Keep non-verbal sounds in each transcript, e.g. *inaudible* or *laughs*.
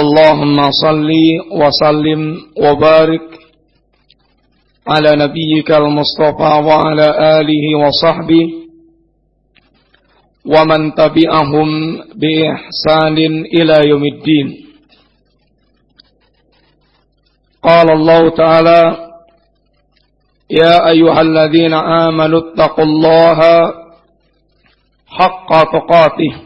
اللهم صل وسلم وبارك على نبيك المصطفى وعلى آله وصحبه ومن تبعهم بإحسان إلى يوم الدين. قال الله تعالى يا أيها الذين آمنوا اتقوا الله حق تقاته.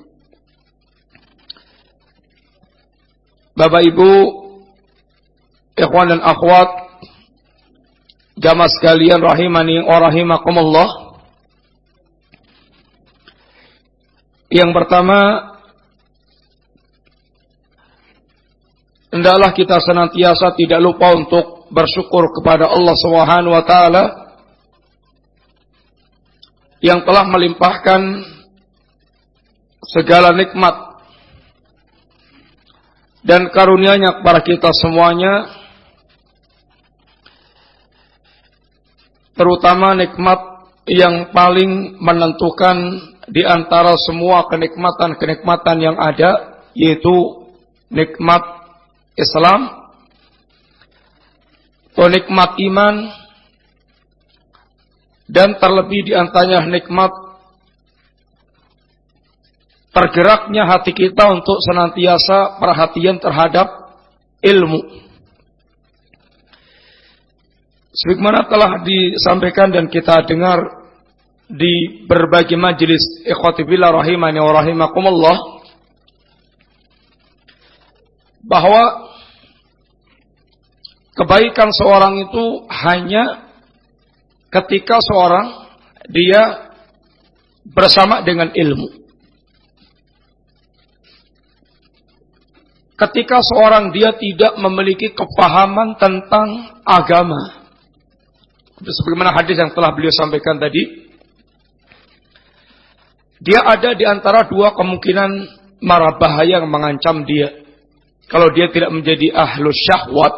Bapak Ibu, ikhwan dan akhwat, jamaah sekalian rahimani wa rahimakumullah. Yang pertama, hendaklah kita senantiasa tidak lupa untuk bersyukur kepada Allah Subhanahu wa taala yang telah melimpahkan segala nikmat dan karunia-Nya kepada kita semuanya terutama nikmat yang paling menentukan di antara semua kenikmatan-kenikmatan yang ada yaitu nikmat Islam atau nikmat iman dan terlebih di antaranya nikmat tergeraknya hati kita untuk senantiasa perhatian terhadap ilmu. Sebagaimana telah disampaikan dan kita dengar di berbagai majelis ikhwati billah rahimani wa rahimakumullah bahwa kebaikan seorang itu hanya ketika seorang dia bersama dengan ilmu. Ketika seorang dia tidak memiliki kepahaman tentang agama. Sebagaimana hadis yang telah beliau sampaikan tadi, dia ada di antara dua kemungkinan mara bahaya yang mengancam dia. Kalau dia tidak menjadi ahlus syahwat,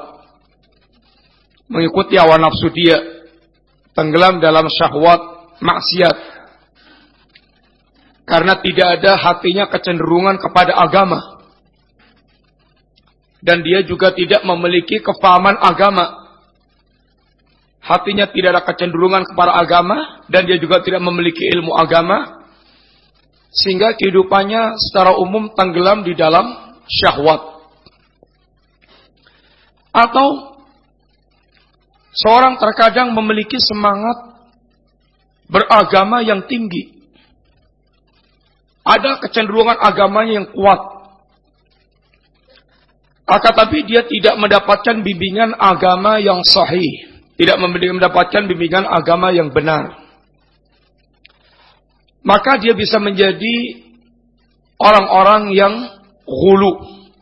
mengikuti hawa nafsu dia, tenggelam dalam syahwat maksiat. Karena tidak ada hatinya kecenderungan kepada agama dan dia juga tidak memiliki kefahaman agama. Hatinya tidak ada kecenderungan kepada agama dan dia juga tidak memiliki ilmu agama sehingga kehidupannya secara umum tenggelam di dalam syahwat. Atau seorang terkadang memiliki semangat beragama yang tinggi. Ada kecenderungan agamanya yang kuat Akan tapi dia tidak mendapatkan bimbingan agama yang sahih. Tidak mendapatkan bimbingan agama yang benar. Maka dia bisa menjadi orang-orang yang hulu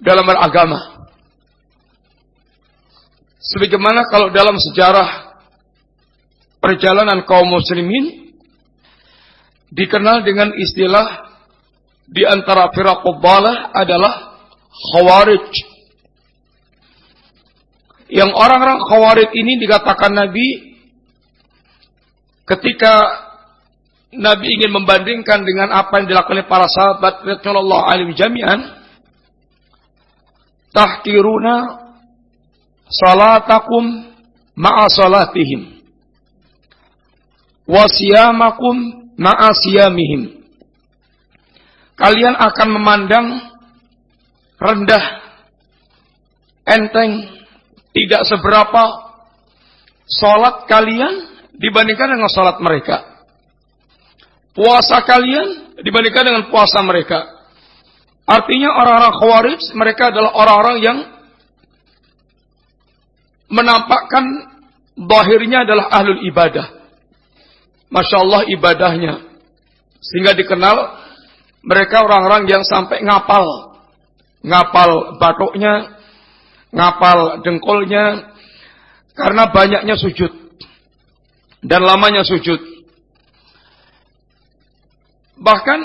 dalam beragama. Sebagaimana kalau dalam sejarah perjalanan kaum muslimin dikenal dengan istilah di antara firaqubbalah adalah khawarij yang orang-orang khawarij ini dikatakan Nabi ketika Nabi ingin membandingkan dengan apa yang dilakukan oleh para sahabat Rasulullah alim jami'an tahkiruna salatakum ma'a salatihim wasiyamakum ma'a siyamihim. Kalian akan memandang rendah enteng tidak seberapa sholat kalian dibandingkan dengan sholat mereka. Puasa kalian dibandingkan dengan puasa mereka. Artinya orang-orang khawarij mereka adalah orang-orang yang menampakkan bahirnya adalah ahlul ibadah. Masya Allah ibadahnya. Sehingga dikenal mereka orang-orang yang sampai ngapal. Ngapal batuknya, ngapal dengkulnya karena banyaknya sujud dan lamanya sujud. Bahkan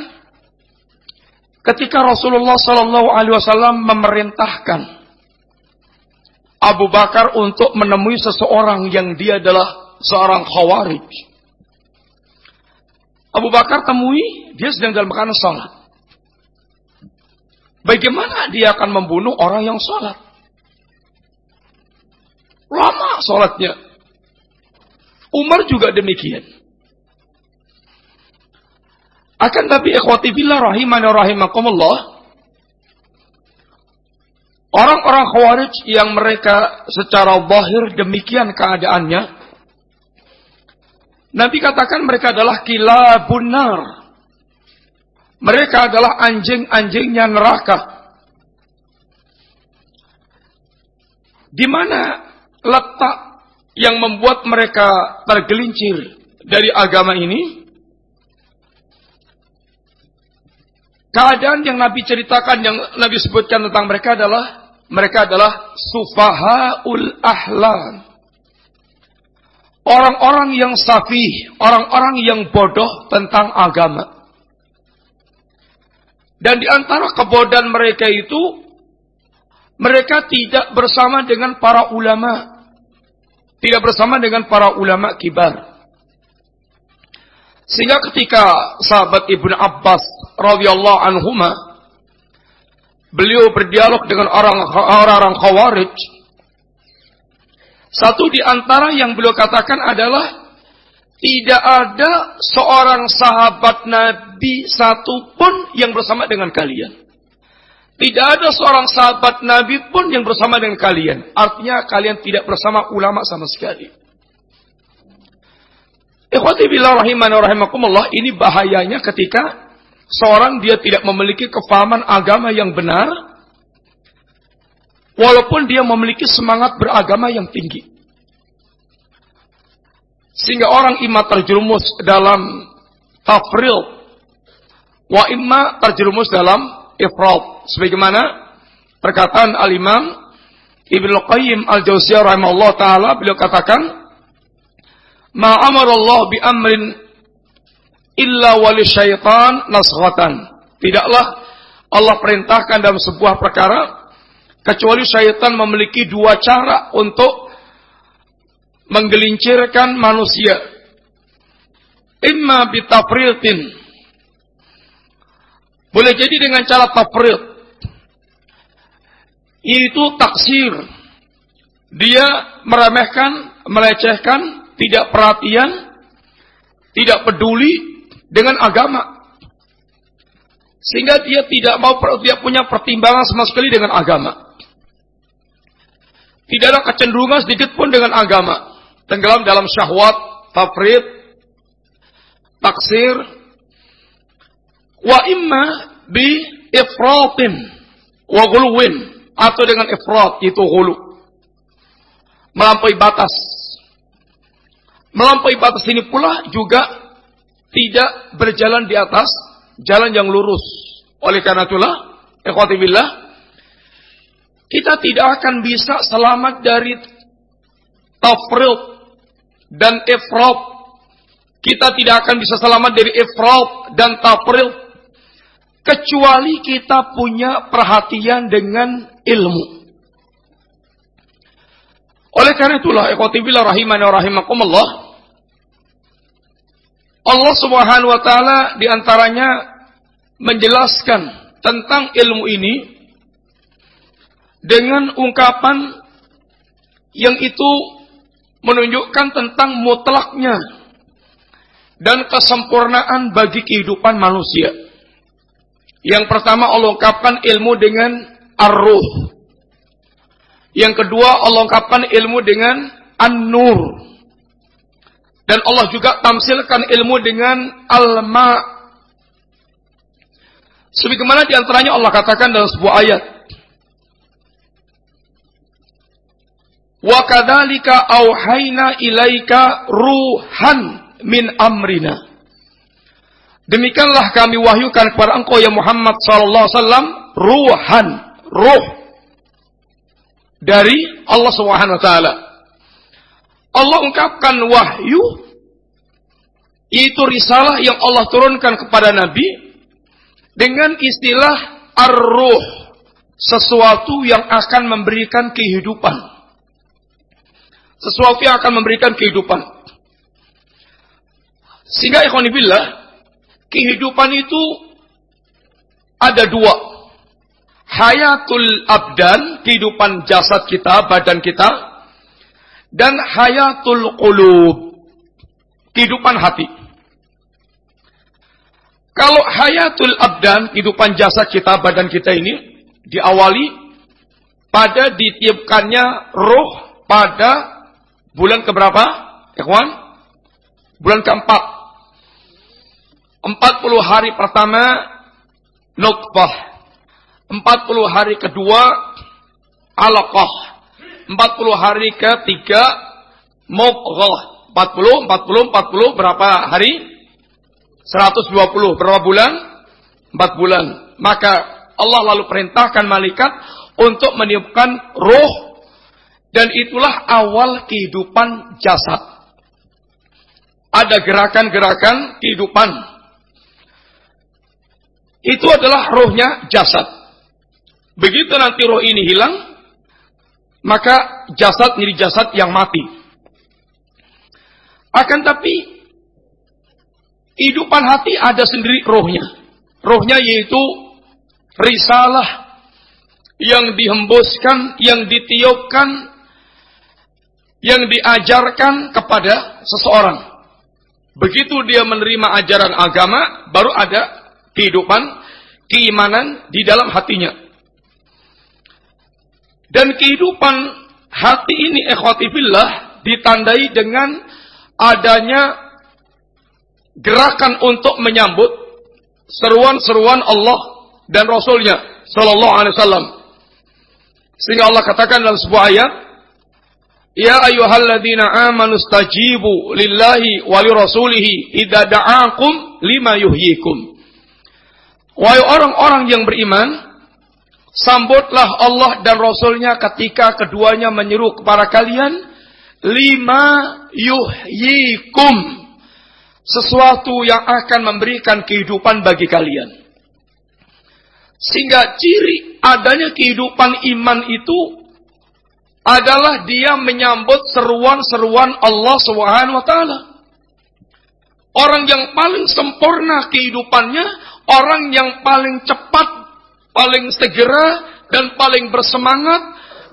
ketika Rasulullah Shallallahu Alaihi Wasallam memerintahkan Abu Bakar untuk menemui seseorang yang dia adalah seorang khawarij. Abu Bakar temui, dia sedang dalam keadaan sholat. Bagaimana dia akan membunuh orang yang sholat? Lama sholatnya. Umar juga demikian. Akan tapi ikhwati billah rahimani rahimakumullah. Orang-orang khawarij yang mereka secara zahir demikian keadaannya. Nabi katakan mereka adalah kilabun nar. Mereka adalah anjing-anjingnya neraka. Di mana letak yang membuat mereka tergelincir dari agama ini keadaan yang Nabi ceritakan yang Nabi sebutkan tentang mereka adalah mereka adalah sufahaul ahlan orang-orang yang safih orang-orang yang bodoh tentang agama. Dan di antara kebodohan mereka itu mereka tidak bersama dengan para ulama tidak bersama dengan para ulama kibar. Sehingga ketika sahabat Ibnu Abbas radhiyallahu anhuma beliau berdialog dengan orang-orang Khawarij satu di antara yang beliau katakan adalah tidak ada seorang sahabat Nabi satupun yang bersama dengan kalian. Tidak ada seorang sahabat Nabi pun yang bersama dengan kalian. Artinya kalian tidak bersama ulama sama sekali. Ikhwati billah rahiman rahimakumullah. Ini bahayanya ketika seorang dia tidak memiliki kefahaman agama yang benar. Walaupun dia memiliki semangat beragama yang tinggi. Sehingga orang imma terjerumus dalam tafril. Wa imma terjerumus dalam ifrat sebagaimana perkataan al-Imam Ibnu Qayyim al-Jauziyah rahimahullah taala beliau katakan ma Allah bi amrin illa wali syaitan nasghatan. Tidaklah Allah perintahkan dalam sebuah perkara kecuali syaitan memiliki dua cara untuk menggelincirkan manusia. Imma bitafritin boleh jadi dengan cara tafrid. Itu taksir. Dia meremehkan, melecehkan, tidak perhatian, tidak peduli dengan agama. Sehingga dia tidak mau dia punya pertimbangan sama sekali dengan agama. Tidak ada kecenderungan sedikit pun dengan agama. Tenggelam dalam syahwat, tafrid, taksir, wa imma bi ifratin wa ghuluwin atau dengan ifrat itu hulu. Melampaui batas. Melampaui batas ini pula juga tidak berjalan di atas jalan yang lurus. Oleh karena itulah, ikhwati billah, kita tidak akan bisa selamat dari tafrid dan ifrat. Kita tidak akan bisa selamat dari ifrat dan tafrid kecuali kita punya perhatian dengan ilmu. Oleh karena itulah, ikhwati billah rahimani wa Allah Subhanahu wa taala di antaranya menjelaskan tentang ilmu ini dengan ungkapan yang itu menunjukkan tentang mutlaknya dan kesempurnaan bagi kehidupan manusia. Yang pertama Allah ungkapkan ilmu dengan ar-ruh. Yang kedua Allah ungkapkan ilmu dengan an-nur. Dan Allah juga tamsilkan ilmu dengan al-ma. Sebagaimana di antaranya Allah katakan dalam sebuah ayat. Wa kadzalika auhayna ilaika ruhan min amrina. Demikianlah kami wahyukan kepada engkau ya Muhammad sallallahu alaihi wasallam ruhan, ruh dari Allah Subhanahu wa taala. Allah ungkapkan wahyu itu risalah yang Allah turunkan kepada Nabi dengan istilah ar-ruh, sesuatu yang akan memberikan kehidupan. Sesuatu yang akan memberikan kehidupan. Sehingga ikhwanibillah, kehidupan itu ada dua. Hayatul abdan, kehidupan jasad kita, badan kita. Dan hayatul qulub, kehidupan hati. Kalau hayatul abdan, kehidupan jasad kita, badan kita ini, diawali pada ditiupkannya roh pada Bulan keberapa? Ikhwan? Bulan keempat. 40 hari pertama nutfah. 40 hari kedua alaqah. 40 hari ketiga mubghah. 40, 40, 40 berapa hari? 120. Berapa bulan? 4 bulan. Maka Allah lalu perintahkan malaikat untuk meniupkan roh dan itulah awal kehidupan jasad. Ada gerakan-gerakan kehidupan. Itu adalah rohnya jasad. Begitu nanti roh ini hilang, maka jasad menjadi jasad yang mati. Akan tapi, kehidupan hati ada sendiri rohnya. Rohnya yaitu risalah yang dihembuskan, yang ditiupkan yang diajarkan kepada seseorang. Begitu dia menerima ajaran agama, baru ada kehidupan, keimanan di dalam hatinya. Dan kehidupan hati ini ikhwati billah ditandai dengan adanya gerakan untuk menyambut seruan-seruan Allah dan Rasulnya Sallallahu Alaihi Wasallam. Sehingga Allah katakan dalam sebuah ayat, Ya ayyuhalladzina amanu stajibu lillahi wa lirasulihi idza da'akum lima yuhyikum. Wahai orang-orang yang beriman, sambutlah Allah dan Rasulnya ketika keduanya menyeru kepada kalian lima yuhyikum. Sesuatu yang akan memberikan kehidupan bagi kalian. Sehingga ciri adanya kehidupan iman itu adalah dia menyambut seruan-seruan Allah Subhanahu wa taala. Orang yang paling sempurna kehidupannya, orang yang paling cepat, paling segera dan paling bersemangat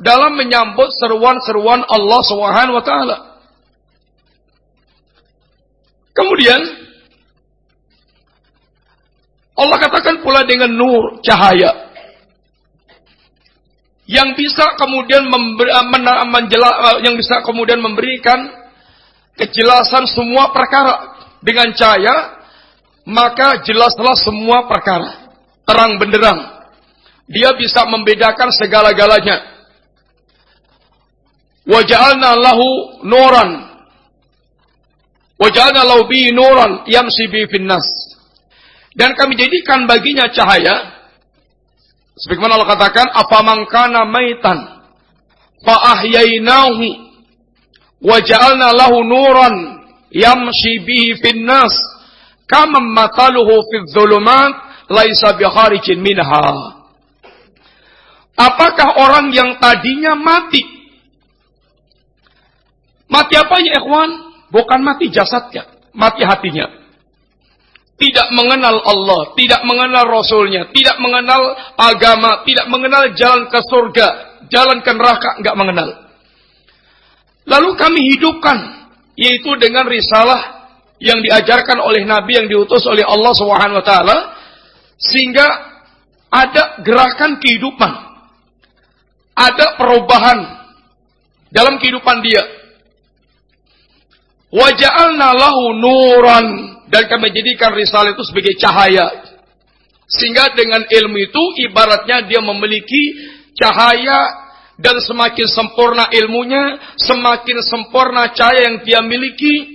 dalam menyambut seruan-seruan Allah Subhanahu wa taala. Kemudian Allah katakan pula dengan nur cahaya yang bisa kemudian memberi, eh, menjela, eh, yang bisa kemudian memberikan kejelasan semua perkara dengan cahaya maka jelaslah semua perkara terang benderang dia bisa membedakan segala-galanya. Waja'alna lahu nuran. Waja'alna lahu bi nuran yamsi bi finnas. Dan kami jadikan baginya cahaya. Sebagaimana Allah katakan, apa mangkana maitan fa ahyainahu waja'alna lahu nuran yamshi bihi finnas kama mataluhu fi dhulumat laisa bikharijin minha. Apakah orang yang tadinya mati? Mati apanya, ikhwan? Bukan mati jasadnya, mati hatinya. Tidak mengenal Allah, tidak mengenal Rasulnya, tidak mengenal agama, tidak mengenal jalan ke surga, jalan ke neraka, enggak mengenal. Lalu kami hidupkan, yaitu dengan risalah yang diajarkan oleh Nabi yang diutus oleh Allah Subhanahu wa taala sehingga ada gerakan kehidupan ada perubahan dalam kehidupan dia. Waja'alna lahu nuran dan kami jadikan risalah itu sebagai cahaya. Sehingga dengan ilmu itu ibaratnya dia memiliki cahaya dan semakin sempurna ilmunya, semakin sempurna cahaya yang dia miliki.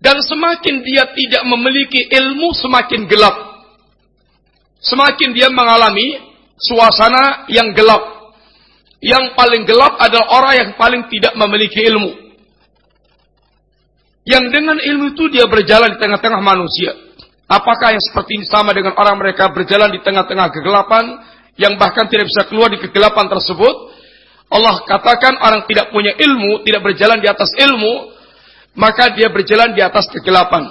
Dan semakin dia tidak memiliki ilmu, semakin gelap. Semakin dia mengalami suasana yang gelap. Yang paling gelap adalah orang yang paling tidak memiliki ilmu. Yang dengan ilmu itu dia berjalan di tengah-tengah manusia. Apakah yang seperti ini sama dengan orang mereka berjalan di tengah-tengah kegelapan yang bahkan tidak bisa keluar di kegelapan tersebut? Allah katakan orang tidak punya ilmu, tidak berjalan di atas ilmu, maka dia berjalan di atas kegelapan.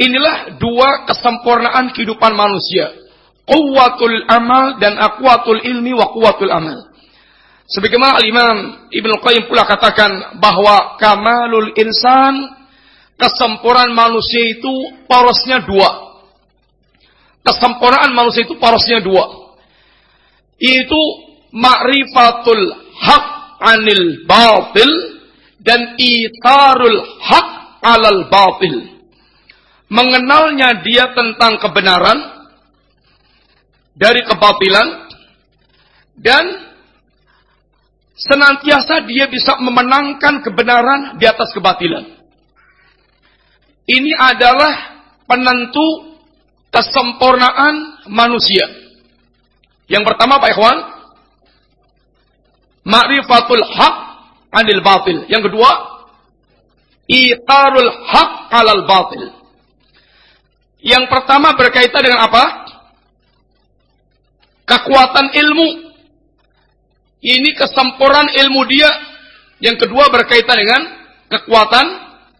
Inilah dua kesempurnaan kehidupan manusia quwwatul amal dan aqwatul ilmi wa quwwatul amal. Sebagaimana Al-Imam Ibnu Qayyim pula katakan bahwa kamalul insan kesempurnaan manusia itu porosnya dua. Kesempurnaan manusia itu porosnya dua. Itu ma'rifatul haq anil batil dan itarul haq alal batil. Mengenalnya dia tentang kebenaran dari kebatilan dan senantiasa dia bisa memenangkan kebenaran di atas kebatilan. Ini adalah penentu kesempurnaan manusia. Yang pertama Pak Ikhwan, ma'rifatul haq anil batil. Yang kedua, itarul haq alal batil. Yang pertama berkaitan dengan apa? kekuatan ilmu. Ini kesempurnaan ilmu dia. Yang kedua berkaitan dengan kekuatan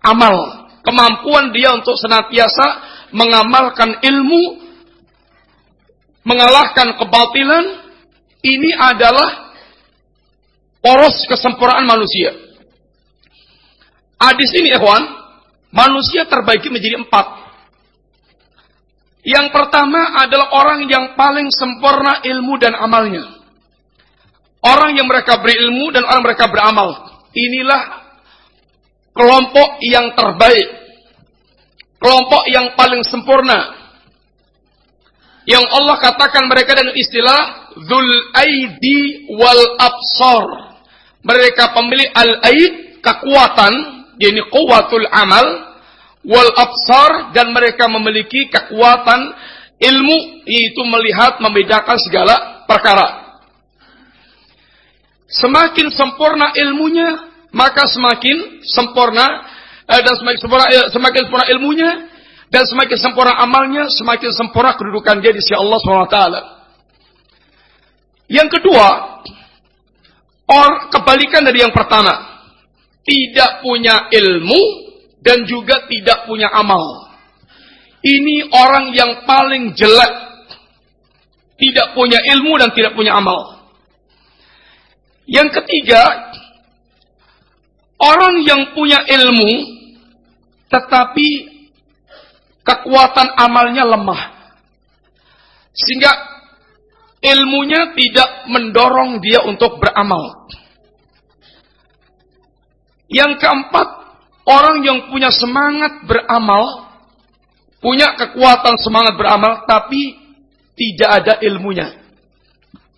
amal. Kemampuan dia untuk senantiasa mengamalkan ilmu, mengalahkan kebatilan. Ini adalah poros kesempurnaan manusia. Hadis ini, ikhwan, manusia terbagi menjadi empat. Yang pertama adalah orang yang paling sempurna ilmu dan amalnya. Orang yang mereka berilmu dan orang mereka beramal. Inilah kelompok yang terbaik. Kelompok yang paling sempurna. Yang Allah katakan mereka dengan istilah Zul Aidi wal Absar. Mereka pemilik al-aid, kekuatan, yakni kuwatul amal, wal absar dan mereka memiliki kekuatan ilmu yaitu melihat membedakan segala perkara. Semakin sempurna ilmunya, maka semakin sempurna eh, dan semakin sempurna eh, semakin sempurna ilmunya dan semakin sempurna amalnya, semakin sempurna kedudukan dia di sisi Allah SWT. Yang kedua, or kebalikan dari yang pertama, tidak punya ilmu dan juga tidak punya amal. Ini orang yang paling jelek. Tidak punya ilmu dan tidak punya amal. Yang ketiga, orang yang punya ilmu tetapi kekuatan amalnya lemah. Sehingga ilmunya tidak mendorong dia untuk beramal. Yang keempat, Orang yang punya semangat beramal, punya kekuatan semangat beramal tapi tidak ada ilmunya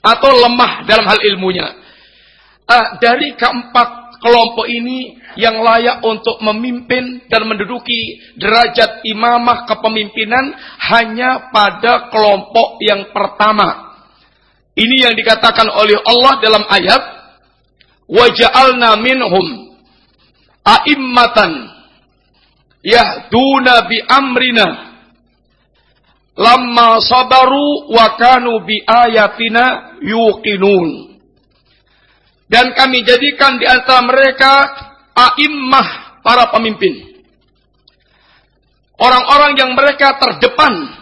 atau lemah dalam hal ilmunya. Uh, dari keempat kelompok ini yang layak untuk memimpin dan menduduki derajat imamah kepemimpinan hanya pada kelompok yang pertama. Ini yang dikatakan oleh Allah dalam ayat waja'alna minhum a'immatan yahduna bi amrina lamma sabaru wa kanu bi ayatina yuqinun. Dan kami jadikan di antara mereka a'immah para pemimpin. Orang-orang yang mereka terdepan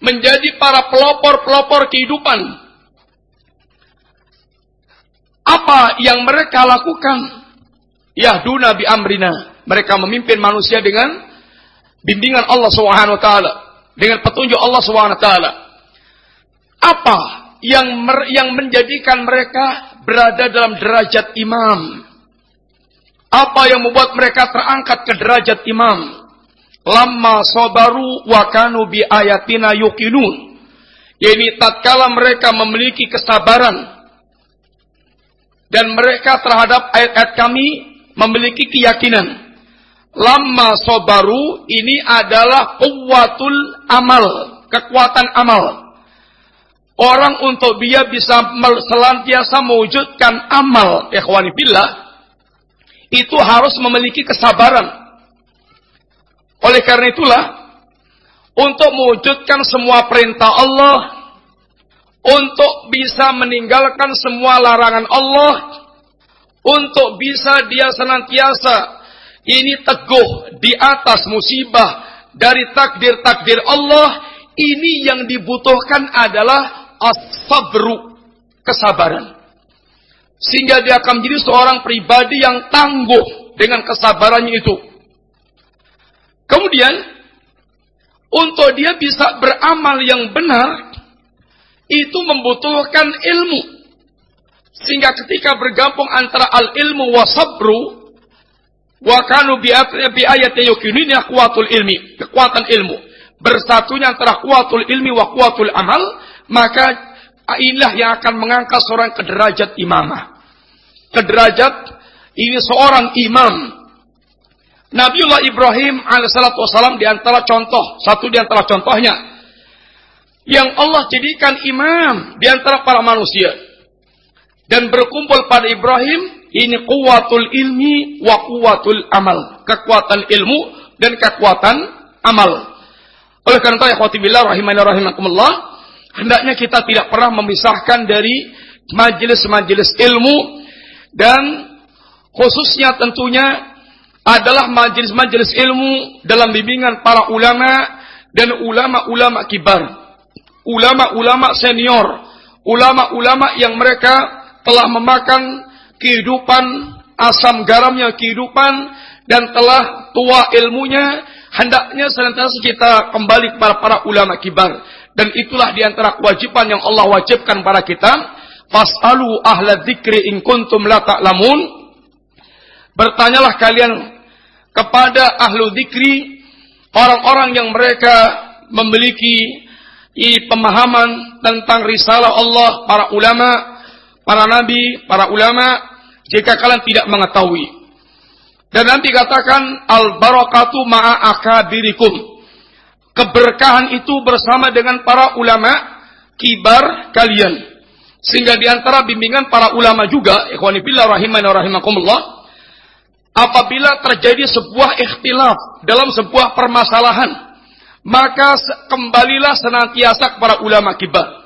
menjadi para pelopor-pelopor kehidupan. Apa yang mereka lakukan? Yahduna bi amrina. Mereka memimpin manusia dengan bimbingan Allah Subhanahu wa taala, dengan petunjuk Allah Subhanahu wa taala. Apa yang mer yang menjadikan mereka berada dalam derajat imam? Apa yang membuat mereka terangkat ke derajat imam? Lama sabaru wa kanu bi ayatina yuqinun. Ini tatkala mereka memiliki kesabaran dan mereka terhadap ayat-ayat kami memiliki keyakinan. Lama sabaru ini adalah kuwatul amal, kekuatan amal. Orang untuk dia bisa selantiasa mewujudkan amal, ikhwani billah, itu harus memiliki kesabaran. Oleh karena itulah, untuk mewujudkan semua perintah Allah, untuk bisa meninggalkan semua larangan Allah, untuk bisa dia senantiasa ini teguh di atas musibah dari takdir-takdir Allah, ini yang dibutuhkan adalah as-sabru, kesabaran. Sehingga dia akan menjadi seorang pribadi yang tangguh dengan kesabarannya itu. Kemudian, untuk dia bisa beramal yang benar, itu membutuhkan ilmu. Sehingga ketika bergabung antara al-ilmu wa sabru, wa kanu bi ayati yukinina kuatul ilmi, kekuatan ilmu. Bersatunya antara kuatul ilmi wa kuatul amal, maka inilah yang akan mengangkat seorang ke derajat imamah. Ke derajat ini seorang imam Nabiullah Ibrahim alaihissalam di antara contoh, satu di antara contohnya. Yang Allah jadikan imam di antara para manusia. Dan berkumpul pada Ibrahim ini kuwatul ilmi wa kuwatul amal, kekuatan ilmu dan kekuatan amal. Oleh karena itu ya khawatibillah rahimahillah rahimakumullah, hendaknya kita tidak pernah memisahkan dari majelis-majelis ilmu dan khususnya tentunya adalah majelis-majelis ilmu dalam bimbingan para ulama dan ulama-ulama kibar. Ulama-ulama senior, ulama-ulama yang mereka telah memakan kehidupan asam garamnya kehidupan dan telah tua ilmunya hendaknya senantiasa kita kembali kepada para ulama kibar. Dan itulah di antara kewajiban yang Allah wajibkan pada kita. Fasalu ahla dzikri in kuntum la ta'lamun. Bertanyalah kalian kepada ahlu dikri, orang-orang yang mereka memiliki pemahaman tentang risalah Allah, para ulama, para nabi, para ulama, jika kalian tidak mengetahui. Dan nanti katakan al-barakatu ma'a akabirikum. Keberkahan itu bersama dengan para ulama kibar kalian. Sehingga di antara bimbingan para ulama juga, ikhwani billah rahimani rahimakumullah, apabila terjadi sebuah ikhtilaf dalam sebuah permasalahan, maka kembalilah senantiasa kepada ulama kibar.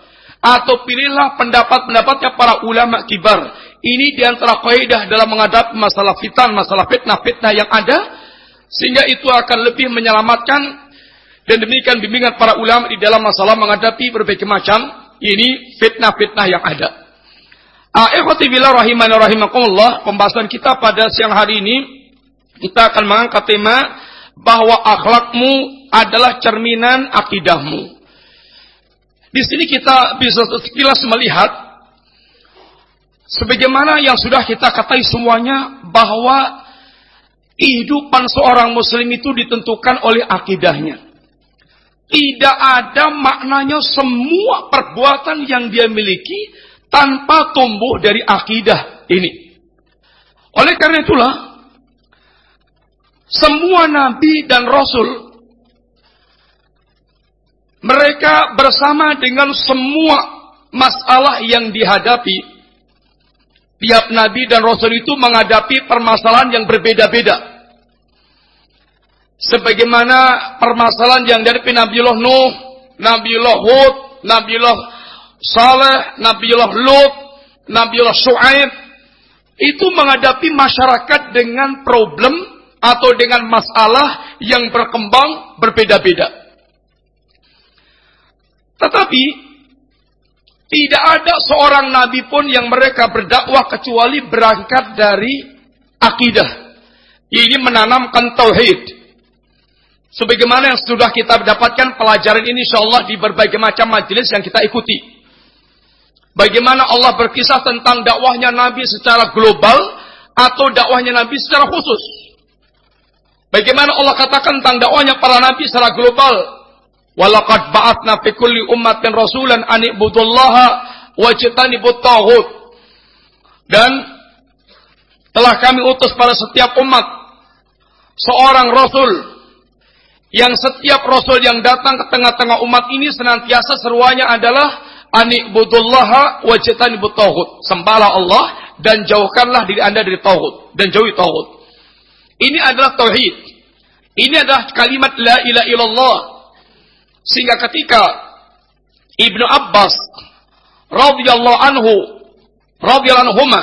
Atau pilihlah pendapat-pendapatnya para ulama kibar. Ini di antara kaidah dalam menghadapi masalah fitan, masalah fitnah-fitnah yang ada. Sehingga itu akan lebih menyelamatkan dan demikian bimbingan para ulama di dalam masalah menghadapi berbagai macam ini fitnah-fitnah yang ada. Ikhwati billah rahimakumullah, pembahasan kita pada siang hari ini kita akan mengangkat tema bahwa akhlakmu adalah cerminan akidahmu. Di sini kita bisa sekilas melihat sebagaimana yang sudah kita katai semuanya bahwa kehidupan seorang muslim itu ditentukan oleh akidahnya. Tidak ada maknanya semua perbuatan yang dia miliki tanpa tumbuh dari akidah ini. Oleh karena itulah, semua nabi dan rasul mereka bersama dengan semua masalah yang dihadapi Tiap nabi dan rasul itu menghadapi permasalahan yang berbeda-beda. Sebagaimana permasalahan yang dari Nabiullah Nuh, Nabiullah Hud, Nabiullah Saleh, Nabiullah Lut, Nabiullah Shu'aib itu menghadapi masyarakat dengan problem atau dengan masalah yang berkembang berbeda-beda. Tetapi tidak ada seorang nabi pun yang mereka berdakwah kecuali berangkat dari akidah. Ini menanamkan tauhid. Sebagaimana yang sudah kita dapatkan pelajaran ini insyaallah di berbagai macam majelis yang kita ikuti. Bagaimana Allah berkisah tentang dakwahnya Nabi secara global atau dakwahnya Nabi secara khusus. Bagaimana Allah katakan tentang dakwahnya para Nabi secara global Walaqad ba'atna fi kulli ummatin rasulan an ibudullaha wajtanibut taghut. Dan telah kami utus pada setiap umat seorang rasul yang setiap rasul yang datang ke tengah-tengah umat ini senantiasa seruannya adalah anibudullaha wajtanibut taghut. Sembahlah Allah dan jauhkanlah diri Anda dari tauhid dan jauhi tauhid. Ini adalah tauhid. Ini adalah kalimat la ilaha illallah sehingga ketika Ibnu Abbas radhiyallahu anhu radhiyallahu anhuma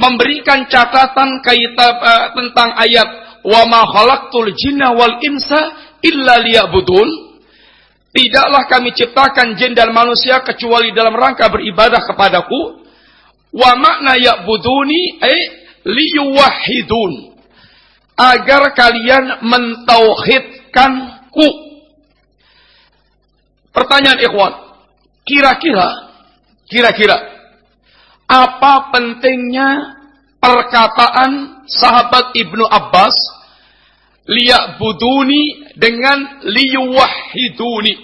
memberikan catatan kaitan uh, tentang ayat wa ma khalaqtul jinna wal insa illa liya'budun tidaklah kami ciptakan jin dan manusia kecuali dalam rangka beribadah kepadaku. Wa makna ya'buduni ay liyuwahhidun. Agar kalian mentauhidkanku. Pertanyaan ikhwan, kira-kira, kira-kira, apa pentingnya perkataan sahabat Ibnu Abbas, liya buduni dengan liyuwahiduni.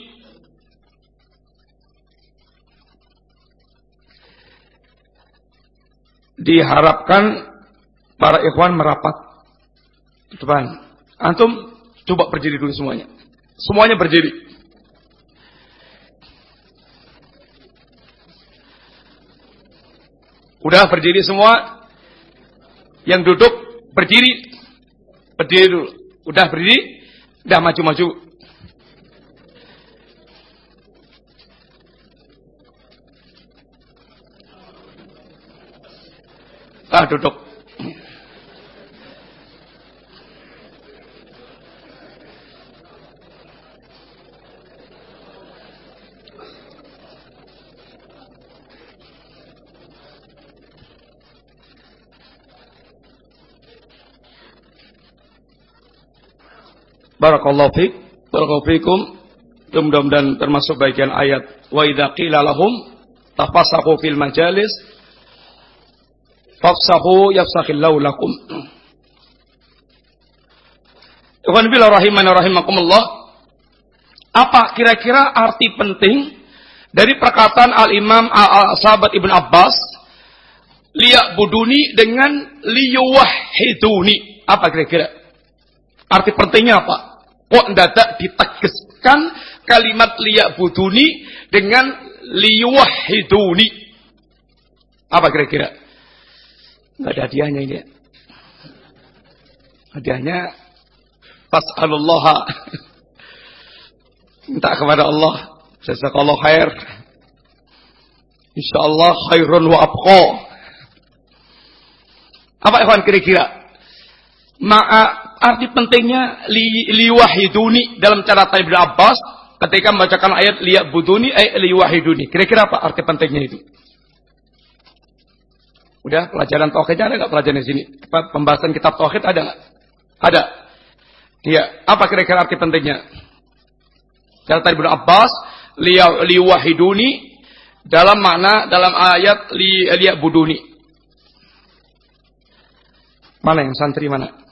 Diharapkan para ikhwan merapat. Depan. Antum coba berdiri dulu semuanya. Semuanya berdiri. Udah berdiri semua? Yang duduk berdiri. Berdiri dulu. Udah berdiri? Udah maju-maju. Ah, duduk. Barakallahu fiik. Barakallahu fiikum. Mudah-mudahan termasuk bagian ayat wa idza qila lahum tafasahu fil majalis fafsahu yafsahillahu lakum. Ikhwan billah rahimana rahimakumullah. Apa kira-kira arti penting dari perkataan Al-Imam Al-Sahabat Ibn Abbas liya buduni dengan liyuwahiduni. Apa kira-kira? Arti pentingnya apa? Kok dadak ditegaskan kalimat buduni dengan liyuwahiduni? Apa kira-kira? Enggak ada hadiahnya ini. Hadiahnya fas'alullah. Minta kepada Allah. Jazakallah khair. Insyaallah khairun wa abqa. Apa ikhwan kira-kira? Ma'a arti pentingnya li, liwahiduni dalam cara Ibnu Abbas ketika membacakan ayat buduni ay liwahiduni. Kira-kira apa arti pentingnya itu? Udah pelajaran tauhidnya ada nggak pelajaran di sini? Pembahasan kitab tauhid ada nggak? Ada. Iya. Apa kira-kira arti pentingnya? Cara Ibnu Abbas liwahiduni dalam makna dalam ayat li buduni. Mana yang santri mana?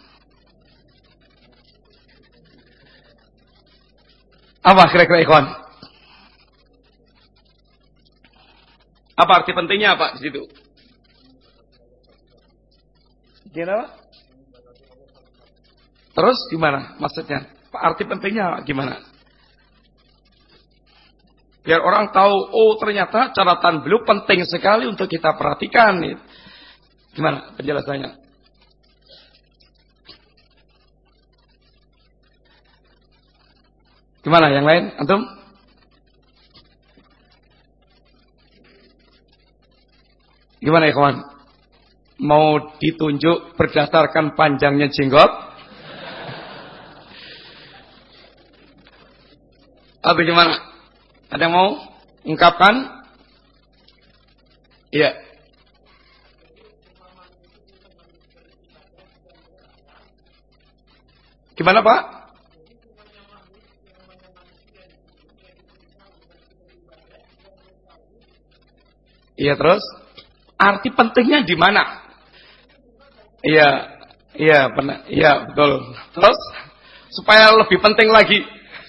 Apa kira-kira ikhwan? Apa arti pentingnya apa di situ? Gimana? Terus gimana maksudnya? Arti pentingnya gimana? Biar orang tahu, oh ternyata catatan beliau penting sekali untuk kita perhatikan. Gimana penjelasannya? Gimana yang lain? Antum? Gimana ya kawan? Mau ditunjuk berdasarkan panjangnya jenggot? Atau gimana? Ada yang mau ungkapkan? Iya. Gimana Pak? Iya terus? Arti pentingnya di mana? Iya, iya benar, iya betul. Terus supaya lebih penting lagi.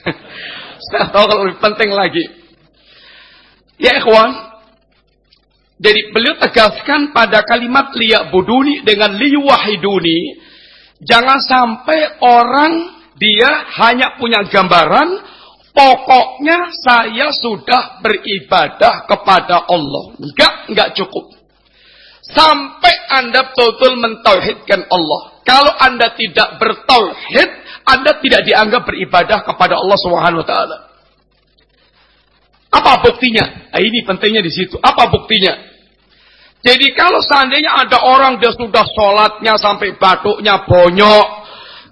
*laughs* Saya tahu kalau lebih penting lagi. Ya ikhwan. Jadi beliau tegaskan pada kalimat liyak buduni dengan liwahiduni. Jangan sampai orang dia hanya punya gambaran. Pokoknya saya sudah beribadah kepada Allah. Enggak, enggak cukup. Sampai Anda betul-betul mentauhidkan Allah. Kalau Anda tidak bertauhid, anda tidak dianggap beribadah kepada Allah Subhanahu wa taala. Apa buktinya? Nah, ini pentingnya di situ. Apa buktinya? Jadi kalau seandainya ada orang dia sudah sholatnya sampai batuknya bonyok,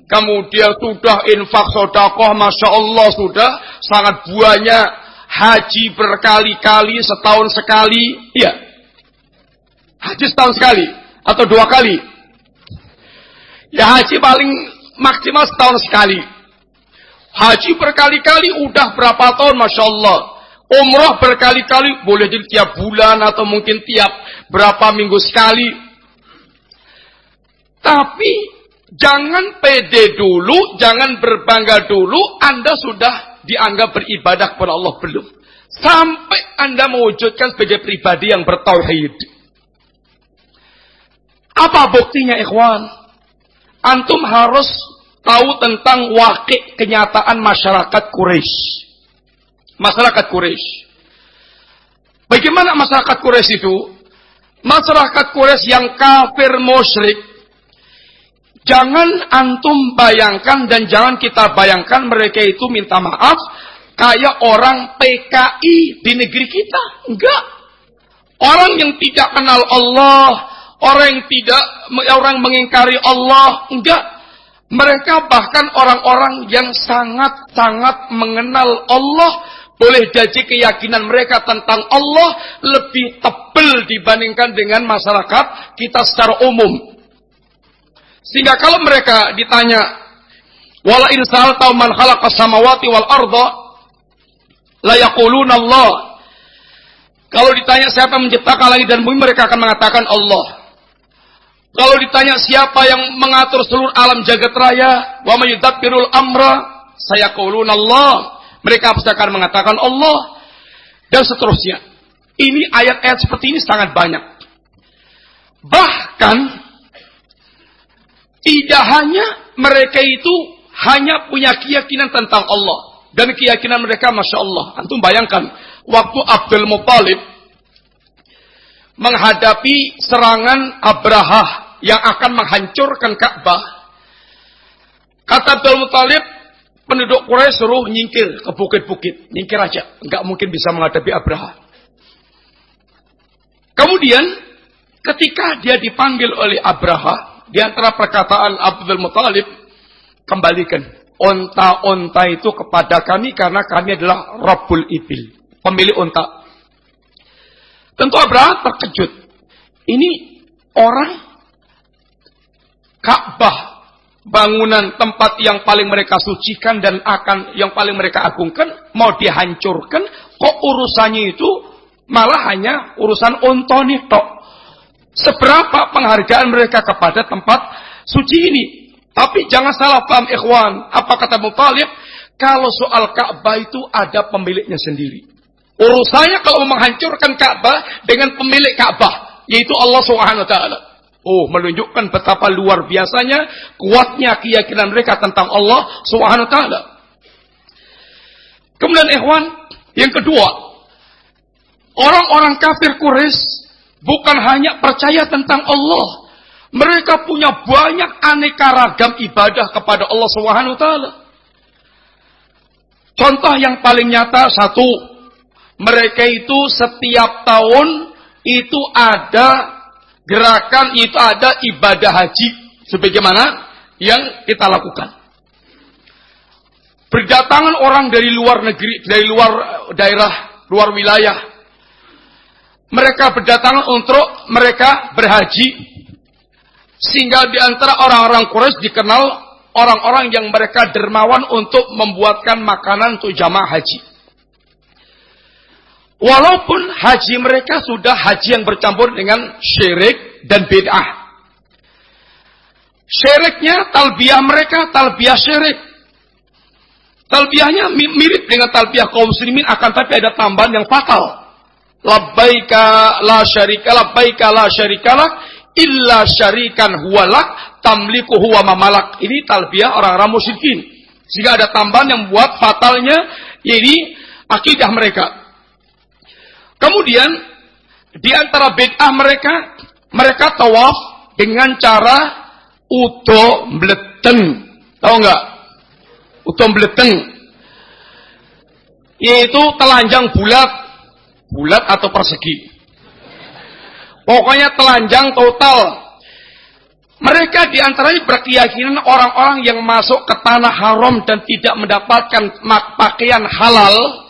kemudian sudah infak sodakoh, masya Allah sudah sangat buahnya haji berkali-kali setahun sekali, iya. Haji setahun sekali atau dua kali. Ya haji paling maksimal setahun sekali. Haji berkali-kali udah berapa tahun Masya Allah. Umrah berkali-kali boleh jadi tiap bulan atau mungkin tiap berapa minggu sekali. Tapi jangan pede dulu, jangan berbangga dulu, Anda sudah dianggap beribadah kepada Allah belum. Sampai Anda mewujudkan sebagai pribadi yang bertauhid. Apa buktinya ikhwan? antum harus tahu tentang wakil kenyataan masyarakat Quraisy. Masyarakat Quraisy. Bagaimana masyarakat Quraisy itu? Masyarakat Quraisy yang kafir musyrik. Jangan antum bayangkan dan jangan kita bayangkan mereka itu minta maaf kayak orang PKI di negeri kita. Enggak. Orang yang tidak kenal Allah, Orang yang tidak orang mengingkari Allah, enggak. Mereka bahkan orang-orang yang sangat-sangat mengenal Allah, boleh jadi keyakinan mereka tentang Allah lebih tebal dibandingkan dengan masyarakat kita secara umum. Sehingga kalau mereka ditanya, wala insal tau man khalaqas samawati wal arda la yaquluna Allah. Kalau ditanya siapa yang menciptakan langit dan bumi mereka akan mengatakan Allah. Kalau ditanya siapa yang mengatur seluruh alam jagat raya, wa mayudabbirul amra, saya Allah. Mereka pasti akan mengatakan Allah dan seterusnya. Ini ayat-ayat seperti ini sangat banyak. Bahkan tidak hanya mereka itu hanya punya keyakinan tentang Allah dan keyakinan mereka masya Allah. Antum bayangkan waktu Abdul Muthalib menghadapi serangan Abraha yang akan menghancurkan Ka'bah. Kata Abdul Muttalib, penduduk Quraisy suruh nyingkir ke bukit-bukit. Nyingkir aja. Enggak mungkin bisa menghadapi Abraha. Kemudian, ketika dia dipanggil oleh Abraha, di antara perkataan Abdul Muttalib, kembalikan. Onta-onta itu kepada kami karena kami adalah Rabbul Ibil. Pemilik onta. Tentu Abraha terkejut. Ini orang Ka'bah bangunan tempat yang paling mereka sucikan dan akan yang paling mereka agungkan mau dihancurkan kok urusannya itu malah hanya urusan ontoni tok seberapa penghargaan mereka kepada tempat suci ini. Tapi jangan salah paham ikhwan. Apa kata Mutalib? Kalau soal Ka'bah itu ada pemiliknya sendiri. Urusannya kalau menghancurkan Ka'bah dengan pemilik Ka'bah. Yaitu Allah Taala. Oh, menunjukkan betapa luar biasanya kuatnya keyakinan mereka tentang Allah Taala. Kemudian ikhwan, yang kedua, orang-orang kafir Quraisy bukan hanya percaya tentang Allah, mereka punya banyak aneka ragam ibadah kepada Allah Subhanahu wa taala. Contoh yang paling nyata satu, mereka itu setiap tahun itu ada gerakan itu ada ibadah haji sebagaimana yang kita lakukan. Berdatangan orang dari luar negeri, dari luar daerah, luar wilayah. Mereka berdatangan untuk mereka berhaji sehingga di antara orang-orang Quraisy dikenal orang-orang yang mereka dermawan untuk membuatkan makanan untuk jamaah haji. Walaupun haji mereka sudah haji yang bercampur dengan syirik dan bid'ah. Syiriknya talbiah mereka talbiah syirik. Talbiahnya mirip dengan talbiah kaum muslimin akan tapi ada tambahan yang fatal. Labbaika la syarika labbaika la syarikalah illa syarikan huwalak tamliku huwa mamalak. Ini talbiah orang-orang musyrikin. Sehingga ada tambahan yang membuat fatalnya ini akidah mereka. Kemudian di antara bid'ah mereka mereka tawaf dengan cara udo mleteng. Tahu enggak? Udo mleteng. Yaitu telanjang bulat, bulat atau persegi. Pokoknya telanjang total. Mereka di antaranya berkeyakinan orang-orang yang masuk ke tanah haram dan tidak mendapatkan pakaian halal,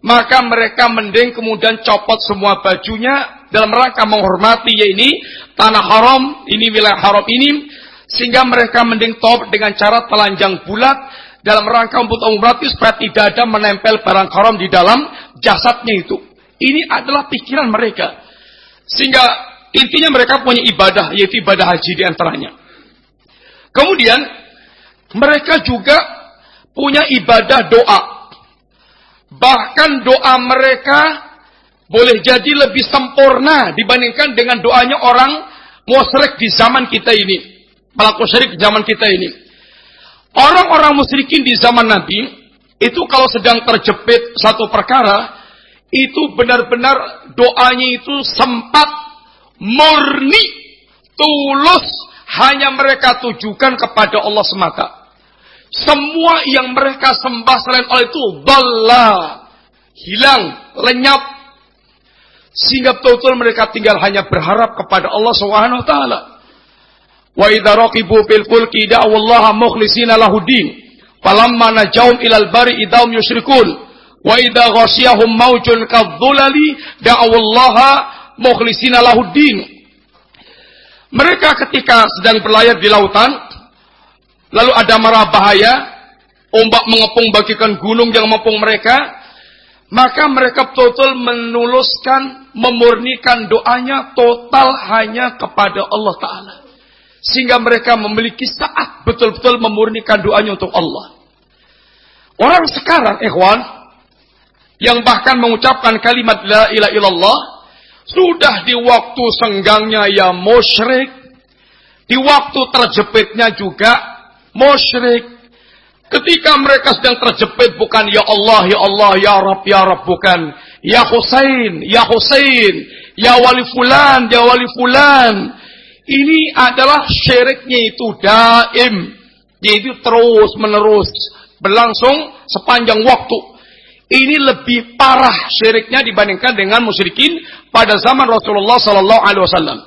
maka mereka mending kemudian copot semua bajunya dalam rangka menghormati ya ini tanah haram, ini wilayah haram ini, sehingga mereka mending top dengan cara telanjang bulat dalam rangka untuk menghormati supaya tidak ada menempel barang haram di dalam jasadnya itu. Ini adalah pikiran mereka. Sehingga intinya mereka punya ibadah, yaitu ibadah haji di antaranya. Kemudian, mereka juga punya ibadah doa. Bahkan doa mereka boleh jadi lebih sempurna dibandingkan dengan doanya orang musyrik di zaman kita ini. Pelaku syirik di zaman kita ini. Orang-orang musyrikin di zaman Nabi, itu kalau sedang terjepit satu perkara, itu benar-benar doanya itu sempat murni, tulus, hanya mereka tujukan kepada Allah semata. Semua yang mereka sembah selain Allah itu bala, hilang, lenyap. Sehingga betul-betul mereka tinggal hanya berharap kepada Allah Subhanahu wa taala. Wa idza raqibu fil fulki da'u Allah mukhlisina lahudin. Falamma najawm ilal bari idahum yusyrikun. Wa idza ghasyahum maujun kadzulali da'awallaha mukhlisina lahuddin. Mereka ketika sedang berlayar di lautan, lalu ada marah bahaya, ombak mengepung bagikan gunung yang mengepung mereka, maka mereka total menuluskan, memurnikan doanya total hanya kepada Allah Ta'ala. Sehingga mereka memiliki saat betul-betul memurnikan doanya untuk Allah. Orang sekarang, ikhwan, yang bahkan mengucapkan kalimat la ilaha illallah sudah di waktu senggangnya ya musyrik di waktu terjepitnya juga musyrik. Ketika mereka sedang terjepit bukan ya Allah ya Allah ya Rabb ya Rabb bukan. Ya Husain ya Husain ya wali fulan ya wali fulan. Ini adalah syiriknya itu daim. Yaitu terus menerus berlangsung sepanjang waktu ini lebih parah syiriknya dibandingkan dengan musyrikin pada zaman Rasulullah Sallallahu Alaihi Wasallam.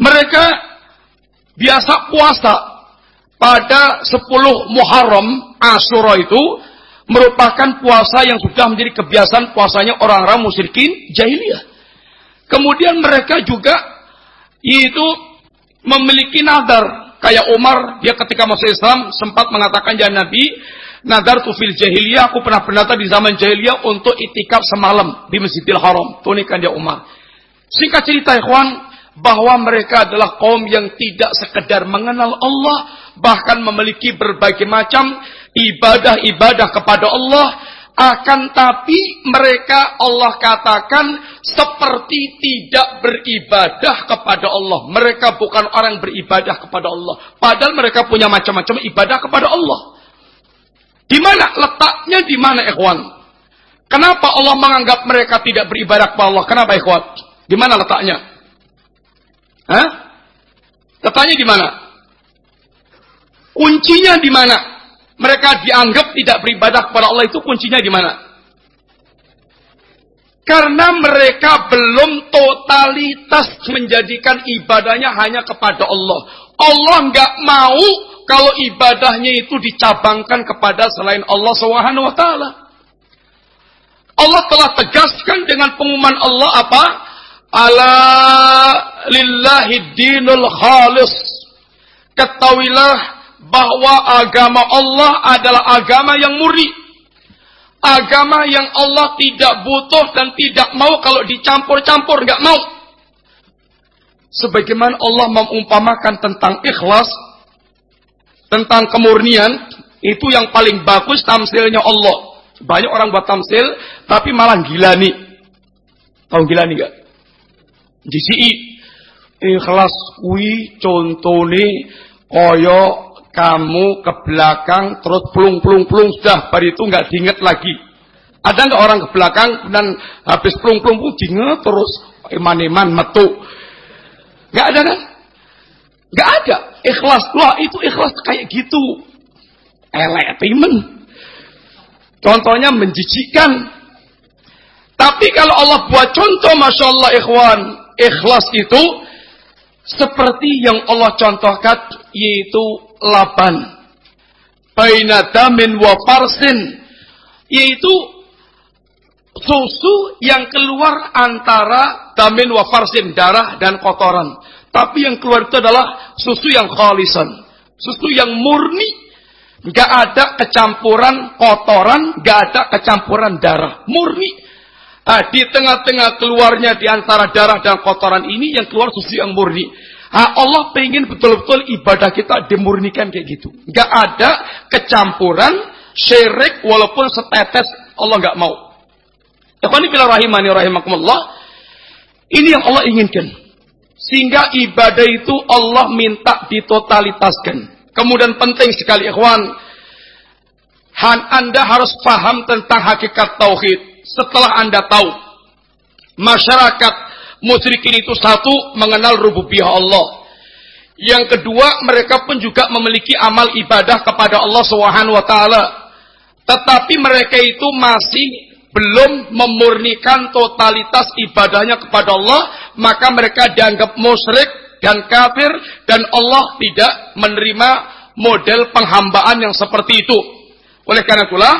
Mereka biasa puasa pada 10 Muharram Ashura itu merupakan puasa yang sudah menjadi kebiasaan puasanya orang-orang musyrikin jahiliyah. Kemudian mereka juga itu memiliki nadar kayak Umar dia ketika masuk Islam sempat mengatakan ya Nabi Nadar tu fil jahiliyah, aku pernah bernata di zaman jahiliyah untuk itikaf semalam di Masjidil Haram. Tunikan dia Umar. Singkat cerita ikhwan, bahwa mereka adalah kaum yang tidak sekedar mengenal Allah, bahkan memiliki berbagai macam ibadah-ibadah kepada Allah, akan tapi mereka Allah katakan seperti tidak beribadah kepada Allah. Mereka bukan orang beribadah kepada Allah. Padahal mereka punya macam-macam ibadah kepada Allah. Di mana letaknya di mana ikhwan? Kenapa Allah menganggap mereka tidak beribadah kepada Allah? Kenapa ikhwan? Di mana letaknya? Hah? Letaknya di mana? Kuncinya di mana? Mereka dianggap tidak beribadah kepada Allah itu kuncinya di mana? Karena mereka belum totalitas menjadikan ibadahnya hanya kepada Allah. Allah nggak mau kalau ibadahnya itu dicabangkan kepada selain Allah Subhanahu wa taala. Allah telah tegaskan dengan pengumuman Allah apa? Ala lillahi dinul khalis. Ketahuilah bahwa agama Allah adalah agama yang murni. Agama yang Allah tidak butuh dan tidak mau kalau dicampur-campur, nggak mau. Sebagaimana Allah mengumpamakan tentang ikhlas, tentang kemurnian, itu yang paling bagus tamsilnya Allah. Banyak orang buat tamsil, tapi malah gila nih. Tahu gila nih gak? Jisi ikhlas kuwi contone kaya kamu ke belakang terus plung plung plung sudah bar itu nggak diinget lagi. Ada nggak orang ke belakang dan habis plung plung plung diinget terus iman-iman metu. Nggak ada kan? Nggak ada. Ikhlas. Wah itu ikhlas kayak gitu. Elek timen. Contohnya menjijikkan. Tapi kalau Allah buat contoh, Masya Allah ikhwan. Ikhlas itu seperti yang Allah contohkan yaitu laban. Baina damin wa farsin yaitu susu yang keluar antara damin wa farsin darah dan kotoran. Tapi yang keluar itu adalah susu yang khalisan, susu yang murni. Gak ada kecampuran kotoran, gak ada kecampuran darah, murni. Nah, di tengah-tengah keluarnya di antara darah dan kotoran ini yang keluar susu yang murni. Nah, Allah pengen betul-betul ibadah kita dimurnikan kayak gitu. Gak ada kecampuran syirik walaupun setetes Allah gak mau. Ikhwani bila rahimani rahimakumullah. Ini yang Allah inginkan. Sehingga ibadah itu Allah minta ditotalitaskan. Kemudian penting sekali ikhwan. Han Anda harus paham tentang hakikat tauhid setelah Anda tahu masyarakat musyrikin itu satu mengenal rububiyah Allah. Yang kedua, mereka pun juga memiliki amal ibadah kepada Allah taala. Tetapi mereka itu masih belum memurnikan totalitas ibadahnya kepada Allah, maka mereka dianggap musyrik dan kafir dan Allah tidak menerima model penghambaan yang seperti itu. Oleh karena itulah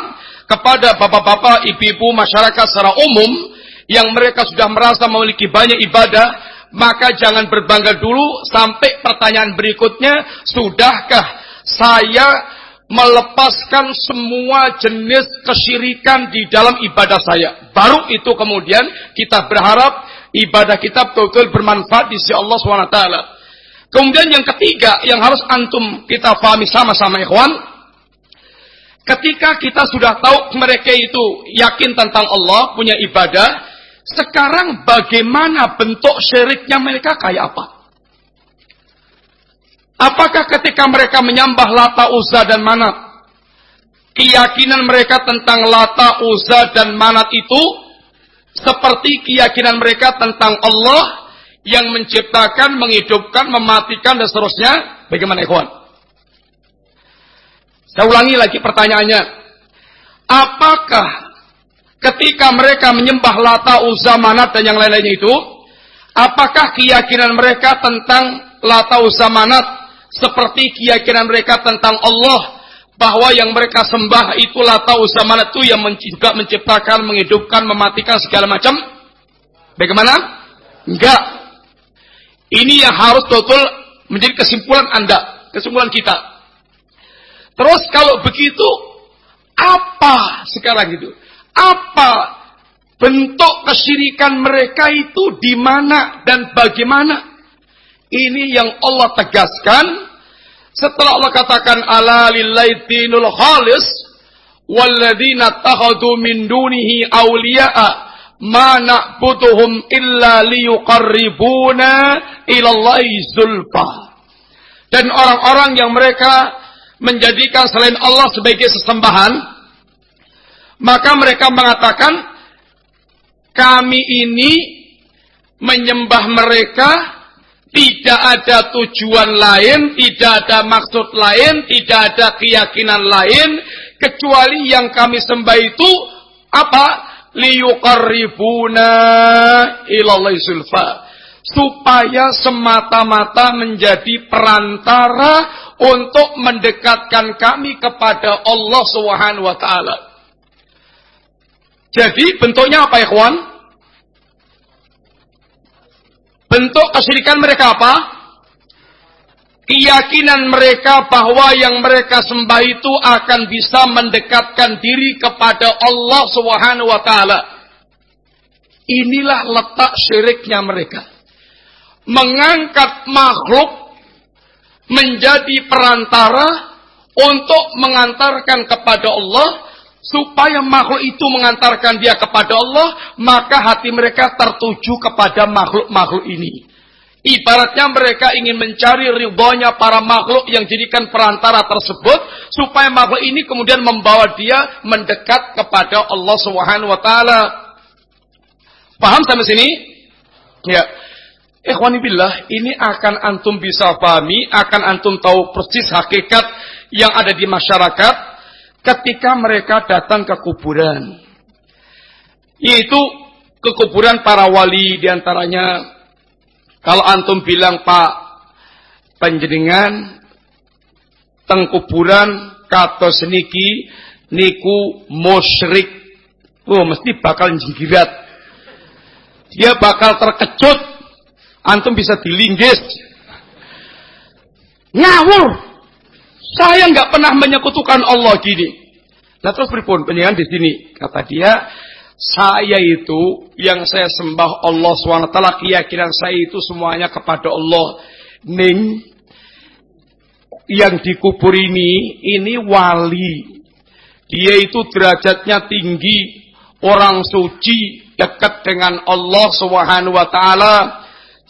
kepada bapak-bapak, ibu-ibu, masyarakat secara umum yang mereka sudah merasa memiliki banyak ibadah, maka jangan berbangga dulu sampai pertanyaan berikutnya, sudahkah saya melepaskan semua jenis kesyirikan di dalam ibadah saya. Baru itu kemudian kita berharap ibadah kita betul-betul bermanfaat di sisi Allah SWT. Kemudian yang ketiga yang harus antum kita pahami sama-sama ikhwan, Ketika kita sudah tahu mereka itu yakin tentang Allah, punya ibadah, sekarang bagaimana bentuk syiriknya mereka kayak apa? Apakah ketika mereka menyembah Lata, Uzza dan Manat, keyakinan mereka tentang Lata, Uzza dan Manat itu seperti keyakinan mereka tentang Allah yang menciptakan, menghidupkan, mematikan dan seterusnya? Bagaimana ikhwan? Saya ulangi lagi pertanyaannya. Apakah ketika mereka menyembah Lata, Uzza, Manat dan yang lain-lainnya itu, apakah keyakinan mereka tentang Lata, Uzza, Manat seperti keyakinan mereka tentang Allah bahwa yang mereka sembah itu Lata, Uzza, Manat itu yang juga menciptakan, menghidupkan, mematikan segala macam? Bagaimana? Enggak. Ini yang harus betul menjadi kesimpulan Anda, kesimpulan kita. Terus kalau begitu, apa sekarang itu? Apa bentuk kesyirikan mereka itu di mana dan bagaimana? Ini yang Allah tegaskan setelah Allah katakan ala lillahi dinul khalis walladzina takhadu min dunihi awliya'a ma na'buduhum illa liyuqarribuna ilallahi zulfa. Dan orang-orang yang mereka menjadikan selain Allah sebagai sesembahan, maka mereka mengatakan, kami ini menyembah mereka tidak ada tujuan lain, tidak ada maksud lain, tidak ada keyakinan lain, kecuali yang kami sembah itu apa? Liyuqarribuna ilallahi sulfa supaya semata-mata menjadi perantara untuk mendekatkan kami kepada Allah Subhanahu wa taala. Jadi bentuknya apa ikhwan? Bentuk kesyirikan mereka apa? Keyakinan mereka bahwa yang mereka sembah itu akan bisa mendekatkan diri kepada Allah Subhanahu wa taala. Inilah letak syiriknya mereka mengangkat makhluk menjadi perantara untuk mengantarkan kepada Allah supaya makhluk itu mengantarkan dia kepada Allah maka hati mereka tertuju kepada makhluk-makhluk ini. Ibaratnya mereka ingin mencari ridhonya para makhluk yang jadikan perantara tersebut supaya makhluk ini kemudian membawa dia mendekat kepada Allah Subhanahu wa taala. Paham sampai sini? Ya. Ikhwanibillah, ini akan antum bisa pahami, akan antum tahu persis hakikat yang ada di masyarakat ketika mereka datang ke kuburan. Yaitu ke kuburan para wali di antaranya. Kalau antum bilang Pak penjenengan teng kuburan kata seniki niku musyrik. Oh, mesti bakal jinggirat. Dia bakal terkejut Antum bisa dilinggis. Ngawur. Saya nggak pernah menyekutukan Allah gini. Nah terus pripun penyangan di sini kata dia, saya itu yang saya sembah Allah swt keyakinan saya itu semuanya kepada Allah. Ning yang dikubur ini ini wali. Dia itu derajatnya tinggi, orang suci, dekat dengan Allah taala.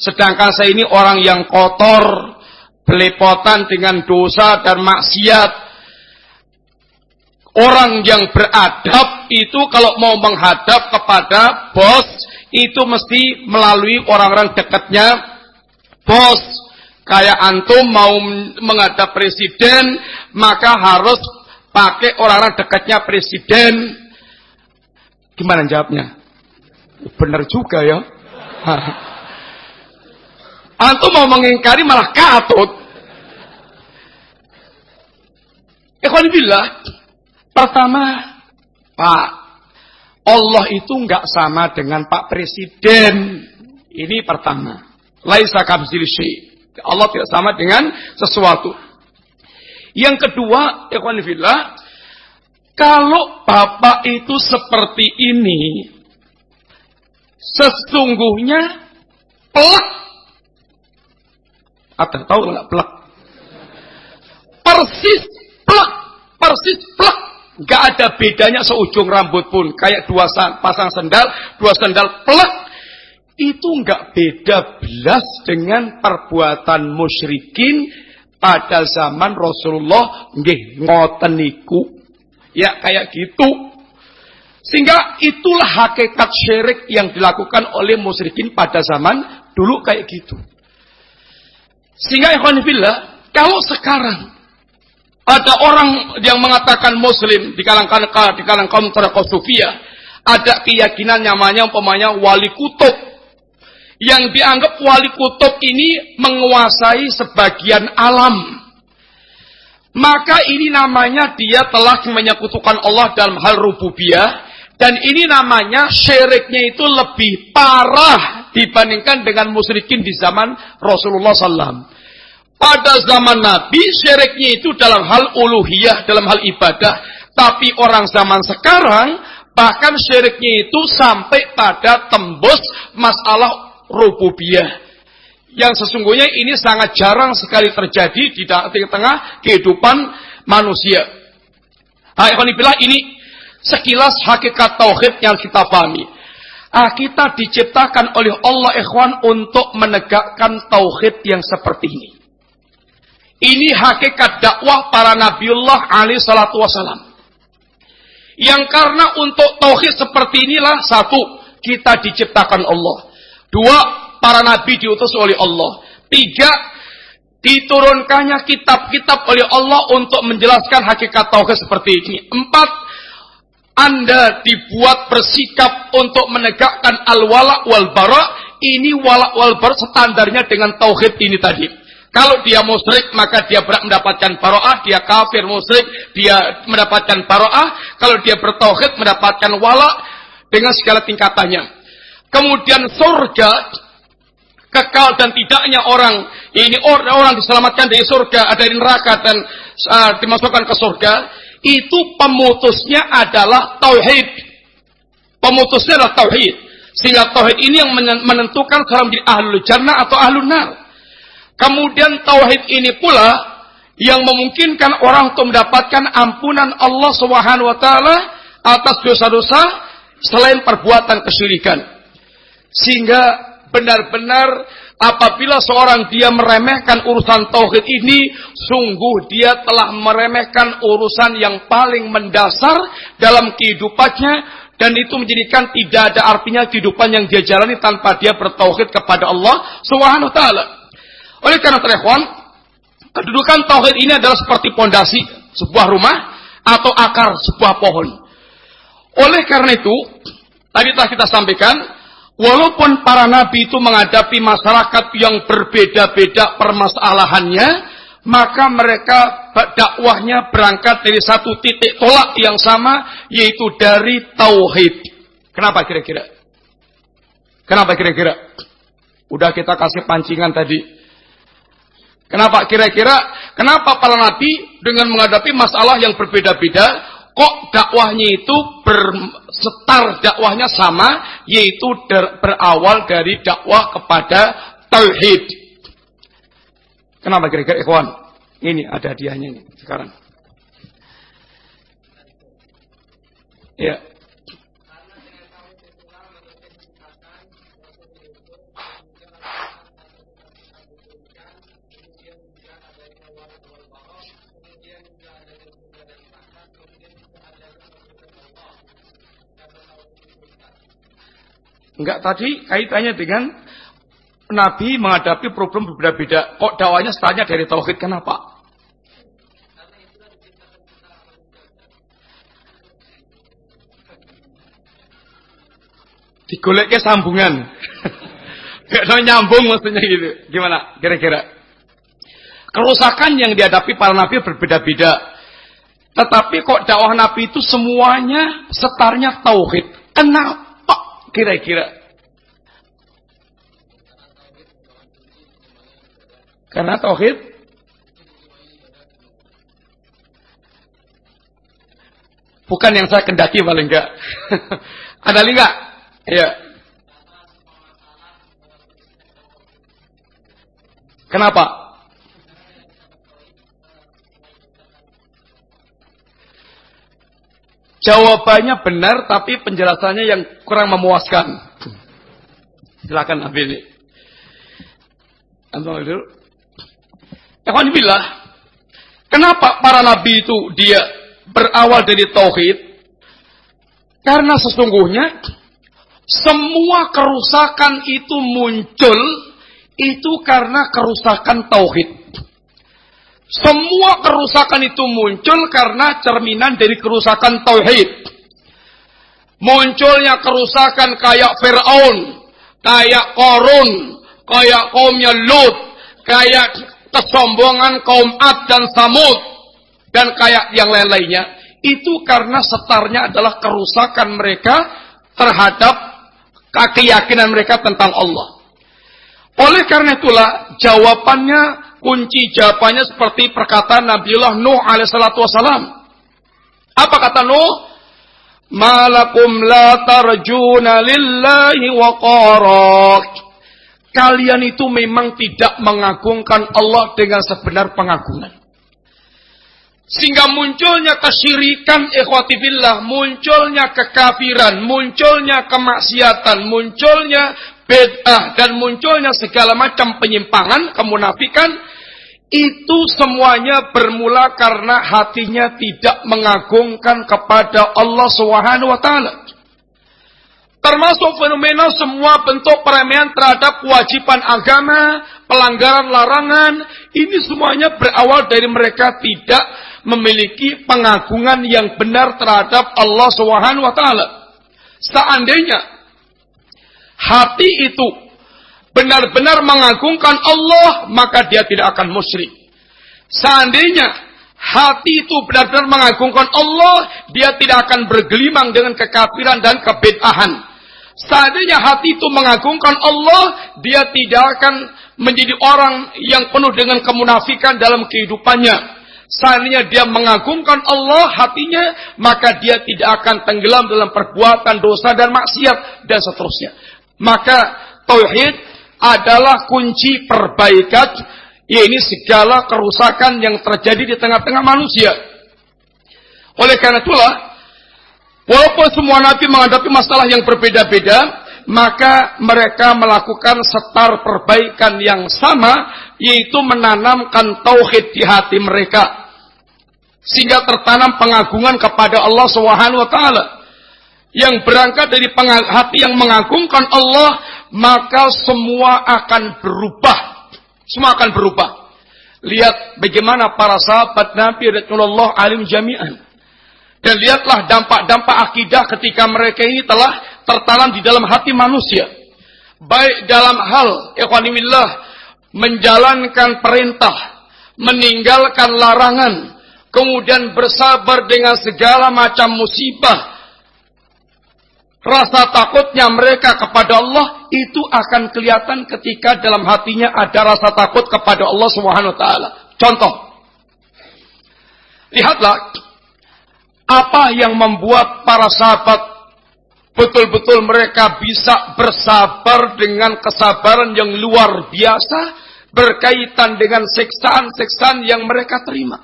Sedangkan saya ini orang yang kotor, belepotan dengan dosa dan maksiat. Orang yang beradab itu kalau mau menghadap kepada bos, itu mesti melalui orang-orang dekatnya bos. Kayak antum mau menghadap presiden, maka harus pakai orang-orang dekatnya presiden. Gimana jawabnya? Benar juga ya. *laughs* Antum mau mengingkari malah katut. Ikhwanibillah. Pertama, Pak, Allah itu nggak sama dengan Pak Presiden. Ini pertama. Laisa kamzil Allah tidak sama dengan sesuatu. Yang kedua, ikhwanifillah, kalau Bapak itu seperti ini, sesungguhnya pelak atau tahu nggak plek? Persis plek, persis plek. Gak ada bedanya seujung rambut pun. Kayak dua pasang sendal, dua sendal plek. Itu nggak beda belas dengan perbuatan musyrikin pada zaman Rasulullah nggih ngoten niku. Ya kayak gitu. Sehingga itulah hakikat syirik yang dilakukan oleh musyrikin pada zaman dulu kayak gitu. Sehingga ikhwanifillah, kalau sekarang ada orang yang mengatakan muslim di kalangan di kalangan kaum Tarakosufia, ada keyakinan namanya umpamanya wali kutub yang dianggap wali kutub ini menguasai sebagian alam. Maka ini namanya dia telah menyekutukan Allah dalam hal rububiyah dan ini namanya syiriknya itu lebih parah dibandingkan dengan musyrikin di zaman Rasulullah SAW. Pada zaman Nabi, syiriknya itu dalam hal uluhiyah, dalam hal ibadah. Tapi orang zaman sekarang, bahkan syiriknya itu sampai pada tembus masalah rububiyah. yang sesungguhnya ini sangat jarang sekali terjadi di tengah kehidupan manusia. Hai ini sekilas hakikat tauhid yang kita pahami. Ah, kita diciptakan oleh Allah ikhwan untuk menegakkan tauhid yang seperti ini. Ini hakikat dakwah para Nabiullah alaihi salatu wasalam. Yang karena untuk tauhid seperti inilah satu, kita diciptakan Allah. Dua, para nabi diutus oleh Allah. Tiga, diturunkannya kitab-kitab oleh Allah untuk menjelaskan hakikat tauhid seperti ini. Empat, anda dibuat bersikap untuk menegakkan al-wala wal bara, ini wala wal bara standarnya dengan tauhid ini tadi. Kalau dia musyrik maka dia berhak mendapatkan baroah, dia kafir musyrik dia mendapatkan baroah, kalau dia bertauhid mendapatkan wala dengan segala tingkatannya. Kemudian surga kekal dan tidaknya orang ini orang orang diselamatkan dari surga dari neraka dan uh, dimasukkan ke surga itu pemutusnya adalah tauhid. Pemutusnya adalah tauhid. Sehingga tauhid ini yang menentukan seorang menjadi ahlul jannah atau ahlul nar. Kemudian tauhid ini pula yang memungkinkan orang untuk mendapatkan ampunan Allah Subhanahu wa taala atas dosa-dosa selain perbuatan kesyirikan. Sehingga benar-benar Apabila seorang dia meremehkan urusan tauhid ini, sungguh dia telah meremehkan urusan yang paling mendasar dalam kehidupannya dan itu menjadikan tidak ada artinya kehidupan yang dia jalani tanpa dia bertauhid kepada Allah Subhanahu wa taala. Oleh karena telefon, kedudukan tauhid ini adalah seperti pondasi sebuah rumah atau akar sebuah pohon. Oleh karena itu, tadi telah kita sampaikan, Walaupun para nabi itu menghadapi masyarakat yang berbeda-beda permasalahannya, maka mereka dakwahnya berangkat dari satu titik tolak yang sama, yaitu dari tauhid. Kenapa kira-kira? Kenapa kira-kira? Udah kita kasih pancingan tadi. Kenapa kira-kira? Kenapa para nabi dengan menghadapi masalah yang berbeda-beda, kok dakwahnya itu ber, setar dakwahnya sama yaitu berawal dari dakwah kepada tauhid. Kenapa kira-kira ikhwan? Ini ada hadiahnya ini sekarang. Ya. Enggak tadi kaitannya dengan Nabi menghadapi problem berbeda-beda. Kok dakwanya setanya dari tauhid kenapa? Digolek ke sambungan. *laughs* Gak tahu nyambung maksudnya gitu. Gimana kira-kira? Kerusakan yang dihadapi para nabi berbeda-beda. Tetapi kok dakwah nabi itu semuanya setarnya tauhid. Kenapa? Kira-kira. Karena tauhid bukan yang saya kendaki paling enggak. *laughs* Ada lagi enggak? Ya. Kenapa? Jawabannya benar tapi penjelasannya yang kurang memuaskan. Silakan ambil ini. Antum dulu. bilang, kenapa para nabi itu dia berawal dari tauhid? Karena sesungguhnya semua kerusakan itu muncul itu karena kerusakan tauhid. Semua kerusakan itu muncul karena cerminan dari kerusakan tauhid. Munculnya kerusakan kayak Fir'aun, kayak Korun, kayak kaumnya Lut, kayak kesombongan kaum Ad dan Samud, dan kayak yang lain-lainnya. Itu karena setarnya adalah kerusakan mereka terhadap keyakinan mereka tentang Allah. Oleh karena itulah jawabannya Kunci jawabannya seperti perkataan Nabiullah Nuh alaihissalatu wassalam. Apa kata Nuh? Malakum la tarjuna lillahi wa qarak. kalian itu memang tidak mengagungkan Allah dengan sebenar pengagungan. Sehingga munculnya kesyirikan ikhwati billah, munculnya kekafiran, munculnya kemaksiatan, munculnya bid'ah dan munculnya segala macam penyimpangan, kemunafikan itu semuanya bermula karena hatinya tidak mengagungkan kepada Allah Subhanahu wa taala. Termasuk fenomena semua bentuk peremehan terhadap kewajiban agama, pelanggaran larangan, ini semuanya berawal dari mereka tidak memiliki pengagungan yang benar terhadap Allah Subhanahu wa taala. Seandainya hati itu benar-benar mengagungkan Allah, maka dia tidak akan musyrik. Seandainya hati itu benar-benar mengagungkan Allah, dia tidak akan bergelimang dengan kekafiran dan kebid'ahan. Seandainya hati itu mengagungkan Allah, dia tidak akan menjadi orang yang penuh dengan kemunafikan dalam kehidupannya. Seandainya dia mengagungkan Allah hatinya, maka dia tidak akan tenggelam dalam perbuatan dosa dan maksiat dan seterusnya. Maka tauhid adalah kunci perbaikan, ini segala kerusakan yang terjadi di tengah-tengah manusia. Oleh karena itulah, Walaupun semua nabi menghadapi masalah yang berbeda-beda, maka mereka melakukan setar perbaikan yang sama, yaitu menanamkan tauhid di hati mereka. Sehingga tertanam pengagungan kepada Allah Subhanahu wa taala. Yang berangkat dari hati yang mengagungkan Allah, maka semua akan berubah. Semua akan berubah. Lihat bagaimana para sahabat Nabi Rasulullah alim jami'an dan lihatlah dampak-dampak akidah ketika mereka ini telah tertanam di dalam hati manusia. Baik dalam hal ikhwanimillah menjalankan perintah, meninggalkan larangan, kemudian bersabar dengan segala macam musibah. Rasa takutnya mereka kepada Allah itu akan kelihatan ketika dalam hatinya ada rasa takut kepada Allah Subhanahu wa taala. Contoh. Lihatlah apa yang membuat para sahabat betul-betul mereka bisa bersabar dengan kesabaran yang luar biasa berkaitan dengan seksaan-seksaan yang mereka terima.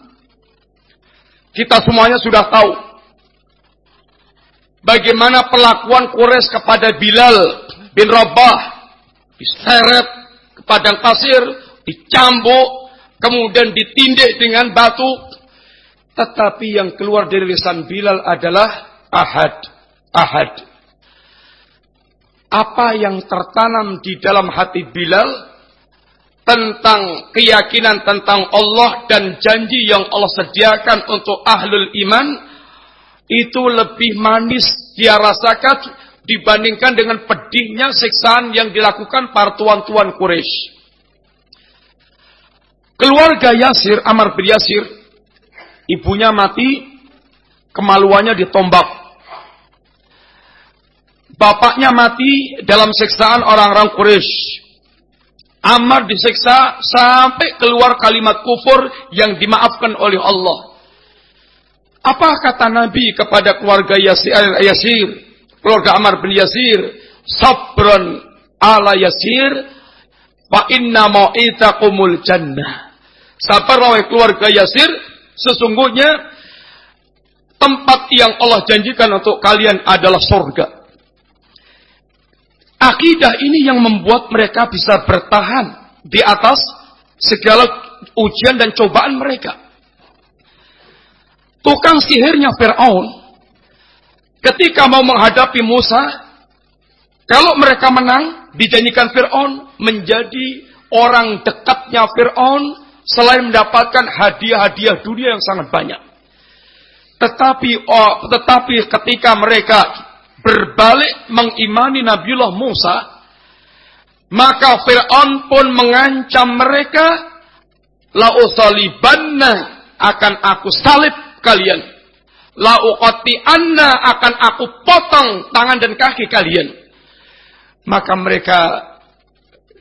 Kita semuanya sudah tahu bagaimana perlakuan Quraisy kepada Bilal bin Rabah diseret ke padang pasir, dicambuk, kemudian ditindik dengan batu, tetapi yang keluar dari lisan Bilal adalah ahad. Ahad. Apa yang tertanam di dalam hati Bilal tentang keyakinan tentang Allah dan janji yang Allah sediakan untuk ahlul iman itu lebih manis dia rasakan dibandingkan dengan pedihnya siksaan yang dilakukan para tuan-tuan Quraisy. Keluarga Yasir, Amar bin Yasir, Ibunya mati, kemaluannya ditombak. Bapaknya mati dalam siksaan orang-orang Quraisy. Ammar disiksa sampai keluar kalimat kufur yang dimaafkan oleh Allah. Apa kata Nabi kepada keluarga Yasir, Yasir keluarga Ammar bin Yasir? Sabran ala Yasir, fa inna mau'itakumul jannah. Sabar oleh keluarga Yasir, Sesungguhnya tempat yang Allah janjikan untuk kalian adalah surga. Akidah ini yang membuat mereka bisa bertahan di atas segala ujian dan cobaan mereka. Tukang sihirnya Fir'aun ketika mau menghadapi Musa, kalau mereka menang, dijanjikan Fir'aun menjadi orang dekatnya Fir'aun selain mendapatkan hadiah-hadiah dunia yang sangat banyak. Tetapi oh, tetapi ketika mereka berbalik mengimani Nabiullah Musa, maka Fir'aun pun mengancam mereka, la usalibanna akan aku salib kalian. La uqati anna akan aku potong tangan dan kaki kalian. Maka mereka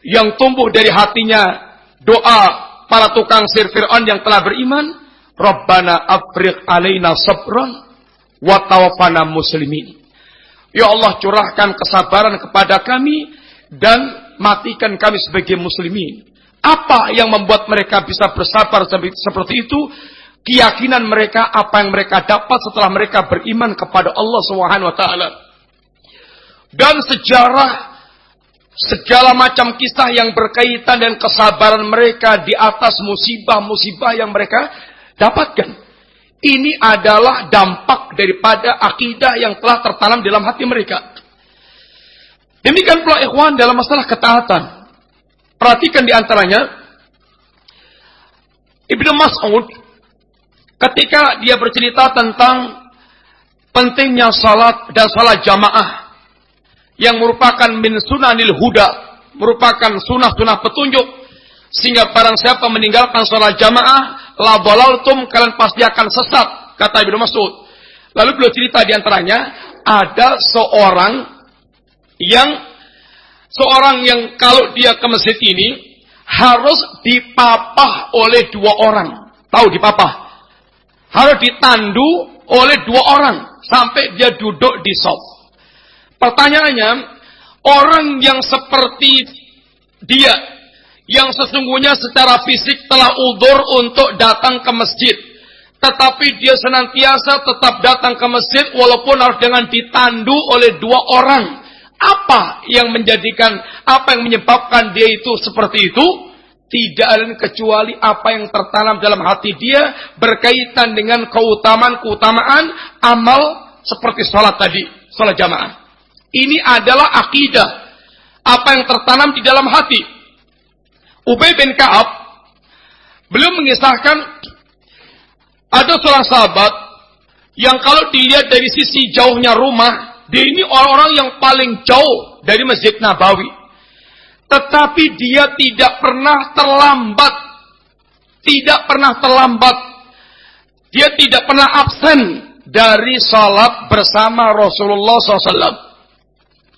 yang tumbuh dari hatinya doa para tukang sir Fir'aun yang telah beriman, Rabbana afriq alaina sabran wa tawaffana muslimin. Ya Allah curahkan kesabaran kepada kami dan matikan kami sebagai muslimin. Apa yang membuat mereka bisa bersabar seperti itu? Keyakinan mereka apa yang mereka dapat setelah mereka beriman kepada Allah Subhanahu wa taala. Dan sejarah segala macam kisah yang berkaitan dan kesabaran mereka di atas musibah-musibah yang mereka dapatkan. Ini adalah dampak daripada akidah yang telah tertanam dalam hati mereka. Demikian pula ikhwan dalam masalah ketaatan. Perhatikan di antaranya Ibnu Mas'ud ketika dia bercerita tentang pentingnya salat dan salat jamaah yang merupakan min sunanil huda, merupakan sunah-sunah petunjuk sehingga barang siapa meninggalkan salat jamaah la dalaltum kalian pasti akan sesat kata Ibnu Mas'ud. Lalu beliau cerita di antaranya ada seorang yang seorang yang kalau dia ke masjid ini harus dipapah oleh dua orang. Tahu dipapah? Harus ditandu oleh dua orang sampai dia duduk di sop. Pertanyaannya, orang yang seperti dia yang sesungguhnya secara fisik telah udur untuk datang ke masjid. Tetapi dia senantiasa tetap datang ke masjid walaupun harus dengan ditandu oleh dua orang. Apa yang menjadikan, apa yang menyebabkan dia itu seperti itu? Tidak lain kecuali apa yang tertanam dalam hati dia berkaitan dengan keutamaan-keutamaan amal seperti sholat tadi, sholat jamaah. Ini adalah akidah. Apa yang tertanam di dalam hati. Ubay bin Ka'ab belum mengisahkan ada seorang sahabat yang kalau dilihat dari sisi jauhnya rumah, dia ini orang-orang yang paling jauh dari Masjid Nabawi. Tetapi dia tidak pernah terlambat. Tidak pernah terlambat. Dia tidak pernah absen dari salat bersama Rasulullah SAW.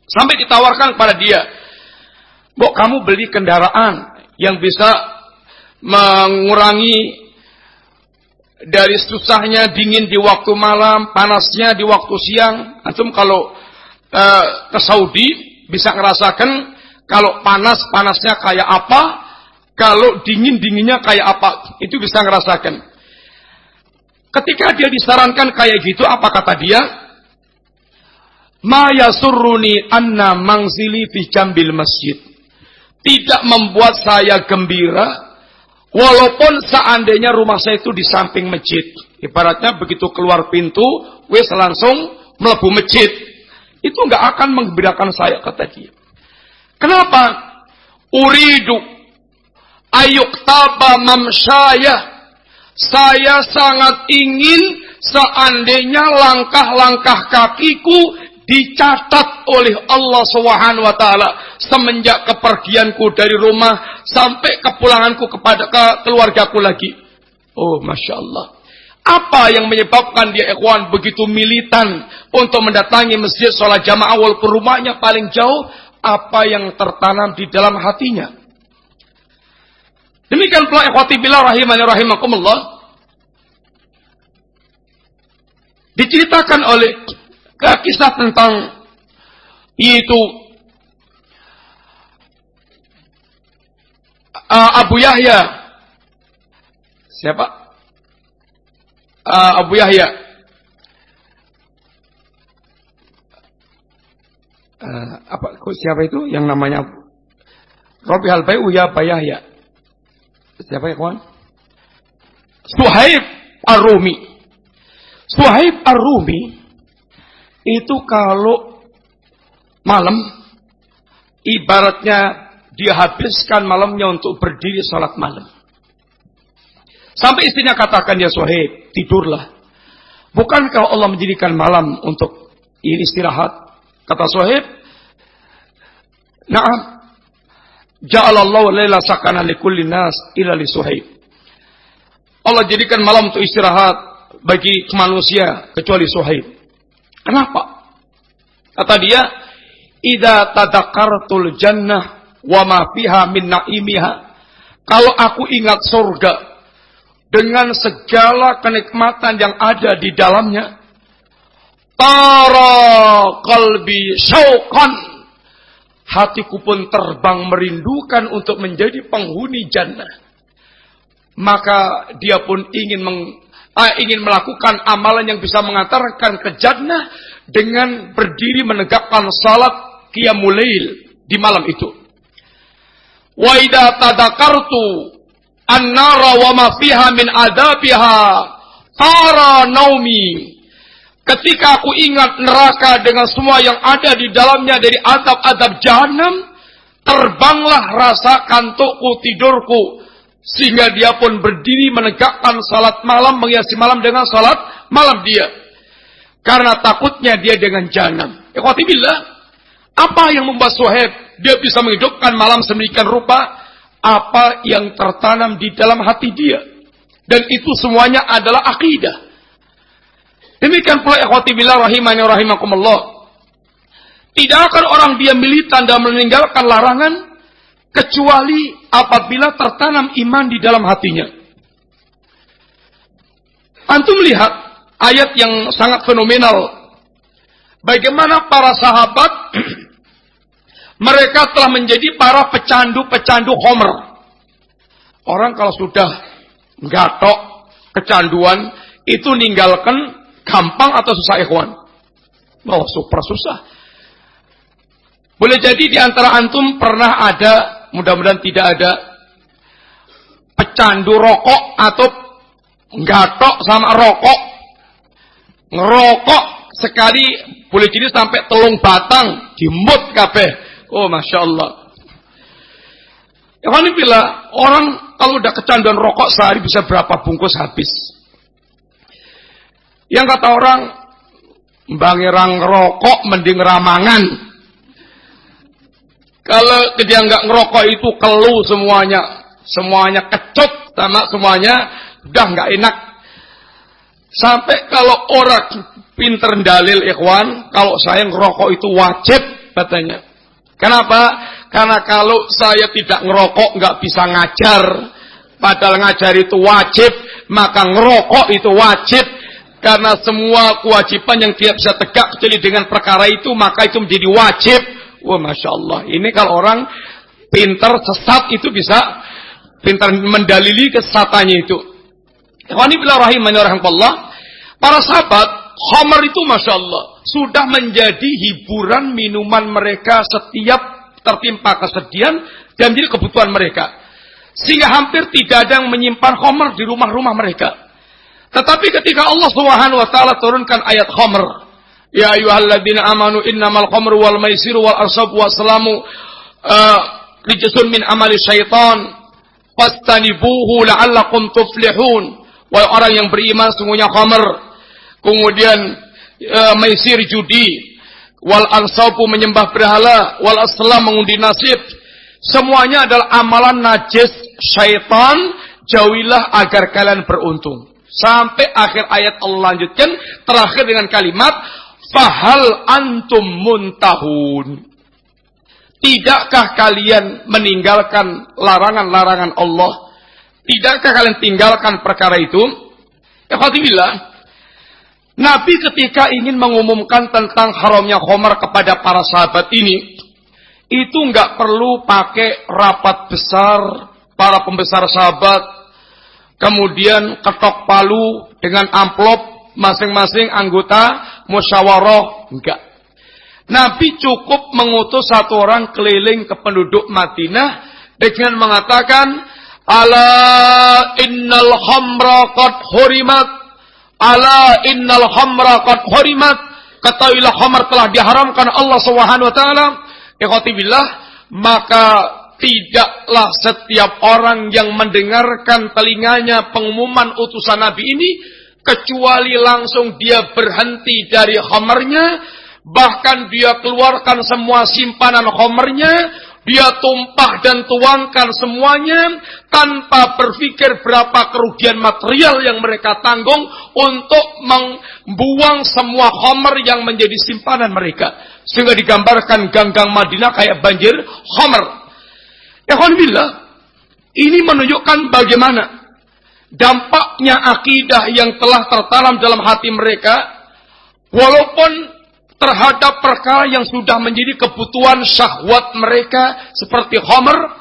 Sampai ditawarkan kepada dia, Bok kamu beli kendaraan yang bisa mengurangi dari susahnya dingin di waktu malam, panasnya di waktu siang. Antum kalau uh, ke Saudi bisa ngerasakan kalau panas panasnya kayak apa, kalau dingin dinginnya kayak apa. Itu bisa ngerasakan. Ketika dia disarankan kayak gitu, apa kata dia? Ma yasurruni anna mangzili fi jambil masjid tidak membuat saya gembira walaupun seandainya rumah saya itu di samping masjid. Ibaratnya begitu keluar pintu, wes langsung melebu masjid. Itu nggak akan menggembirakan saya kata dia. Kenapa? Uridu ayuk taba mamsyaya. Saya sangat ingin seandainya langkah-langkah kakiku dicatat oleh Allah Subhanahu wa taala semenjak kepergianku dari rumah sampai kepulanganku kepada ke keluargaku lagi. Oh, Masya Allah. Apa yang menyebabkan dia ikhwan begitu militan untuk mendatangi masjid sholat jamaah walaupun rumahnya paling jauh? Apa yang tertanam di dalam hatinya? Demikian pula ikhwati billah rahimani rahimakumullah. Diceritakan oleh kisah tentang itu uh, Abu Yahya siapa uh, Abu Yahya uh, apa siapa itu yang namanya Robi Halbai Uya Bayahya siapa ya kawan Suhaib Ar-Rumi Suhaib Ar-Rumi itu kalau malam ibaratnya dia habiskan malamnya untuk berdiri sholat malam. Sampai istrinya katakan ya Suhaib, tidurlah. Bukankah Allah menjadikan malam untuk ini istirahat? Kata Suhaib, Naam. Ja'alallahu laila sakana likulli nas ila li Suhaib. Allah jadikan malam untuk istirahat bagi manusia kecuali Suhaib. Kenapa? Kata dia, "Idza tadakkartul jannah wa ma fiha min naimiha." Kalau aku ingat surga dengan segala kenikmatan yang ada di dalamnya, tara qalbi syauqan. Hatiku pun terbang merindukan untuk menjadi penghuni jannah. Maka dia pun ingin meng, uh, ingin melakukan amalan yang bisa mengantarkan ke jannah dengan berdiri menegakkan salat qiyamul di malam itu. Wa idza tadakartu an-nara wa ma fiha min adabiha tara naumi Ketika aku ingat neraka dengan semua yang ada di dalamnya dari adab-adab jahanam, terbanglah rasa kantukku, tidurku. Sehingga dia pun berdiri menegakkan salat malam, menghiasi malam dengan salat malam dia. Karena takutnya dia dengan jahanam. Billah, apa yang membuat Suhaib dia bisa menghidupkan malam sedemikian rupa? Apa yang tertanam di dalam hati dia. Dan itu semuanya adalah akidah. Demikian pula ikhwati billah rahimani rahimakumullah. Tidak akan orang dia militan dan meninggalkan larangan kecuali apabila tertanam iman di dalam hatinya. Antum lihat ayat yang sangat fenomenal. Bagaimana para sahabat *clears throat* mereka telah menjadi para pecandu-pecandu Homer. Orang kalau sudah gatok kecanduan itu ninggalkan Gampang atau susah ikhwan? Oh, super susah. Boleh jadi di antara antum pernah ada, mudah-mudahan tidak ada, pecandu rokok atau gatok sama rokok. Ngerokok sekali boleh jadi sampai telung batang dimut kabeh. Oh, masya Allah. Ikhwan bila orang kalau udah kecanduan rokok sehari bisa berapa bungkus habis. Yang kata orang, bangirang rokok mending ramangan. Kalau dia nggak ngerokok itu kelu semuanya, semuanya kecut sama semuanya udah nggak enak. Sampai kalau orang pinter dalil ikhwan, kalau saya ngerokok itu wajib katanya. Kenapa? Karena kalau saya tidak ngerokok nggak bisa ngajar. Padahal ngajar itu wajib, maka ngerokok itu wajib. Karena semua kewajiban yang tidak bisa tegak kecuali dengan perkara itu, maka itu menjadi wajib. Wah, Masya Allah. Ini kalau orang pintar sesat itu bisa pintar mendalili kesesatannya itu. Allah. Para sahabat, Homer itu Masya Allah. Sudah menjadi hiburan minuman mereka setiap tertimpa kesedihan dan jadi kebutuhan mereka. Sehingga hampir tidak ada yang menyimpan Homer di rumah-rumah mereka. Tetapi ketika Allah Subhanahu wa taala turunkan ayat khamr, ya ayyuhalladzina amanu innamal khamru wal maisiru wal ansab waslamu uh, rijsun min amali syaitan fastanibuhu la'allakum tuflihun. Wahai orang yang beriman sungguhnya khamr, kemudian uh, maisir judi, wal ansabu menyembah berhala, wal aslam mengundi nasib. Semuanya adalah amalan najis syaitan, jauhilah agar kalian beruntung. Sampai akhir ayat Allah lanjutkan terakhir dengan kalimat fahal antum muntahun. Tidakkah kalian meninggalkan larangan-larangan Allah? Tidakkah kalian tinggalkan perkara itu? Ya Nabi ketika ingin mengumumkan tentang haramnya khomer kepada para sahabat ini, itu nggak perlu pakai rapat besar para pembesar sahabat, kemudian ketok palu dengan amplop masing-masing anggota musyawarah. Enggak. Nabi cukup mengutus satu orang keliling ke penduduk Madinah dengan mengatakan ala innal khamra qad hurimat. Ala innal khamra qad hurimat. Ketahuilah khamar telah diharamkan Allah Subhanahu wa taala. Maka tidaklah setiap orang yang mendengarkan telinganya pengumuman utusan Nabi ini kecuali langsung dia berhenti dari homernya bahkan dia keluarkan semua simpanan homernya dia tumpah dan tuangkan semuanya tanpa berpikir berapa kerugian material yang mereka tanggung untuk membuang semua homer yang menjadi simpanan mereka. Sehingga digambarkan ganggang Madinah kayak banjir homer. Alhamdulillah, ini menunjukkan bagaimana dampaknya akidah yang telah tertanam dalam hati mereka, walaupun terhadap perkara yang sudah menjadi kebutuhan syahwat mereka seperti homer,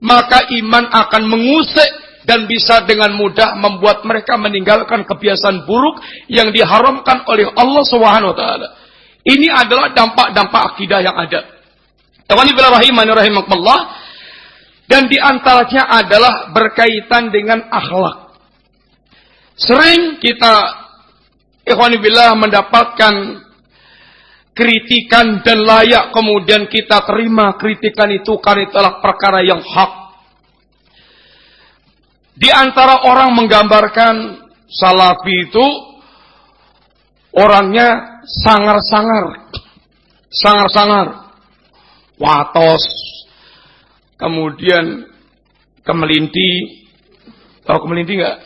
maka iman akan mengusik dan bisa dengan mudah membuat mereka meninggalkan kebiasaan buruk yang diharamkan oleh Allah Subhanahu wa taala. Ini adalah dampak-dampak akidah yang ada. Tawani bila rahimani rahimakumullah dan di antaranya adalah berkaitan dengan akhlak. Sering kita ikhwani billah mendapatkan kritikan dan layak kemudian kita terima kritikan itu karena itulah perkara yang hak. Di antara orang menggambarkan salafi itu orangnya sangar-sangar, sangar-sangar, watos, kemudian kemelinti, tahu kemelinti nggak?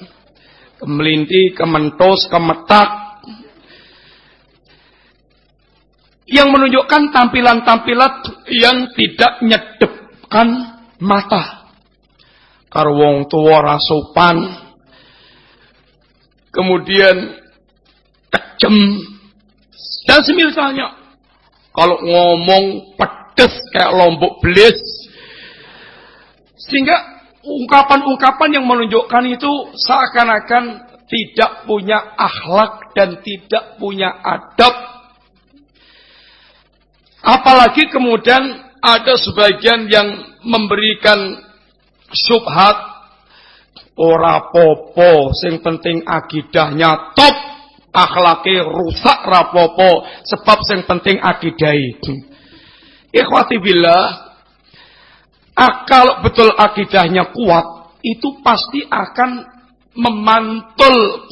Kemelinti, kementos, kemetak, yang menunjukkan tampilan-tampilan yang tidak nyedepkan mata. Karwong tua rasupan, kemudian kejem, dan semisalnya. Kalau ngomong pedes kayak lombok belis, sehingga ungkapan-ungkapan yang menunjukkan itu seakan-akan tidak punya akhlak dan tidak punya adab. Apalagi kemudian ada sebagian yang memberikan subhat ora popo sing penting akidahnya top akhlaknya rusak rapopo sebab sing penting akidah itu ikhwati billah akal betul akidahnya kuat itu pasti akan memantul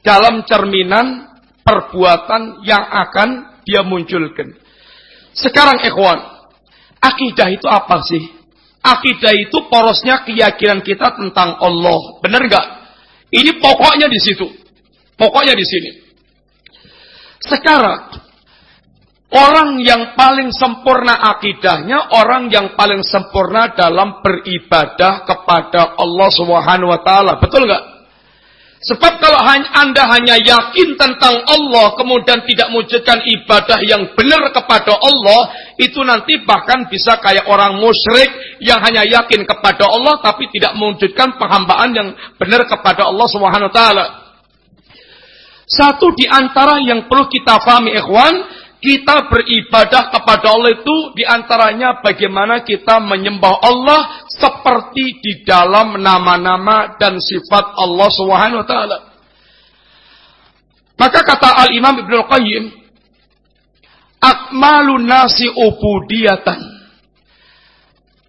dalam cerminan perbuatan yang akan dia munculkan sekarang ikhwan, akidah itu apa sih? Akidah itu porosnya keyakinan kita tentang Allah. Benar nggak? Ini pokoknya di situ. Pokoknya di sini. Sekarang, orang yang paling sempurna akidahnya, orang yang paling sempurna dalam beribadah kepada Allah Subhanahu wa taala. Betul nggak? Sebab kalau anda hanya yakin tentang Allah, kemudian tidak mewujudkan ibadah yang benar kepada Allah, itu nanti bahkan bisa kayak orang musyrik yang hanya yakin kepada Allah, tapi tidak mewujudkan penghambaan yang benar kepada Allah Subhanahu Taala. Satu di antara yang perlu kita pahami, ikhwan, kita beribadah kepada Allah itu di antaranya bagaimana kita menyembah Allah seperti di dalam nama-nama dan sifat Allah Subhanahu wa taala. Maka kata Al Imam Ibnu Qayyim, akmalun nasi ubudiyatan.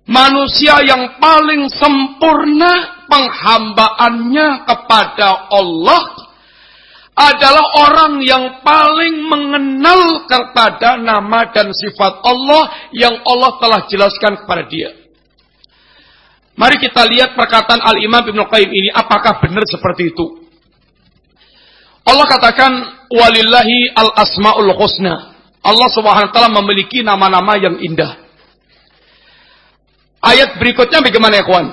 Manusia yang paling sempurna penghambaannya kepada Allah adalah orang yang paling mengenal kepada nama dan sifat Allah yang Allah telah jelaskan kepada dia. Mari kita lihat perkataan Al-Imam Ibn Qayyim ini apakah benar seperti itu. Allah katakan walillahi al-asmaul husna. Allah Subhanahu wa taala memiliki nama-nama yang indah. Ayat berikutnya bagaimana ya kawan?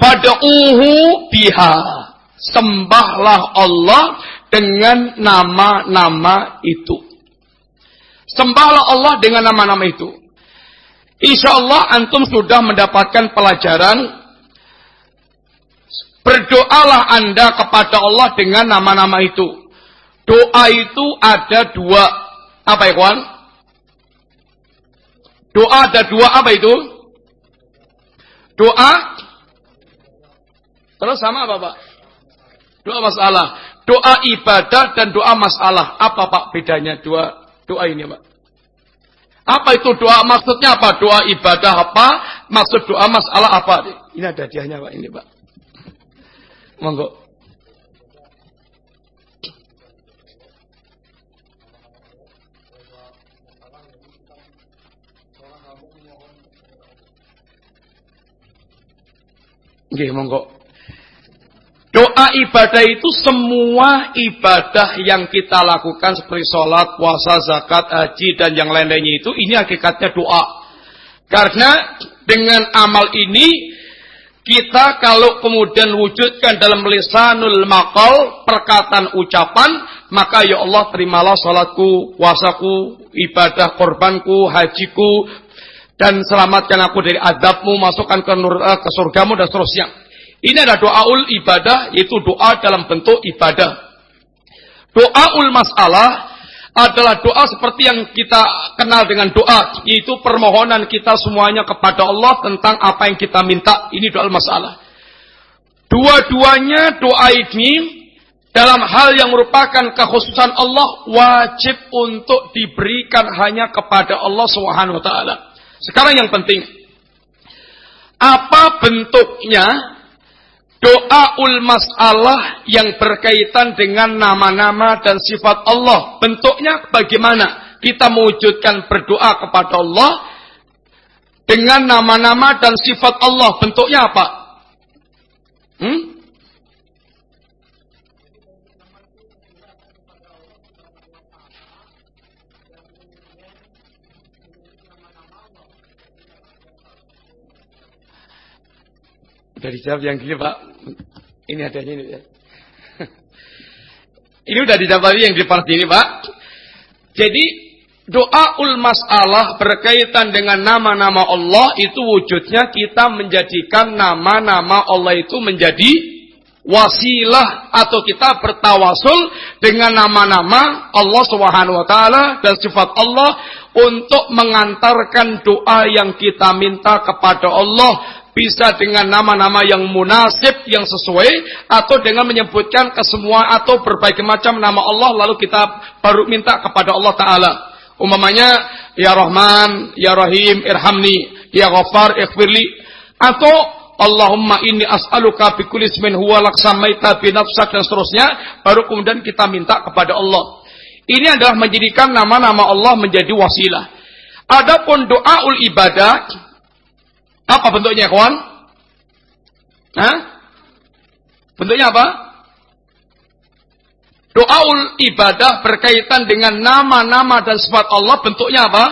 Fad'uhu biha Sembahlah Allah dengan nama-nama itu. Sembahlah Allah dengan nama-nama itu. Insya Allah antum sudah mendapatkan pelajaran. Berdoalah anda kepada Allah dengan nama-nama itu. Doa itu ada dua. Apa ya kawan? Doa ada dua apa itu? Doa. Terus sama apa Pak? Doa masalah. Doa ibadah dan doa masalah. Apa Pak bedanya dua doa ini Pak? Apa itu doa? Maksudnya apa? Doa ibadah apa? Maksud doa masalah apa? Ini ada hadiahnya Pak ini Pak. Monggo. Oke, monggo. Ibadah itu semua ibadah yang kita lakukan seperti sholat, puasa, zakat, haji, dan yang lain-lainnya itu, ini hakikatnya doa. Karena dengan amal ini, Kita kalau kemudian wujudkan dalam lisanul maqal, perkataan ucapan, maka ya Allah terimalah salatku, puasaku, ibadah korbanku, hajiku, dan selamatkan aku dari adabmu, masukkan ke, nur, eh, ke surgamu dan seterusnya. Ini adalah doaul ibadah, yaitu doa dalam bentuk ibadah. Doaul masalah adalah doa seperti yang kita kenal dengan doa, yaitu permohonan kita semuanya kepada Allah tentang apa yang kita minta. Ini doa masalah. Dua-duanya doa ini dalam hal yang merupakan kekhususan Allah wajib untuk diberikan hanya kepada Allah Subhanahu wa taala. Sekarang yang penting apa bentuknya Doaul masalah yang berkaitan dengan nama-nama dan sifat Allah. Bentuknya bagaimana? Kita mewujudkan berdoa kepada Allah dengan nama-nama dan sifat Allah. Bentuknya apa? Hmm? Dari jawab yang gini Pak. Ini adanya ini ya. *laughs* Ini udah dijawab yang di part ini Pak. Jadi doa ul masalah berkaitan dengan nama-nama Allah itu wujudnya kita menjadikan nama-nama Allah itu menjadi wasilah atau kita bertawasul dengan nama-nama Allah Subhanahu wa taala dan sifat Allah untuk mengantarkan doa yang kita minta kepada Allah bisa dengan nama-nama yang munasib, yang sesuai, atau dengan menyebutkan kesemua atau berbagai macam nama Allah, lalu kita baru minta kepada Allah Ta'ala. Umamanya, Ya Rahman, Ya Rahim, Irhamni, Ya Ghaffar, Ikhfirli. Atau, Allahumma inni as'aluka bi kulli ismin huwa lak samaita bi nafsak dan seterusnya, baru kemudian kita minta kepada Allah. Ini adalah menjadikan nama-nama Allah menjadi wasilah. Adapun doaul ibadah apa bentuknya, kawan? Hah? Bentuknya apa? Doaul ibadah berkaitan dengan nama-nama dan sifat Allah bentuknya apa?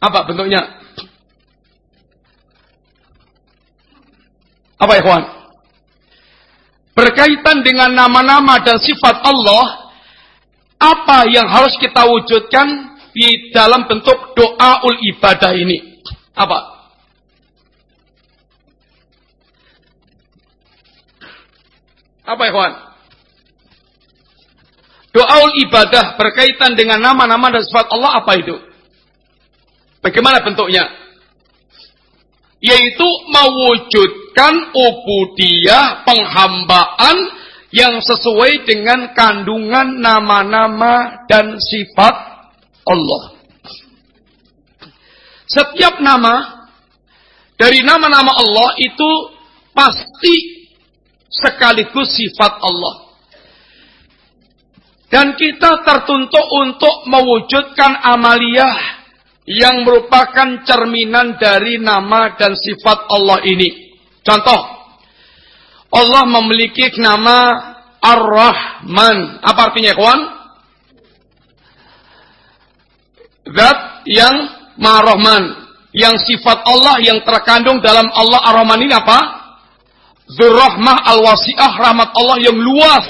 Apa bentuknya? Apa ya kawan? Berkaitan dengan nama-nama dan sifat Allah, apa yang harus kita wujudkan di dalam bentuk doaul ibadah ini? Apa? Apa kawan? Doaul ibadah berkaitan dengan nama-nama dan sifat Allah apa itu? Bagaimana bentuknya? Yaitu mewujudkan ubudiyah penghambaan yang sesuai dengan kandungan nama-nama dan sifat Allah. Setiap nama dari nama-nama Allah itu pasti sekaligus sifat Allah. Dan kita tertuntut untuk mewujudkan amaliyah yang merupakan cerminan dari nama dan sifat Allah ini. Contoh, Allah memiliki nama Ar-Rahman. Apa artinya, kawan? Zat yang Maha Rahman. Yang sifat Allah yang terkandung dalam Allah Ar-Rahman ini apa? Zurrahmah al-wasi'ah rahmat Allah yang luas.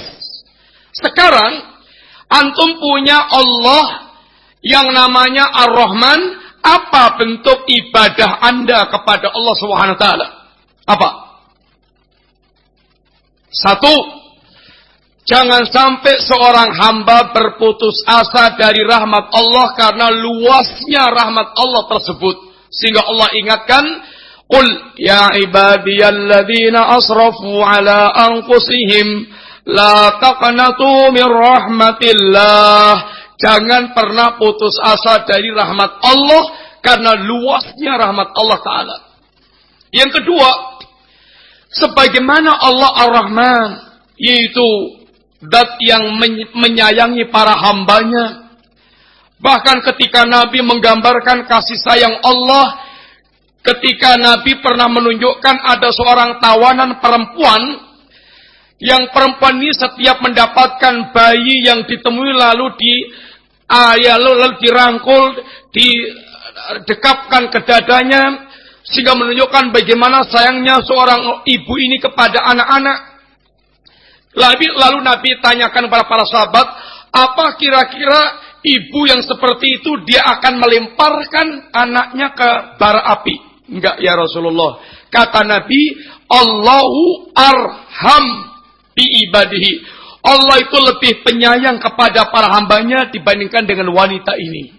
Sekarang, antum punya Allah yang namanya Ar-Rahman. Apa bentuk ibadah anda kepada Allah Subhanahu Wa Taala? Apa? Satu, Jangan sampai seorang hamba berputus asa dari rahmat Allah karena luasnya rahmat Allah tersebut. Sehingga Allah ingatkan, Qul ya ibadiyalladzina asrafu ala anfusihim la taqnatu min rahmatillah. Jangan pernah putus asa dari rahmat Allah karena luasnya rahmat Allah Ta'ala. Yang kedua, sebagaimana Allah Ar-Rahman, yaitu Dat yang menyayangi para hambanya. Bahkan ketika Nabi menggambarkan kasih sayang Allah, ketika Nabi pernah menunjukkan ada seorang tawanan perempuan, yang perempuan ini setiap mendapatkan bayi yang ditemui lalu di ah, ya, lalu dirangkul, didekapkan ke dadanya, Sehingga menunjukkan bagaimana sayangnya seorang ibu ini kepada anak-anak. Lalu, Nabi tanyakan kepada para sahabat, apa kira-kira ibu yang seperti itu dia akan melemparkan anaknya ke bara api? Enggak ya Rasulullah. Kata Nabi, Allahu arham bi ibadihi. Allah itu lebih penyayang kepada para hambanya dibandingkan dengan wanita ini.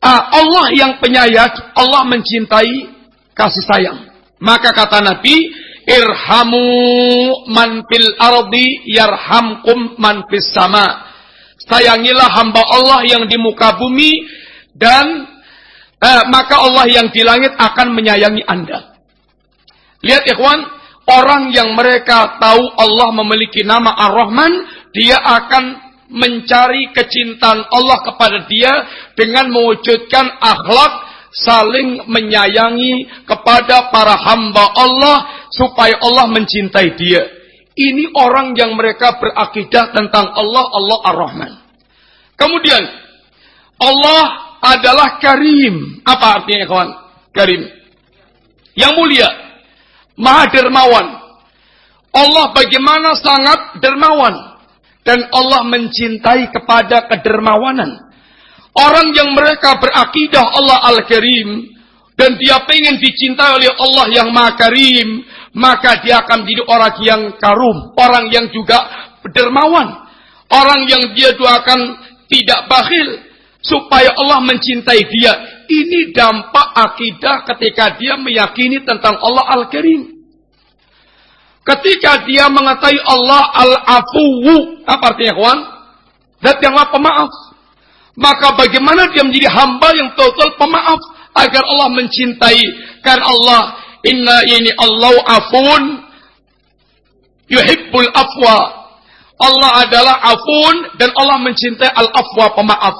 Ah, Allah yang penyayang, Allah mencintai kasih sayang. Maka kata Nabi, irhamu man fil ardi yarhamkum man fis sama. Sayangilah hamba Allah yang di muka bumi dan eh, maka Allah yang di langit akan menyayangi Anda. Lihat ikhwan, orang yang mereka tahu Allah memiliki nama Ar-Rahman, dia akan mencari kecintaan Allah kepada dia dengan mewujudkan akhlak saling menyayangi kepada para hamba Allah supaya Allah mencintai dia. Ini orang yang mereka berakidah tentang Allah, Allah Ar-Rahman. Kemudian, Allah adalah Karim. Apa artinya kawan? Karim. Yang mulia. Maha dermawan. Allah bagaimana sangat dermawan dan Allah mencintai kepada kedermawanan. Orang yang mereka berakidah Allah Al-Karim dan dia pengen dicintai oleh Allah yang Maha Karim, maka dia akan menjadi orang yang karum, orang yang juga dermawan, orang yang dia doakan tidak bakhil supaya Allah mencintai dia. Ini dampak akidah ketika dia meyakini tentang Allah Al-Karim. Ketika dia mengetahui Allah al-afuwu, apa artinya kawan? Zat yang maha pemaaf. Maka bagaimana dia menjadi hamba yang total pemaaf agar Allah mencintai? Karena Allah inna ini Allah afun yuhibbul afwa. Allah adalah afun dan Allah mencintai al-afwa pemaaf.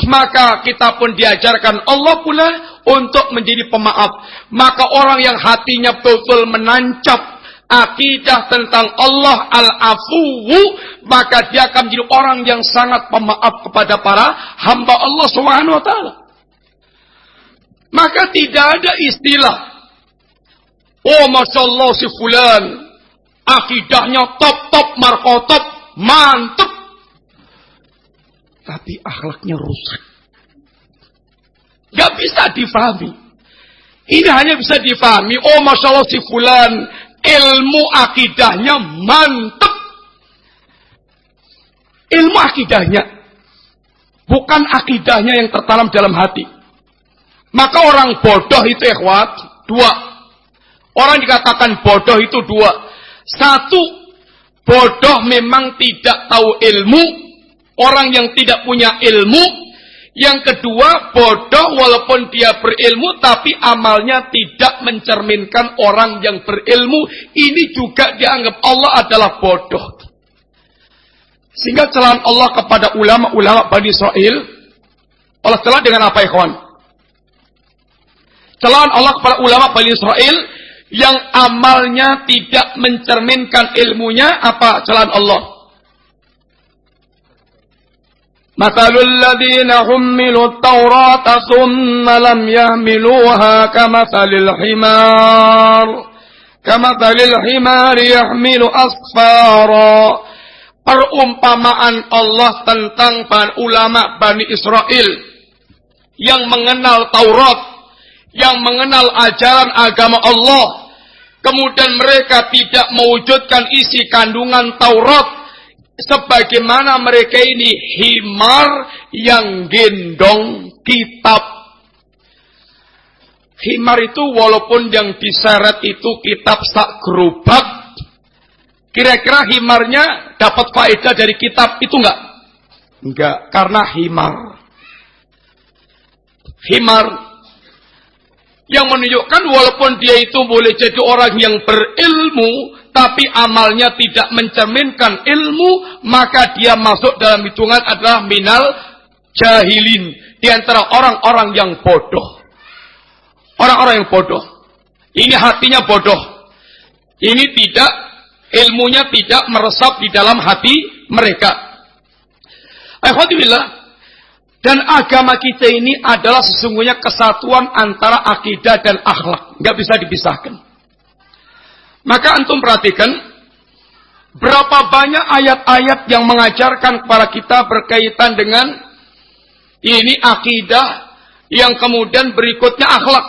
Maka kita pun diajarkan Allah pula untuk menjadi pemaaf. Maka orang yang hatinya betul menancap akidah tentang Allah al-afuwu, maka dia akan menjadi orang yang sangat pemaaf kepada para hamba Allah Subhanahu wa taala. Maka tidak ada istilah Oh Masya Allah si fulan Akidahnya top-top markotop Mantep Tapi akhlaknya rusak. Gak bisa difahami. Ini hanya bisa difahami Oh Masya Allah si fulan ilmu akidahnya mantep. Ilmu akidahnya. Bukan akidahnya yang tertanam dalam hati. Maka orang bodoh itu ikhwat, dua. Orang dikatakan bodoh itu dua. Satu, bodoh memang tidak tahu ilmu. Orang yang tidak punya ilmu, yang kedua, bodoh walaupun dia berilmu tapi amalnya tidak mencerminkan orang yang berilmu. Ini juga dianggap Allah adalah bodoh. Sehingga celaan Allah kepada ulama-ulama Bani Israel, Allah celah dengan apa ikhwan? Celaan Allah kepada ulama Bani Israel yang amalnya tidak mencerminkan ilmunya, apa celaan Allah? مثل الذين حملوا التوراة ثم لم يحملوها كمثل الحمار كمثل الحمار يحمل أسفارا perumpamaan Allah tentang para ulama Bani Israel yang mengenal Taurat, yang mengenal ajaran agama Allah, kemudian mereka tidak mewujudkan isi kandungan Taurat, sebagaimana mereka ini himar yang gendong kitab. Himar itu walaupun yang diseret itu kitab sak gerobak, kira-kira himarnya dapat faedah dari kitab itu enggak? Enggak, karena himar. Himar yang menunjukkan walaupun dia itu boleh jadi orang yang berilmu, tapi amalnya tidak mencerminkan ilmu, maka dia masuk dalam hitungan adalah minal jahilin. Di antara orang-orang yang bodoh. Orang-orang yang bodoh. Ini hatinya bodoh. Ini tidak, ilmunya tidak meresap di dalam hati mereka. Alhamdulillah, Dan agama kita ini adalah sesungguhnya kesatuan antara akidah dan akhlak. Nggak bisa dipisahkan. Maka antum perhatikan berapa banyak ayat-ayat yang mengajarkan kepada kita berkaitan dengan ini akidah yang kemudian berikutnya akhlak.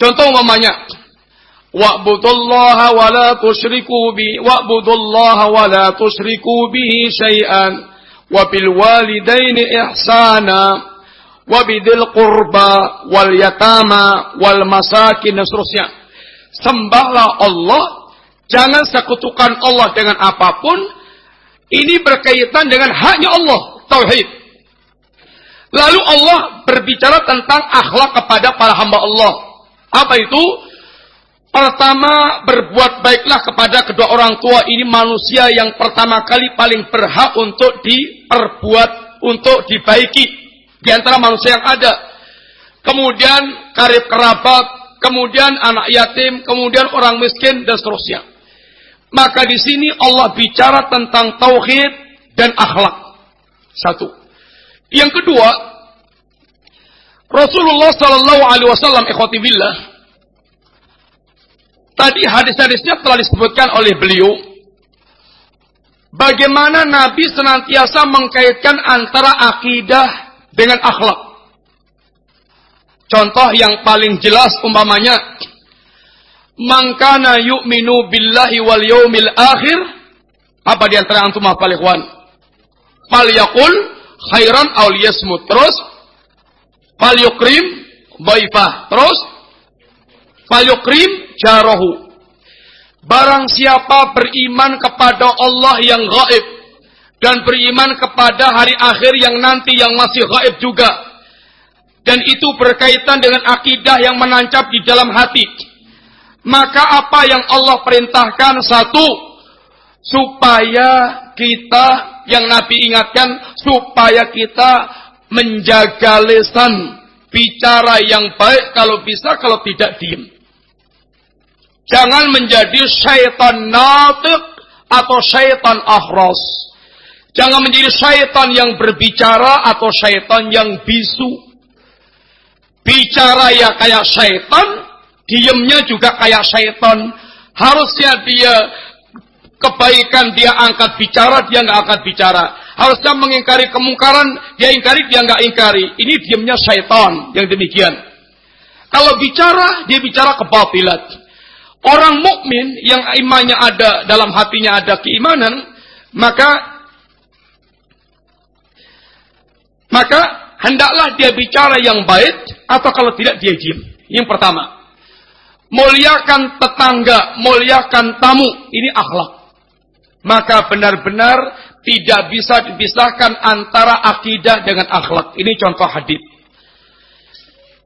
Contoh umpamanya Wa'budullaha wa la tusyriku bi wa'budullaha wa la tusyriku bihi syai'an wa bil walidaini ihsana wa bidil qurba wal yatama wal masakin dan seterusnya. Sembahlah Allah, jangan sekutukan Allah dengan apa pun. Ini berkaitan dengan haknya Allah, tauhid. Lalu Allah berbicara tentang akhlak kepada para hamba Allah. Apa itu? Pertama, berbuat baiklah kepada kedua orang tua. Ini manusia yang pertama kali paling berhak untuk diperbuat, untuk dibaiki. Di antara manusia yang ada. Kemudian karib kerabat, kemudian anak yatim, kemudian orang miskin, dan seterusnya. Maka di sini Allah bicara tentang tauhid dan akhlak. Satu. Yang kedua, Rasulullah Sallallahu Alaihi Wasallam, ikhwatibillah, Tadi hadis-hadisnya telah disebutkan oleh beliau. Bagaimana Nabi senantiasa mengkaitkan antara akidah dengan akhlak. Contoh yang paling jelas umpamanya. Mangkana yu'minu billahi wal yawmil akhir. Apa di antara antum apa ikhwan? Fal yakul khairan aw liyasmut. Terus fal yukrim dhaifah. Terus fal yukrim jarahu. Barang siapa beriman kepada Allah yang gaib dan beriman kepada hari akhir yang nanti yang masih gaib juga dan itu berkaitan dengan akidah yang menancap di dalam hati. Maka apa yang Allah perintahkan satu supaya kita yang Nabi ingatkan supaya kita menjaga lesan bicara yang baik kalau bisa kalau tidak diem. Jangan menjadi syaitan natik atau syaitan ahros. Jangan menjadi syaitan yang berbicara atau syaitan yang bisu. Bicara ya kayak syaitan, diemnya juga kayak syaitan. Harusnya dia kebaikan dia angkat bicara, dia nggak angkat bicara. Harusnya mengingkari kemungkaran, dia ingkari, dia nggak ingkari. Ini diemnya syaitan yang demikian. Kalau bicara, dia bicara kebatilan. Orang mukmin yang imannya ada dalam hatinya ada keimanan, maka maka hendaklah dia bicara yang baik atau kalau tidak dia diam. Yang pertama, muliakan tetangga, muliakan tamu, ini akhlak. Maka benar-benar tidak bisa dipisahkan antara akidah dengan akhlak. Ini contoh hadis.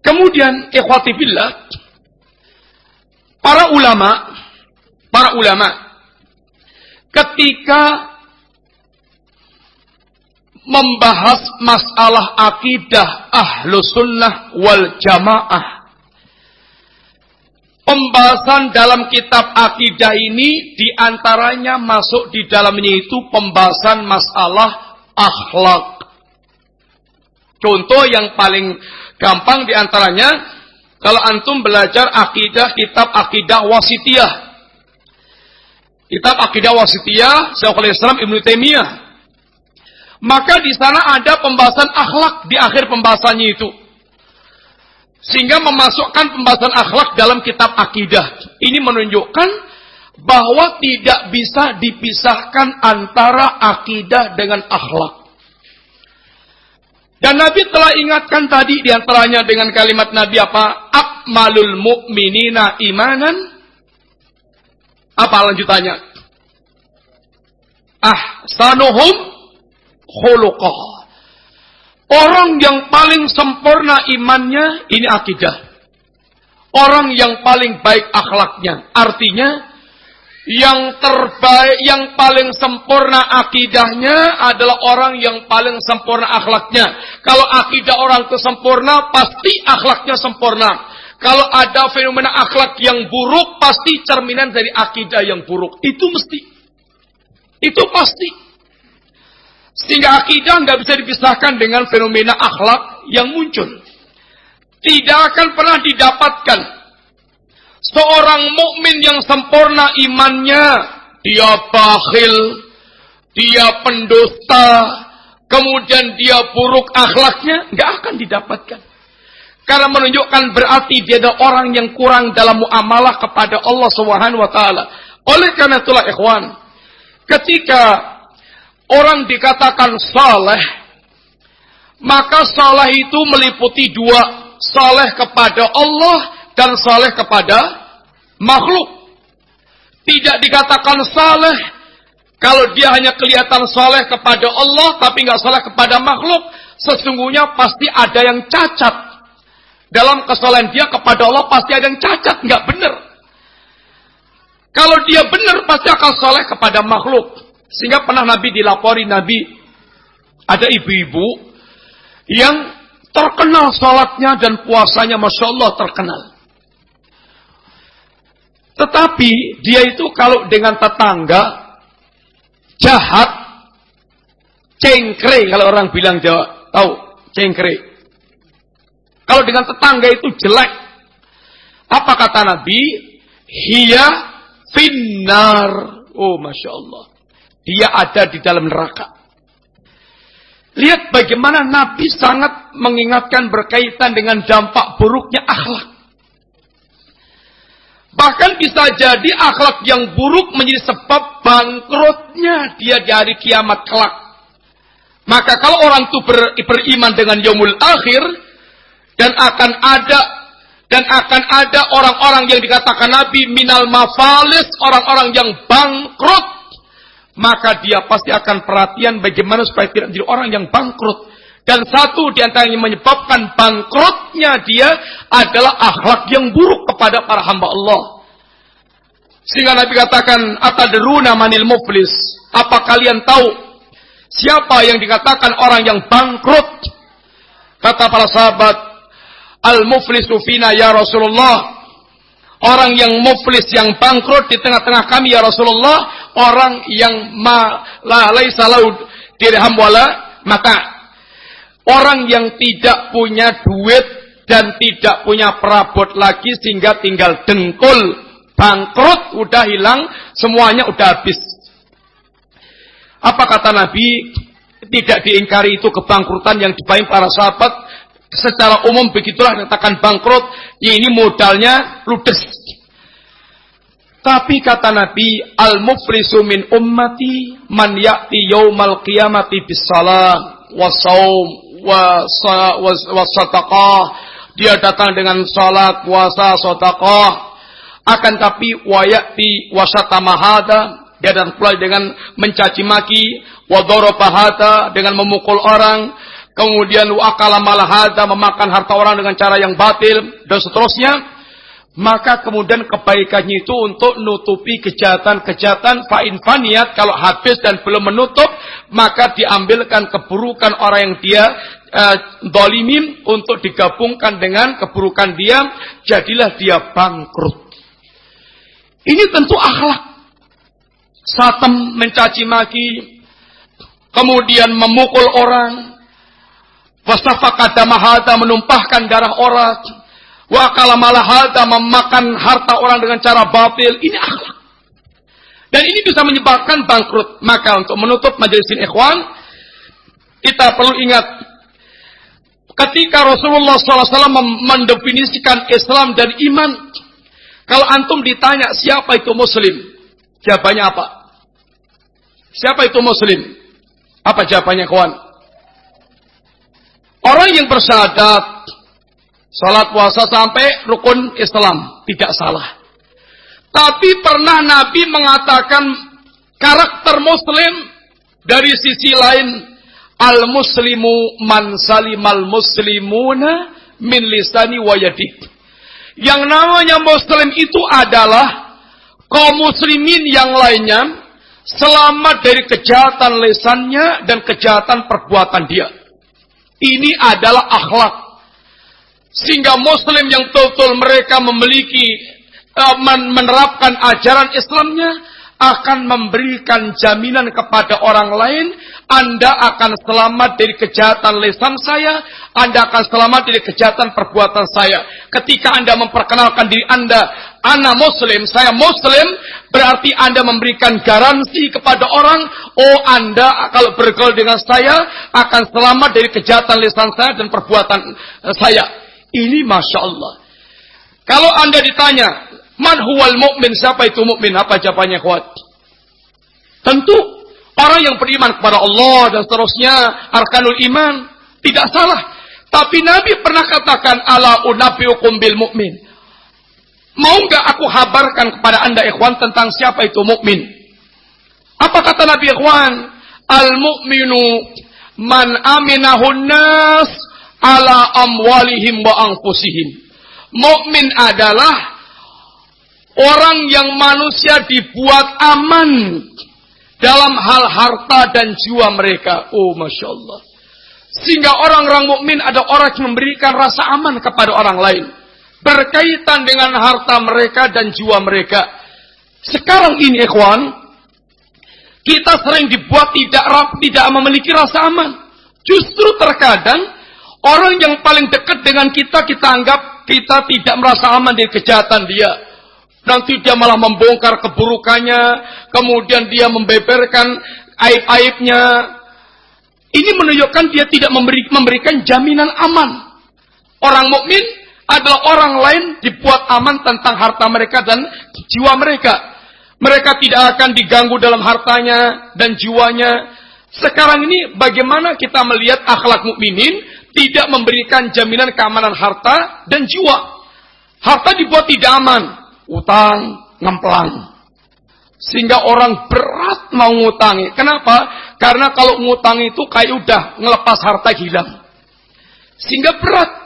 Kemudian ikhwati billah, Para ulama, para ulama ketika membahas masalah akidah ahlu sunnah wal jamaah. Pembahasan dalam kitab akidah ini di antaranya masuk di dalamnya itu pembahasan masalah akhlak. Contoh yang paling gampang di antaranya kalau antum belajar akidah kitab akidah wasitiyah. Kitab akidah wasitiyah Syekhul Islam Ibnu Taimiyah. Maka di sana ada pembahasan akhlak di akhir pembahasannya itu. Sehingga memasukkan pembahasan akhlak dalam kitab akidah. Ini menunjukkan bahwa tidak bisa dipisahkan antara akidah dengan akhlak. Dan Nabi telah ingatkan tadi di antaranya dengan kalimat Nabi apa? Akmalul mu'minina imanan. Apa lanjutannya? Ah, sanuhum khuluqah. Orang yang paling sempurna imannya ini akidah. Orang yang paling baik akhlaknya. Artinya yang terbaik, yang paling sempurna akidahnya adalah orang yang paling sempurna akhlaknya. Kalau akidah orang itu sempurna, pasti akhlaknya sempurna. Kalau ada fenomena akhlak yang buruk, pasti cerminan dari akidah yang buruk. Itu mesti. Itu pasti. Sehingga akidah nggak bisa dipisahkan dengan fenomena akhlak yang muncul. Tidak akan pernah didapatkan seorang mukmin yang sempurna imannya, dia bakhil, dia pendusta, kemudian dia buruk akhlaknya, nggak akan didapatkan. Karena menunjukkan berarti dia adalah orang yang kurang dalam muamalah kepada Allah Subhanahu wa taala. Oleh karena itulah ikhwan, ketika orang dikatakan saleh, maka saleh itu meliputi dua, saleh kepada Allah dan saleh kepada makhluk. Tidak dikatakan saleh kalau dia hanya kelihatan saleh kepada Allah tapi nggak saleh kepada makhluk, sesungguhnya pasti ada yang cacat dalam kesalahan dia kepada Allah pasti ada yang cacat, nggak benar. Kalau dia benar pasti akan soleh kepada makhluk. Sehingga pernah Nabi dilapori Nabi ada ibu-ibu yang terkenal sholatnya dan puasanya Masya Allah terkenal. Tetapi dia itu kalau dengan tetangga jahat, cengkre kalau orang bilang Jawa, tahu cengkre. Kalau dengan tetangga itu jelek. Apa kata Nabi? Hiya finnar. Oh Masya Allah. Dia ada di dalam neraka. Lihat bagaimana Nabi sangat mengingatkan berkaitan dengan dampak buruknya akhlak. Bahkan bisa jadi akhlak yang buruk menjadi sebab bangkrutnya dia di hari kiamat kelak. Maka kalau orang itu ber, beriman dengan yaumul akhir, dan akan ada dan akan ada orang-orang yang dikatakan Nabi minal mafalis, orang-orang yang bangkrut. Maka dia pasti akan perhatian bagaimana supaya tidak menjadi orang yang bangkrut. Dan satu di antara yang menyebabkan bangkrutnya dia adalah akhlak yang buruk kepada para hamba Allah. Sehingga Nabi katakan, Atadruna manil muflis. Apa kalian tahu siapa yang dikatakan orang yang bangkrut? Kata para sahabat, Al-muflisu fina ya Rasulullah. Orang yang muflis yang bangkrut di tengah-tengah kami ya Rasulullah, orang yang ma la laisa lahu dirham wala mata. Orang yang tidak punya duit dan tidak punya perabot lagi sehingga tinggal dengkul, bangkrut, udah hilang, semuanya udah habis. Apa kata Nabi? Tidak diingkari itu kebangkrutan yang dibayang para sahabat secara umum begitulah katakan bangkrut, ya ini modalnya ludes. Tapi kata Nabi, al-muflisu min ummati man ya'ti yaumal qiyamati bis salam wa saum wa sadaqah. Dia datang dengan salat, puasa, sedekah. Akan tapi wa ya'ti wa dia datang pula dengan mencaci maki, wa dengan memukul orang, kemudian wakala malahada memakan harta orang dengan cara yang batil dan seterusnya. Maka kemudian kebaikannya itu untuk nutupi kejahatan-kejahatan fa'in faniat kalau habis dan belum menutup maka diambilkan keburukan orang yang dia uh, dolimin untuk digabungkan dengan keburukan dia jadilah dia bangkrut. Ini tentu akhlak. Satem mencaci maki kemudian memukul orang Wasafaka mahada menumpahkan darah orang. Wa kalamalahada memakan harta orang dengan cara batil. Ini akhlak. Dan ini bisa menyebabkan bangkrut. Maka untuk menutup majelis ini ikhwan, kita perlu ingat ketika Rasulullah SAW mendefinisikan Islam dan iman, kalau antum ditanya siapa itu Muslim, jawabannya apa? Siapa itu Muslim? Apa jawabannya kawan? Orang yang bersyahadat, salat puasa sampai rukun Islam, tidak salah. Tapi pernah Nabi mengatakan karakter muslim dari sisi lain al-muslimu man salimal muslimuna min lisani wa yadik. Yang namanya muslim itu adalah kaum muslimin yang lainnya selamat dari kejahatan lesannya dan kejahatan perbuatan dia. Ini adalah akhlak. Sehingga muslim yang betul-betul mereka memiliki uh, menerapkan ajaran Islamnya akan memberikan jaminan kepada orang lain, Anda akan selamat dari kejahatan lesan saya, Anda akan selamat dari kejahatan perbuatan saya. Ketika Anda memperkenalkan diri Anda, Ana Muslim, saya Muslim, berarti Anda memberikan garansi kepada orang, oh Anda kalau bergaul dengan saya akan selamat dari kejahatan lesan saya dan perbuatan saya. Ini Masya Allah. Kalau Anda ditanya, Man huwal mu'min? Siapa itu mukmin? Apa jawabannya kuat? Tentu orang yang beriman kepada Allah dan seterusnya arkanul iman tidak salah. Tapi Nabi pernah katakan ala unabiukum bil mukmin. Mau nggak aku habarkan kepada anda ikhwan tentang siapa itu mukmin? Apa kata Nabi ikhwan? Al mukminu man aminahun nas ala amwalihim wa anfusihim. Mukmin adalah Orang yang manusia dibuat aman dalam hal harta dan jiwa mereka. Oh, masya Allah. Sehingga orang-orang mukmin ada orang yang memberikan rasa aman kepada orang lain. Berkaitan dengan harta mereka dan jiwa mereka. Sekarang ini ikhwan, kita sering dibuat tidak tidak memiliki rasa aman. Justru terkadang orang yang paling dekat dengan kita kita anggap kita tidak merasa aman dari kejahatan dia. Nanti dia malah membongkar keburukannya, kemudian dia membeberkan aib-aibnya. Ini menunjukkan dia tidak memberi, memberikan jaminan aman. Orang mukmin adalah orang lain dibuat aman tentang harta mereka dan jiwa mereka. Mereka tidak akan diganggu dalam hartanya dan jiwanya. Sekarang ini bagaimana kita melihat akhlak mukminin tidak memberikan jaminan keamanan harta dan jiwa. Harta dibuat tidak aman, utang ngemplang. Sehingga orang berat mau ngutangi. Kenapa? Karena kalau ngutang itu kayak udah ngelepas harta hilang. Sehingga berat.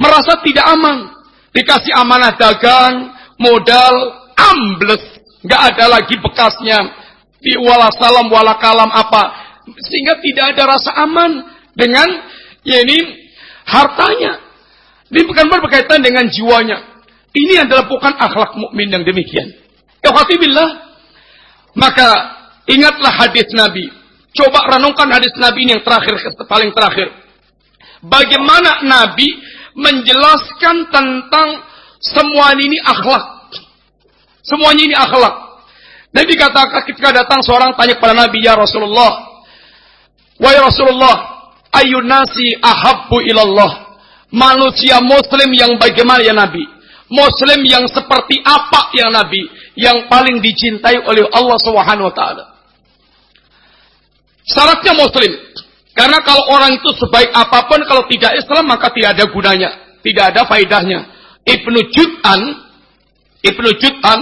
Merasa tidak aman. Dikasih amanah dagang, modal, ambles. Nggak ada lagi bekasnya. Di wala salam, wala kalam apa. Sehingga tidak ada rasa aman dengan ya ini hartanya. Ini bukan berkaitan dengan jiwanya. Ini adalah bukan akhlak mukmin yang demikian. billah. Maka ingatlah hadis Nabi. Coba renungkan hadis Nabi ini yang terakhir paling terakhir. Bagaimana Nabi menjelaskan tentang semua ini akhlak. Semuanya ini akhlak. Nabi katakan ketika datang seorang tanya kepada Nabi, "Ya Rasulullah, wahai Rasulullah, ayun nasi ahabbu ilallah?" Manusia muslim yang bagaimana ya Nabi? Muslim yang seperti apa yang Nabi yang paling dicintai oleh Allah Subhanahu wa taala. Syaratnya muslim. Karena kalau orang itu sebaik apa pun kalau tidak Islam maka tidak ada gunanya, tidak ada faedahnya. Ibnu Jud'an Ibnu Jud'an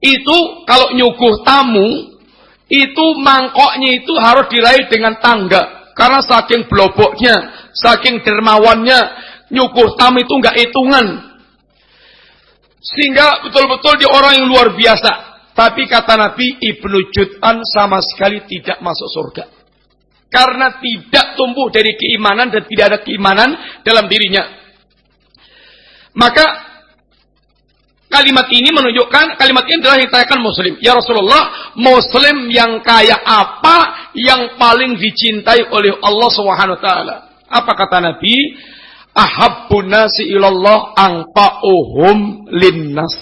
itu kalau nyuguh tamu itu mangkoknya itu harus diraih dengan tangga karena saking bloboknya, saking dermawannya nyuguh tamu itu enggak hitungan sehingga betul-betul dia orang yang luar biasa. Tapi kata Nabi, Ibnu Jud'an sama sekali tidak masuk surga. Karena tidak tumbuh dari keimanan dan tidak ada keimanan dalam dirinya. Maka kalimat ini menunjukkan, kalimat ini adalah ditanyakan muslim. Ya Rasulullah, muslim yang kaya apa yang paling dicintai oleh Allah SWT? Apa kata Nabi? ahabbun nasi ilallah angpa'uhum linnas.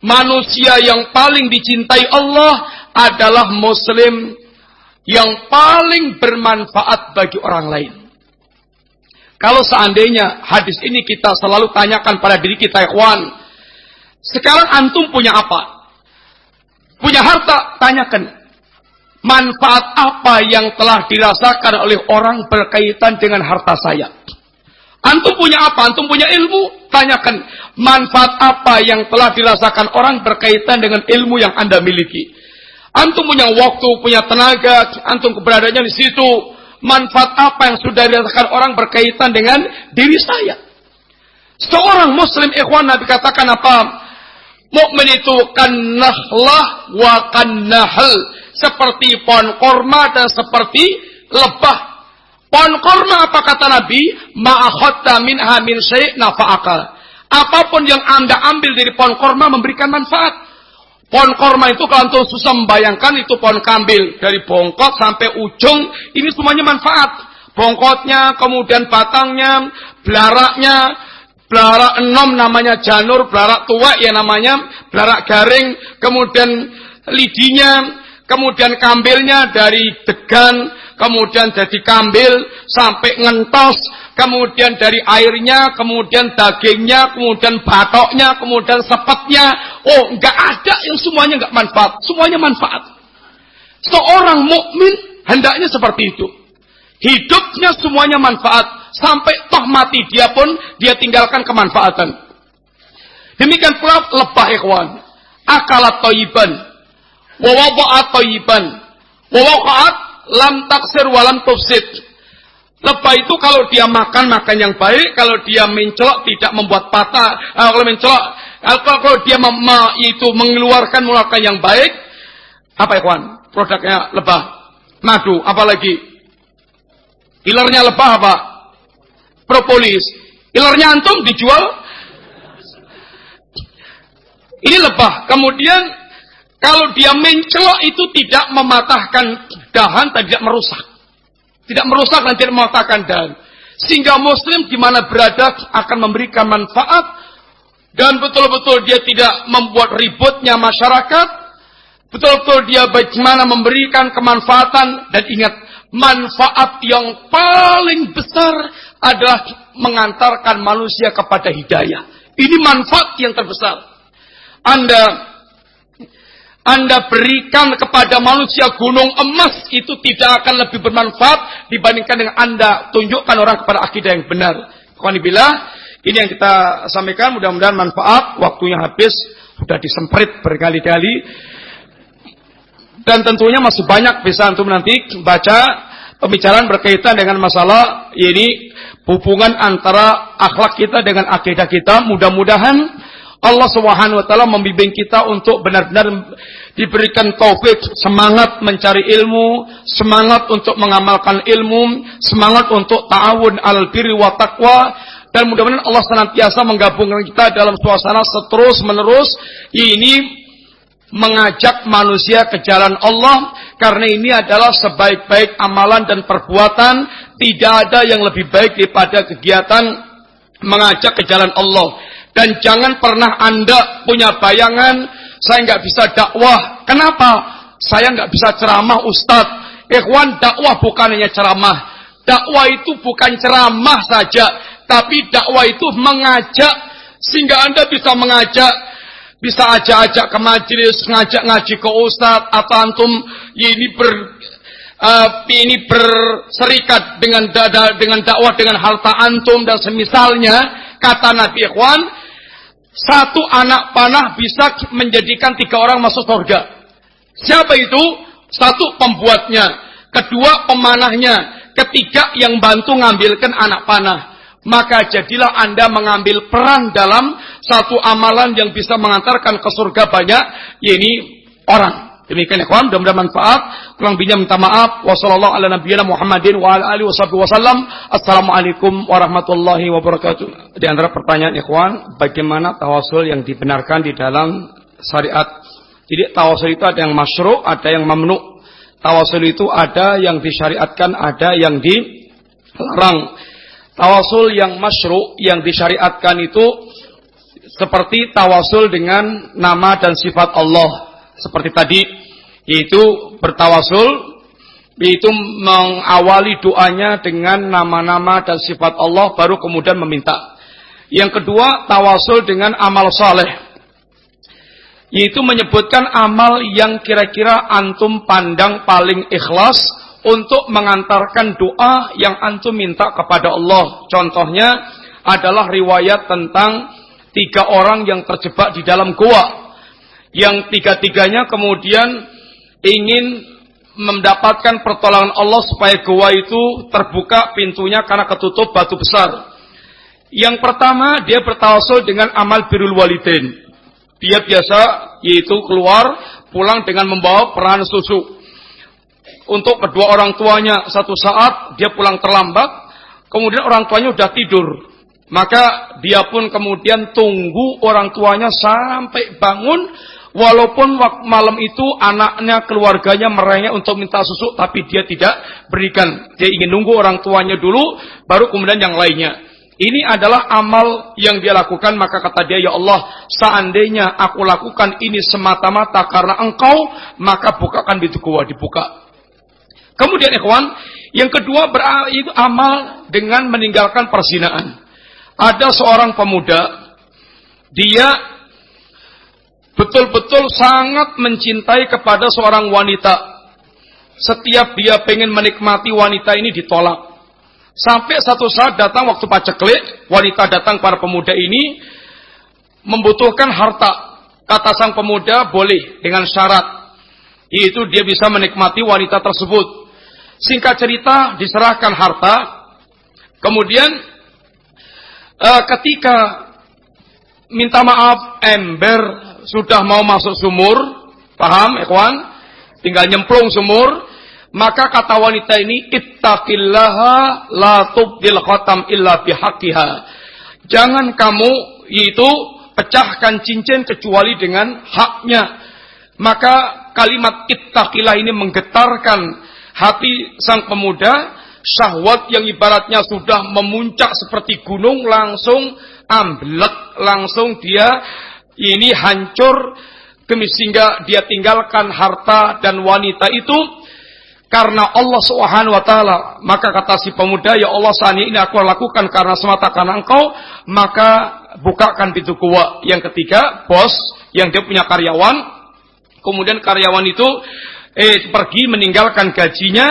Manusia yang paling dicintai Allah adalah muslim yang paling bermanfaat bagi orang lain. Kalau seandainya hadis ini kita selalu tanyakan pada diri kita, ikhwan. Sekarang antum punya apa? Punya harta, tanyakan. Manfaat apa yang telah dirasakan oleh orang berkaitan dengan harta saya? Antum punya apa? Antum punya ilmu? Tanyakan manfaat apa yang telah dirasakan orang berkaitan dengan ilmu yang Anda miliki. Antum punya waktu, punya tenaga, antum keberadaannya di situ. Manfaat apa yang sudah dirasakan orang berkaitan dengan diri saya? Seorang muslim ikhwan Nabi katakan apa? Mukmin itu kan nahlah wa kan nahl. Seperti pohon korma dan seperti lebah Pohon korma apa kata Nabi? Ma'akhotta minha min syai' nafa'aka. Apa pun yang anda ambil dari pohon korma memberikan manfaat. Pohon korma itu kalau antum susah membayangkan itu pohon kambil dari bongkot sampai ujung ini semuanya manfaat. Bongkotnya, kemudian batangnya, belaraknya, belarak enom namanya janur, belarak tua ya namanya, belarak garing, kemudian lidinya, kemudian kambilnya dari degan, kemudian jadi kambil sampai ngentos, kemudian dari airnya, kemudian dagingnya, kemudian batoknya, kemudian sepetnya. Oh, nggak ada yang semuanya nggak manfaat, semuanya manfaat. Seorang mukmin hendaknya seperti itu. Hidupnya semuanya manfaat. Sampai toh mati dia pun dia tinggalkan kemanfaatan. Demikian pula lebah ikhwan. Akalat toyiban. Wawaba'at toyiban. Wawaqa'at lam taksir walam tufsid. Lebah itu kalau dia makan, makan yang baik. Kalau dia mencelok, tidak membuat patah. Eh, kalau mencelok, eh, kalau dia mem itu mengeluarkan, mengeluarkan yang baik. Apa ikhwan? Produknya lebah. Madu, apalagi Ilernya lebah apa? Propolis. Ilernya antum dijual. Ini lebah. Kemudian kalau dia mencelok itu tidak mematahkan dahan, tidak merusak. Tidak merusak dan tidak mematahkan dahan. Sehingga muslim di mana berada akan memberikan manfaat dan betul-betul dia tidak membuat ributnya masyarakat. Betul-betul dia bagaimana memberikan kemanfaatan dan ingat manfaat yang paling besar adalah mengantarkan manusia kepada hidayah. Ini manfaat yang terbesar. Anda anda berikan kepada manusia gunung emas itu tidak akan lebih bermanfaat dibandingkan dengan Anda tunjukkan orang kepada akidah yang benar. Alhamdulillah, ini yang kita sampaikan mudah-mudahan manfaat. Waktunya habis, sudah disemprit berkali-kali. Dan tentunya masih banyak bisa untuk nanti baca pembicaraan berkaitan dengan masalah ini hubungan antara akhlak kita dengan akidah kita. Mudah-mudahan Allah Subhanahu wa taala membimbing kita untuk benar-benar diberikan taufik, semangat mencari ilmu, semangat untuk mengamalkan ilmu, semangat untuk ta'awun al birri wa taqwa dan mudah-mudahan Allah senantiasa menggabungkan kita dalam suasana seterus menerus ini mengajak manusia ke jalan Allah karena ini adalah sebaik-baik amalan dan perbuatan. Tidak ada yang lebih baik daripada kegiatan mengajak ke jalan Allah dan jangan pernah anda punya bayangan saya nggak bisa dakwah. Kenapa? Saya nggak bisa ceramah Ustadz ikhwan dakwah bukan hanya ceramah. Dakwah itu bukan ceramah saja tapi dakwah itu mengajak. Sehingga anda bisa mengajak bisa ajak-ajak ke majelis, ngajak ngaji ke ustaz atau antum? Ini ber uh, ini berserikat dengan dada dengan dakwah dengan harta antum dan semisalnya kata Nabi Ikhwan satu anak panah bisa menjadikan tiga orang masuk surga. Siapa itu? Satu pembuatnya, kedua pemanahnya, ketiga yang bantu ngambilkan anak panah maka jadilah Anda mengambil peran dalam satu amalan yang bisa mengantarkan ke surga banyak, yaitu orang. Demikian ikhwan, mudah-mudahan manfaat. Kurang lebihnya minta maaf. Assalamualaikum warahmatullahi wabarakatuh. Di antara pertanyaan ikhwan, bagaimana tawasul yang dibenarkan di dalam syariat? Jadi tawasul itu ada yang masyru', ada yang mamnu'. Tawasul itu ada yang disyariatkan, ada yang dilarang. Tawasul yang masyru yang disyariatkan itu seperti tawasul dengan nama dan sifat Allah. Seperti tadi yaitu bertawasul yaitu mengawali doanya dengan nama-nama dan sifat Allah baru kemudian meminta. Yang kedua, tawasul dengan amal saleh. Yaitu menyebutkan amal yang kira-kira antum pandang paling ikhlas untuk mengantarkan doa yang antum minta kepada Allah. Contohnya adalah riwayat tentang tiga orang yang terjebak di dalam gua. Yang tiga-tiganya kemudian ingin mendapatkan pertolongan Allah supaya gua itu terbuka pintunya karena ketutup batu besar. Yang pertama dia bertawasul dengan amal birul walidin. Dia biasa yaitu keluar pulang dengan membawa peran susu untuk kedua orang tuanya satu saat dia pulang terlambat, kemudian orang tuanya sudah tidur. Maka dia pun kemudian tunggu orang tuanya sampai bangun Walaupun malam itu anaknya, keluarganya merengek untuk minta susu, tapi dia tidak berikan. Dia ingin nunggu orang tuanya dulu, baru kemudian yang lainnya. Ini adalah amal yang dia lakukan, maka kata dia, Ya Allah, seandainya aku lakukan ini semata-mata karena engkau, maka bukakan pintu gua, dibuka. Kemudian ikhwan, yang kedua itu amal dengan meninggalkan perzinaan. Ada seorang pemuda, dia betul-betul sangat mencintai kepada seorang wanita. Setiap dia pengen menikmati wanita ini ditolak. Sampai satu saat datang waktu paceklik, wanita datang para pemuda ini membutuhkan harta. Kata sang pemuda boleh dengan syarat. Yaitu dia bisa menikmati wanita tersebut. Singkat cerita diserahkan harta. Kemudian uh, ketika minta maaf ember sudah mau masuk sumur, paham, ikhwan? Tinggal nyemplung sumur, maka kata wanita ini ittaqillaha la tubdil khatam illa bihaqqiha. Jangan kamu itu pecahkan cincin kecuali dengan haknya. Maka kalimat ittaqillah ini menggetarkan hati sang pemuda syahwat yang ibaratnya sudah memuncak seperti gunung langsung amblek langsung dia ini hancur sehingga dia tinggalkan harta dan wanita itu karena Allah Subhanahu wa taala. Maka kata si pemuda, "Ya Allah, saat ini aku lakukan karena semata karena Engkau, maka bukakan pintu gua." Yang ketiga, bos yang dia punya karyawan, kemudian karyawan itu eh pergi meninggalkan gajinya,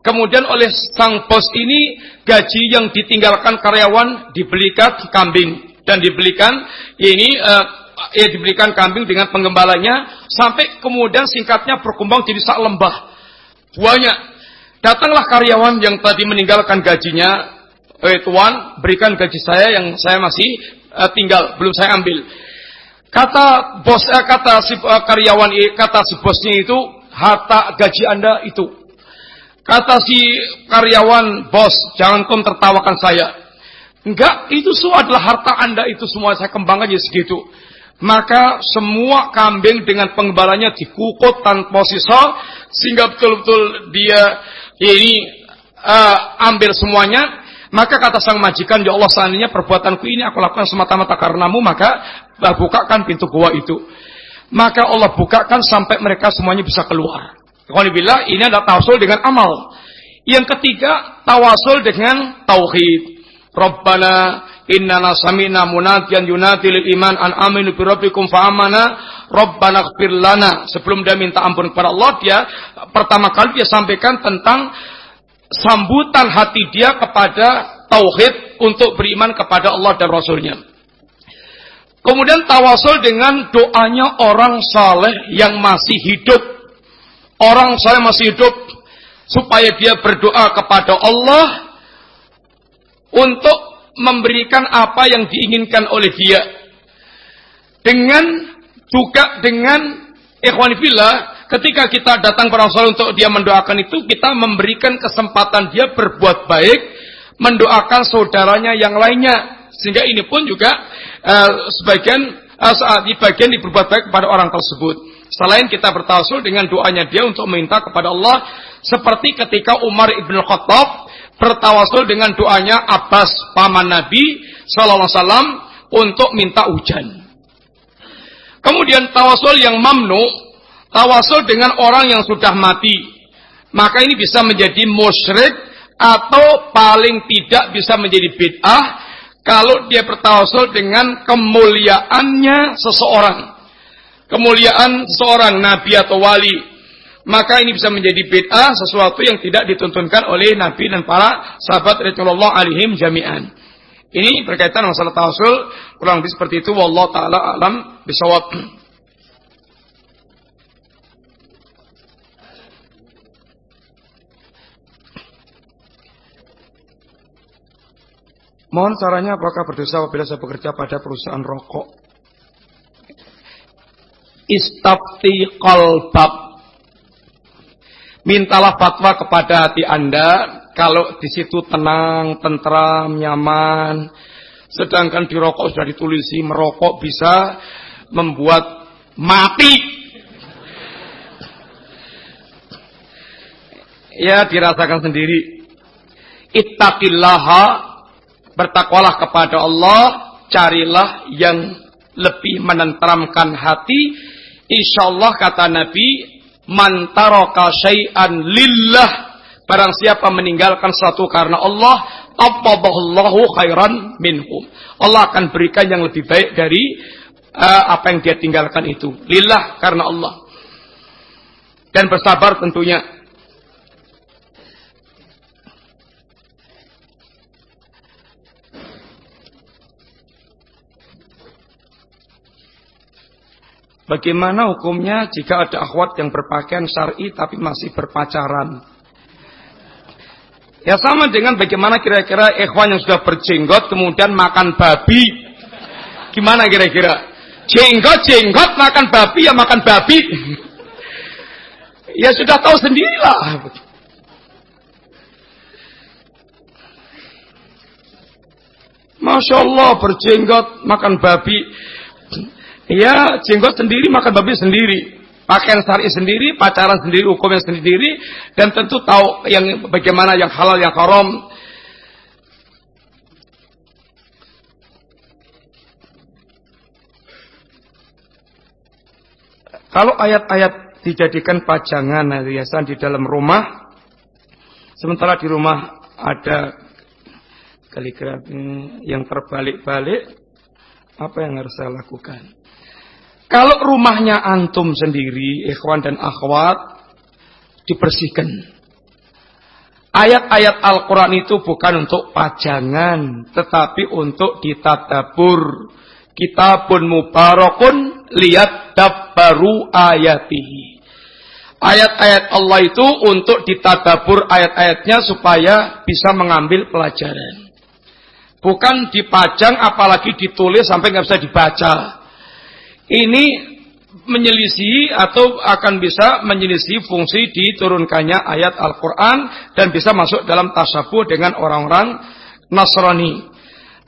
kemudian oleh sang bos ini gaji yang ditinggalkan karyawan dibelikan kambing dan dibelikan ini uh, ya diberikan kambing dengan penggembalanya sampai kemudian singkatnya berkembang jadi sak lembah. Banyak. Datanglah karyawan yang tadi meninggalkan gajinya, eh tuan, berikan gaji saya yang saya masih uh, tinggal, belum saya ambil. Kata bos, eh, kata si uh, karyawan, kata si bosnya itu, harta gaji anda itu. Kata si karyawan, bos, jangan kau tertawakan saya. Enggak, itu semua adalah harta anda itu semua saya kembang aja segitu. Maka semua kambing dengan penggembalanya dikukut tanpa sisa sehingga betul-betul dia ini uh, ambil semuanya. Maka kata sang majikan ya Allah seandainya perbuatanku ini aku lakukan semata-mata karenamu maka uh, bukakan pintu gua itu. Maka Allah bukakan sampai mereka semuanya bisa keluar. Alhamdulillah ini adalah tawasul dengan amal. Yang ketiga tawasul dengan tauhid Rabbana Inna sami'na munadiyan yunadi lil iman an aminu bi rabbikum fa amana rabbana ighfir lana. Sebelum dia minta ampun kepada Allah, dia pertama kali dia sampaikan tentang sambutan hati dia kepada tauhid untuk beriman kepada Allah dan Rasulnya. Kemudian tawasul dengan doanya orang saleh yang masih hidup. Orang saleh masih hidup supaya dia berdoa kepada Allah untuk memberikan apa yang diinginkan oleh dia. Dengan juga dengan ikhwan fillah, ketika kita datang kepada Rasul untuk dia mendoakan itu, kita memberikan kesempatan dia berbuat baik, mendoakan saudaranya yang lainnya. Sehingga ini pun juga uh, sebagian uh, saat di bagian diberbuat baik kepada orang tersebut. Selain kita bertawasul dengan doanya dia untuk meminta kepada Allah, seperti ketika Umar ibn Khattab bertawasul dengan doanya Abbas paman Nabi sallallahu alaihi wasallam untuk minta hujan. Kemudian tawasul yang mamnu, tawasul dengan orang yang sudah mati. Maka ini bisa menjadi musyrik atau paling tidak bisa menjadi bid'ah kalau dia bertawasul dengan kemuliaannya seseorang. Kemuliaan seorang nabi atau wali maka ini bisa menjadi bid'ah sesuatu yang tidak dituntunkan oleh Nabi dan para sahabat Rasulullah alaihim jami'an. Ini berkaitan masalah tawasul kurang lebih seperti itu wallahu taala alam bisawab. Mohon caranya apakah berdosa apabila saya bekerja pada perusahaan rokok? Istafti qalbab Mintalah fatwa kepada hati Anda kalau di situ tenang, tentram, nyaman. Sedangkan di rokok sudah ditulisi merokok bisa membuat mati. Ya dirasakan sendiri. Ittaqillaha bertakwalah kepada Allah, carilah yang lebih menenteramkan hati. Insya Allah kata Nabi, mantaraka syai'an lillah. Barang siapa meninggalkan satu karena Allah, Allahu khairan minhum. Allah akan berikan yang lebih baik dari uh, apa yang dia tinggalkan itu. Lillah karena Allah. Dan bersabar tentunya Bagaimana hukumnya jika ada akhwat yang berpakaian syar'i tapi masih berpacaran? Ya sama dengan bagaimana kira-kira ikhwan yang sudah berjenggot kemudian makan babi. Gimana kira-kira? Jenggot, jenggot, makan babi ya makan babi. ya sudah tahu sendirilah. Masya Allah berjenggot makan babi. Ya, jenggot sendiri, makan babi sendiri. Pakaian syar'i sendiri, pacaran sendiri, hukumnya sendiri, dan tentu tahu yang bagaimana yang halal, yang haram. Kalau ayat-ayat dijadikan pajangan hiasan di dalam rumah, sementara di rumah ada kaligrafi yang terbalik-balik, apa yang harus saya lakukan? Kalau rumahnya antum sendiri, ikhwan dan akhwat, dibersihkan. Ayat-ayat Al-Quran itu bukan untuk pajangan, tetapi untuk ditadabur. Kitabun mubarakun lihat dabbaru ayatihi. Ayat-ayat Allah itu untuk ditadabur ayat-ayatnya supaya bisa mengambil pelajaran. Bukan dipajang apalagi ditulis sampai nggak bisa dibaca ini menyelisih atau akan bisa menyelisih fungsi diturunkannya ayat Al-Quran dan bisa masuk dalam tasabuh dengan orang-orang Nasrani.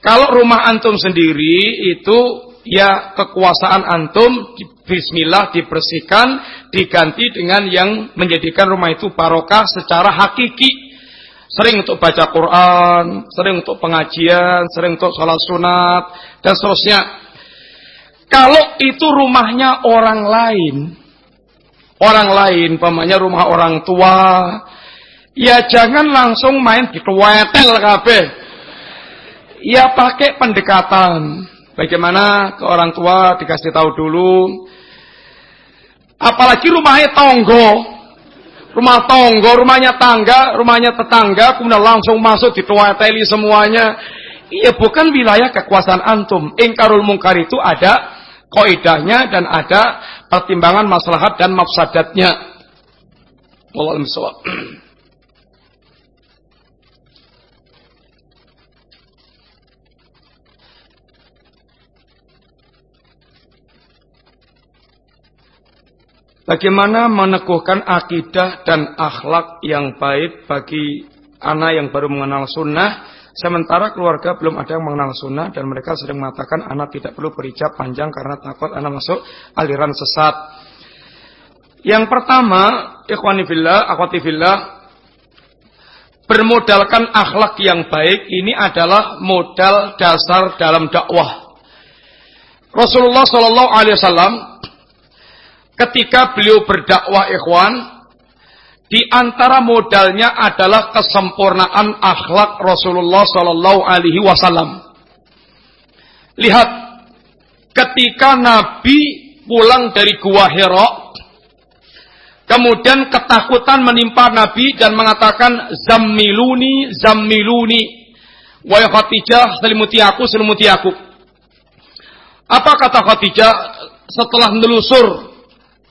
Kalau rumah antum sendiri itu ya kekuasaan antum Bismillah dibersihkan diganti dengan yang menjadikan rumah itu barokah secara hakiki sering untuk baca Quran, sering untuk pengajian, sering untuk sholat sunat dan seterusnya kalau itu rumahnya orang lain, orang lain, pamannya rumah orang tua, ya jangan langsung main di wetel kafe. Ya pakai pendekatan. Bagaimana ke orang tua dikasih tahu dulu. Apalagi rumahnya tonggo. Rumah tonggo, rumahnya tangga, rumahnya tetangga, kemudian langsung masuk di dituateli semuanya. Iya bukan wilayah kekuasaan antum. Ingkarul mungkar itu ada koidahnya dan ada pertimbangan maslahat dan mafsadatnya. Bagaimana meneguhkan akidah dan akhlak yang baik bagi anak yang baru mengenal sunnah Sementara keluarga belum ada yang mengenal sunnah dan mereka sering mengatakan anak tidak perlu berhijab panjang karena takut anak masuk aliran sesat. Yang pertama, ikhwani fillah, akhwati bermodalkan akhlak yang baik ini adalah modal dasar dalam dakwah. Rasulullah Shallallahu Alaihi Wasallam ketika beliau berdakwah ikhwan di antara modalnya adalah kesempurnaan akhlak Rasulullah Sallallahu Alaihi Wasallam. Lihat, ketika Nabi pulang dari Gua Hira, kemudian ketakutan menimpa Nabi dan mengatakan Zammiluni, Zammiluni, Wahai Khadijah, selimuti aku, selimuti aku. Apa kata Khadijah setelah menelusur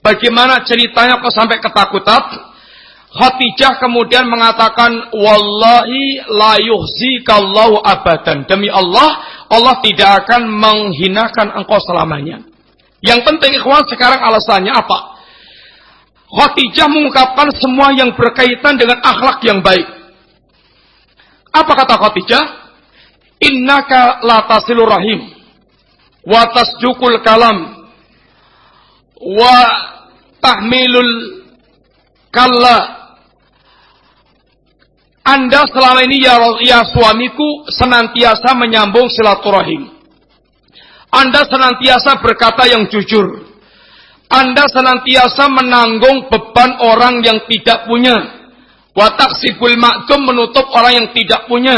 bagaimana ceritanya kok sampai ketakutan? Khadijah kemudian mengatakan wallahi la yuhzikallahu abadan. Demi Allah, Allah tidak akan menghinakan engkau selamanya. Yang penting ikhwan sekarang alasannya apa? Khadijah mengungkapkan semua yang berkaitan dengan akhlak yang baik. Apa kata Khadijah? Innaka la tasilur rahim wa tasjukul kalam wa tahmilul kalla anda selama ini ya, ya suamiku senantiasa menyambung silaturahim. Anda senantiasa berkata yang jujur. Anda senantiasa menanggung beban orang yang tidak punya. Watak sibul makdum menutup orang yang tidak punya.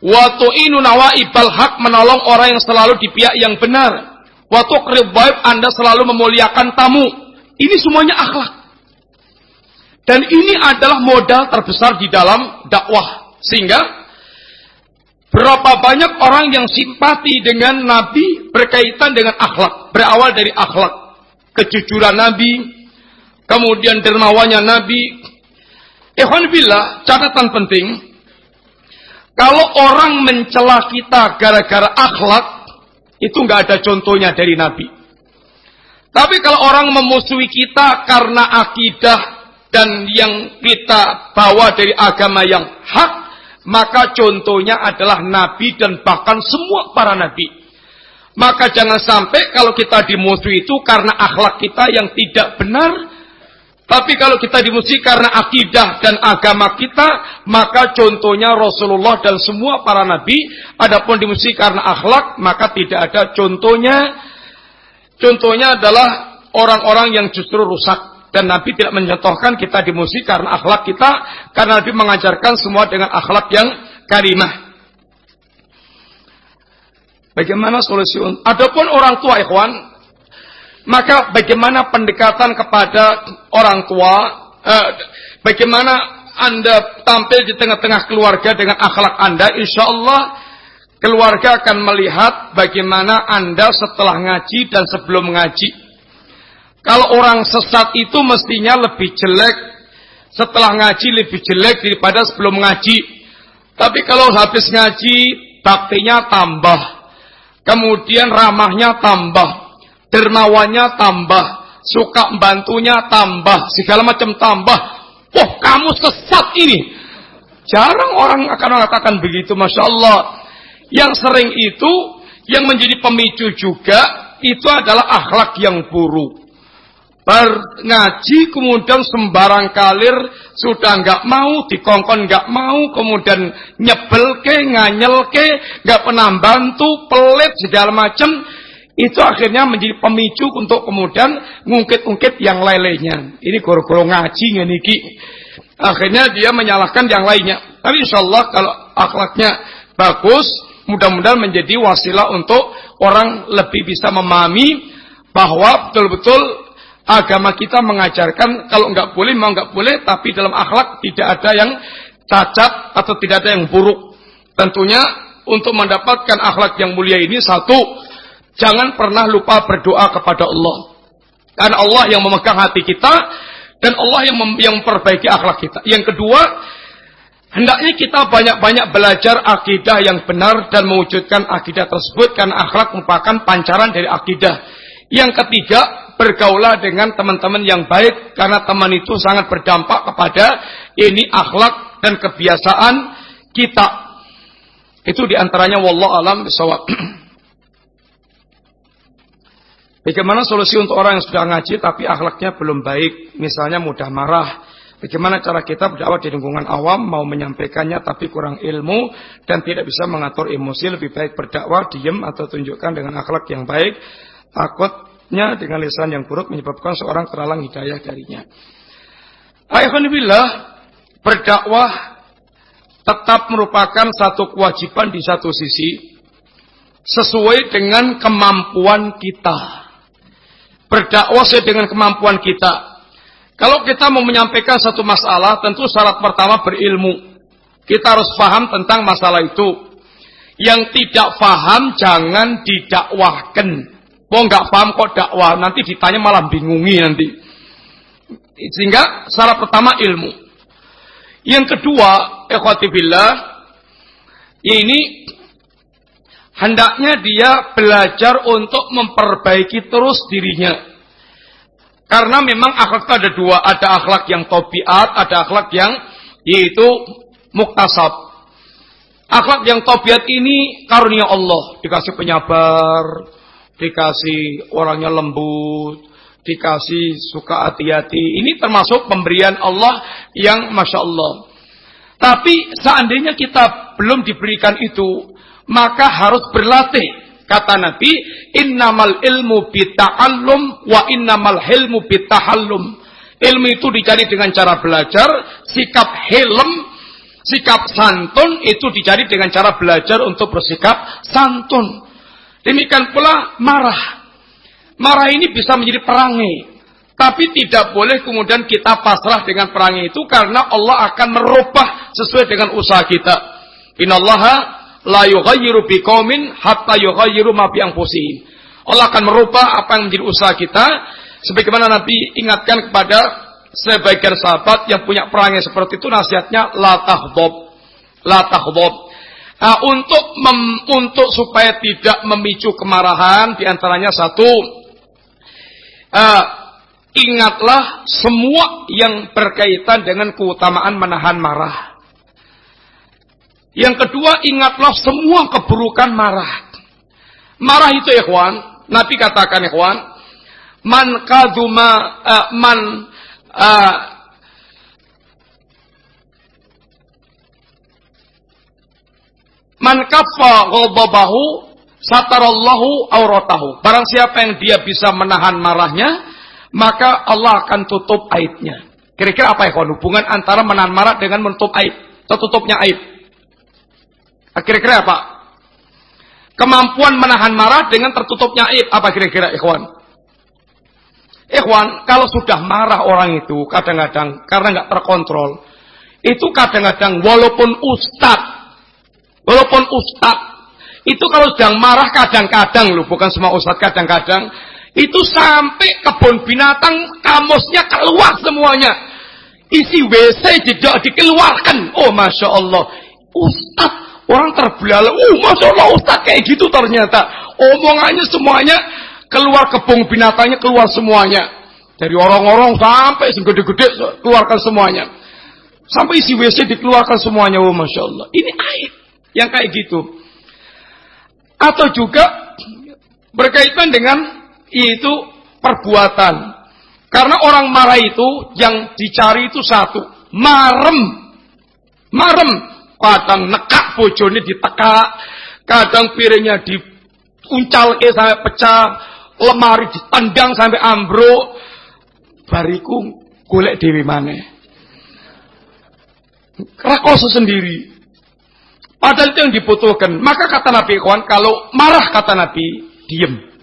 Watu inu nawaibal hak menolong orang yang selalu di pihak yang benar. Watu kribaib Anda selalu memuliakan tamu. Ini semuanya akhlak. Dan ini adalah modal terbesar di dalam dakwah. Sehingga berapa banyak orang yang simpati dengan Nabi berkaitan dengan akhlak. Berawal dari akhlak. Kejujuran Nabi. Kemudian dermawannya Nabi. Ikhwan billah, catatan penting. Kalau orang mencela kita gara-gara akhlak, itu nggak ada contohnya dari Nabi. Tapi kalau orang memusuhi kita karena akidah dan yang kita bawa dari agama yang hak, maka contohnya adalah nabi dan bahkan semua para nabi. Maka jangan sampai kalau kita dimusuhi itu karena akhlak kita yang tidak benar, tapi kalau kita dimusuhi karena akidah dan agama kita, maka contohnya Rasulullah dan semua para nabi, adapun dimusuhi karena akhlak, maka tidak ada contohnya. Contohnya adalah orang-orang yang justru rusak dan Nabi tidak mencontohkan kita dimusi karena akhlak kita karena Nabi mengajarkan semua dengan akhlak yang karimah. Bagaimana solusi? Adapun orang tua ikhwan, maka bagaimana pendekatan kepada orang tua? Eh, bagaimana anda tampil di tengah-tengah keluarga dengan akhlak anda? Insya Allah keluarga akan melihat bagaimana anda setelah ngaji dan sebelum ngaji. Kalau orang sesat itu mestinya lebih jelek setelah ngaji lebih jelek daripada sebelum ngaji. Tapi kalau habis ngaji baktinya tambah. Kemudian ramahnya tambah. Dermawannya tambah. Suka membantunya tambah. Segala macam tambah. Wah kamu sesat ini. Jarang orang akan mengatakan begitu. Masya Allah. Yang sering itu. Yang menjadi pemicu juga. Itu adalah akhlak yang buruk. Bar ngaji kemudian sembarang kalir sudah nggak mau dikongkon nggak mau kemudian nyebel ke nganyel ke nggak pernah bantu pelit segala macam itu akhirnya menjadi pemicu untuk kemudian ngungkit-ungkit yang lainnya ini goro-goro ngaji ngeniki akhirnya dia menyalahkan yang lainnya. Tapi insya Allah kalau akhlaknya bagus mudah-mudahan menjadi wasilah untuk orang lebih bisa memahami bahwa betul-betul Agama kita mengajarkan kalau nggak boleh mau nggak boleh, tapi dalam akhlak tidak ada yang cacat atau tidak ada yang buruk. Tentunya untuk mendapatkan akhlak yang mulia ini satu, jangan pernah lupa berdoa kepada Allah. Karena Allah yang memegang hati kita dan Allah yang mem yang memperbaiki akhlak kita. Yang kedua, hendaknya kita banyak-banyak belajar akidah yang benar dan mewujudkan akidah tersebut karena akhlak merupakan pancaran dari akidah. Yang ketiga, bergaulah dengan teman-teman yang baik karena teman itu sangat berdampak kepada ini akhlak dan kebiasaan kita. Itu di antaranya wallah alam bisawab. *clears throat* Bagaimana solusi untuk orang yang sudah ngaji tapi akhlaknya belum baik, misalnya mudah marah. Bagaimana cara kita berdakwah di lingkungan awam mau menyampaikannya tapi kurang ilmu dan tidak bisa mengatur emosi lebih baik berdakwah diam atau tunjukkan dengan akhlak yang baik takut nya dengan lisan yang buruk menyebabkan seorang terhalang hidayah darinya. Alhamdulillah berdakwah tetap merupakan satu kewajiban di satu sisi sesuai dengan kemampuan kita. Berdakwah sesuai dengan kemampuan kita. Kalau kita mau menyampaikan satu masalah, tentu syarat pertama berilmu. Kita harus paham tentang masalah itu. Yang tidak paham jangan didakwahkan. Mau nggak paham kok dakwah, nanti ditanya malah bingungi nanti. Sehingga syarat pertama ilmu. Yang kedua, ikhwatibillah, ini hendaknya dia belajar untuk memperbaiki terus dirinya. Karena memang akhlak itu ada dua, ada akhlak yang tobiat, ada akhlak yang yaitu muktasab. Akhlak yang tobiat ini karunia Allah, dikasih penyabar, dikasih orangnya lembut, dikasih suka hati-hati. Ini termasuk pemberian Allah yang Masya Allah. Tapi seandainya kita belum diberikan itu, maka harus berlatih. Kata Nabi, innamal ilmu bita'allum wa innamal hilmu bitahallum. Ilmu itu dicari dengan cara belajar, sikap helm, sikap santun itu dicari dengan cara belajar untuk bersikap santun. Demikian pula marah. Marah ini bisa menjadi perangai. Tapi tidak boleh kemudian kita pasrah dengan perangai itu karena Allah akan merubah sesuai dengan usaha kita. Innallaha la yughayyiru biqaumin hatta yughayyiru ma bi. Allah akan merubah apa yang menjadi usaha kita sebagaimana Nabi ingatkan kepada sebagian sahabat yang punya perangai seperti itu nasihatnya la tahdhab. La tahdhab. Nah, untuk mem, untuk supaya tidak memicu kemarahan di antaranya satu uh, ingatlah semua yang berkaitan dengan keutamaan menahan marah. Yang kedua ingatlah semua keburukan marah. Marah itu ikhwan, Nabi katakan ikhwan, man kaduma uh, man uh, Man kaffa ghadabahu satarallahu auratahu. Barang siapa yang dia bisa menahan marahnya, maka Allah akan tutup aibnya. Kira-kira apa ya? Hubungan antara menahan marah dengan menutup aib. Tertutupnya aib. Ah, kira-kira apa? Kemampuan menahan marah dengan tertutupnya aib. Apa kira-kira ikhwan? Ikhwan, kalau sudah marah orang itu kadang-kadang karena nggak terkontrol, itu kadang-kadang walaupun ustadz Walaupun ustad itu kalau sedang marah kadang-kadang loh, bukan semua ustad kadang-kadang itu sampai kebun binatang kamusnya keluar semuanya. Isi WC tidak dikeluarkan. Oh masya Allah, ustad orang terbelalak. Oh masya Allah ustad kayak gitu ternyata. Omongannya semuanya keluar kebun binatangnya keluar semuanya. Dari orang-orang sampai segede-gede keluarkan semuanya. Sampai isi WC dikeluarkan semuanya. Oh masya Allah. Ini air yang kayak gitu. Atau juga berkaitan dengan itu perbuatan. Karena orang marah itu yang dicari itu satu, marem. Marem, kadang nekak bojone ditekak, kadang piringnya diuncal ke sampai pecah, lemari ditendang sampai ambruk. Bariku golek dewi mana? Rakoso sendiri. Padahal itu yang dibutuhkan. Maka kata Nabi kawan, kalau marah kata Nabi, diem.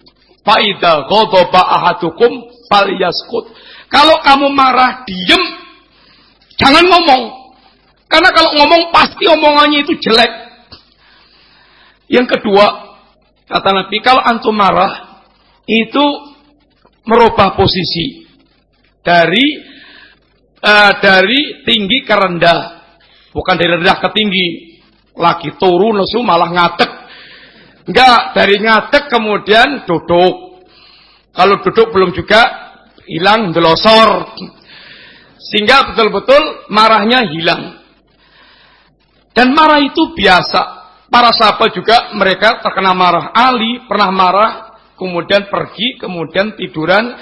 Fa'idha ghadaba ahadukum falyaskut. Kalau kamu marah, diem. Jangan ngomong. Karena kalau ngomong pasti omongannya itu jelek. Yang kedua, kata Nabi, kalau antum marah, itu merubah posisi dari uh, dari tinggi ke rendah, bukan dari rendah ke tinggi lagi turu nesu malah ngadek. Enggak, dari ngadek kemudian duduk. Kalau duduk belum juga hilang delosor. Sehingga betul-betul marahnya hilang. Dan marah itu biasa. Para sahabat juga mereka terkena marah. Ali pernah marah, kemudian pergi, kemudian tiduran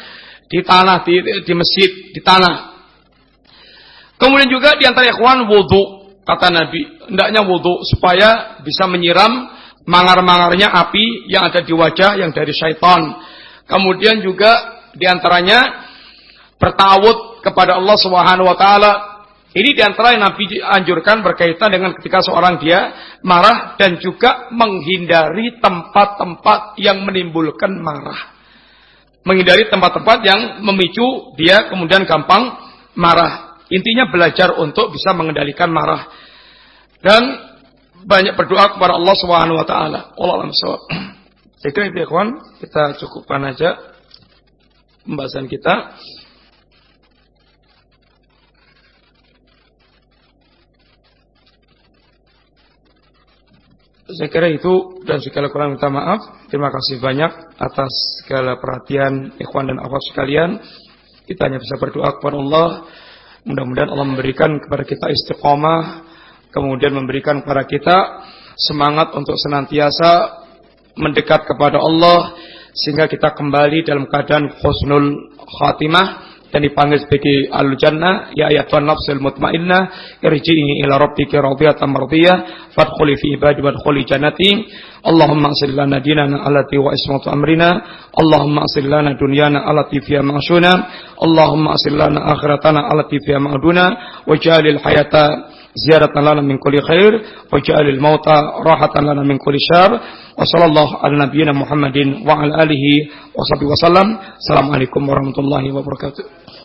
di tanah, di, di masjid, di tanah. Kemudian juga di antara ikhwan wudhu kata Nabi, hendaknya wudhu supaya bisa menyiram mangar-mangarnya api yang ada di wajah yang dari syaitan. Kemudian juga di antaranya bertawud kepada Allah Subhanahu Wa Taala. Ini di antara yang Nabi anjurkan berkaitan dengan ketika seorang dia marah dan juga menghindari tempat-tempat yang menimbulkan marah. Menghindari tempat-tempat yang memicu dia kemudian gampang marah. Intinya belajar untuk bisa mengendalikan marah dan banyak berdoa kepada Allah Subhanahu wa taala. Allah alam Saya kira itu ya kawan, kita cukupkan aja pembahasan kita. Saya kira itu dan segala kurang minta maaf. Terima kasih banyak atas segala perhatian ikhwan dan akhwat sekalian. Kita hanya bisa berdoa kepada Allah Mudah-mudahan Allah memberikan kepada kita istiqomah, kemudian memberikan kepada kita semangat untuk senantiasa mendekat kepada Allah sehingga kita kembali dalam keadaan khusnul khatimah dan dipanggil sebagai al jannah ya ayatun nafsul mutmainnah irji'i ila rabbika radiyatan mardiyah fadkhuli fi ibadi wadkhuli jannati. Allahumma asil lana dinana allati wa ismatu amrina. Allahumma asil lana dunyana allati fiha ma'ashuna. Allahumma asil lana akhiratana allati fiha ma'aduna. Waj'alil hayata Ziarah lana min kulli khair وجعل ja'alil راحة rahatan lana min kulli وصلى الله على نبينا محمد وعلى wa وصحبه وسلم. wa sahbihi wasallam. Assalamualaikum warahmatullahi wabarakatuh.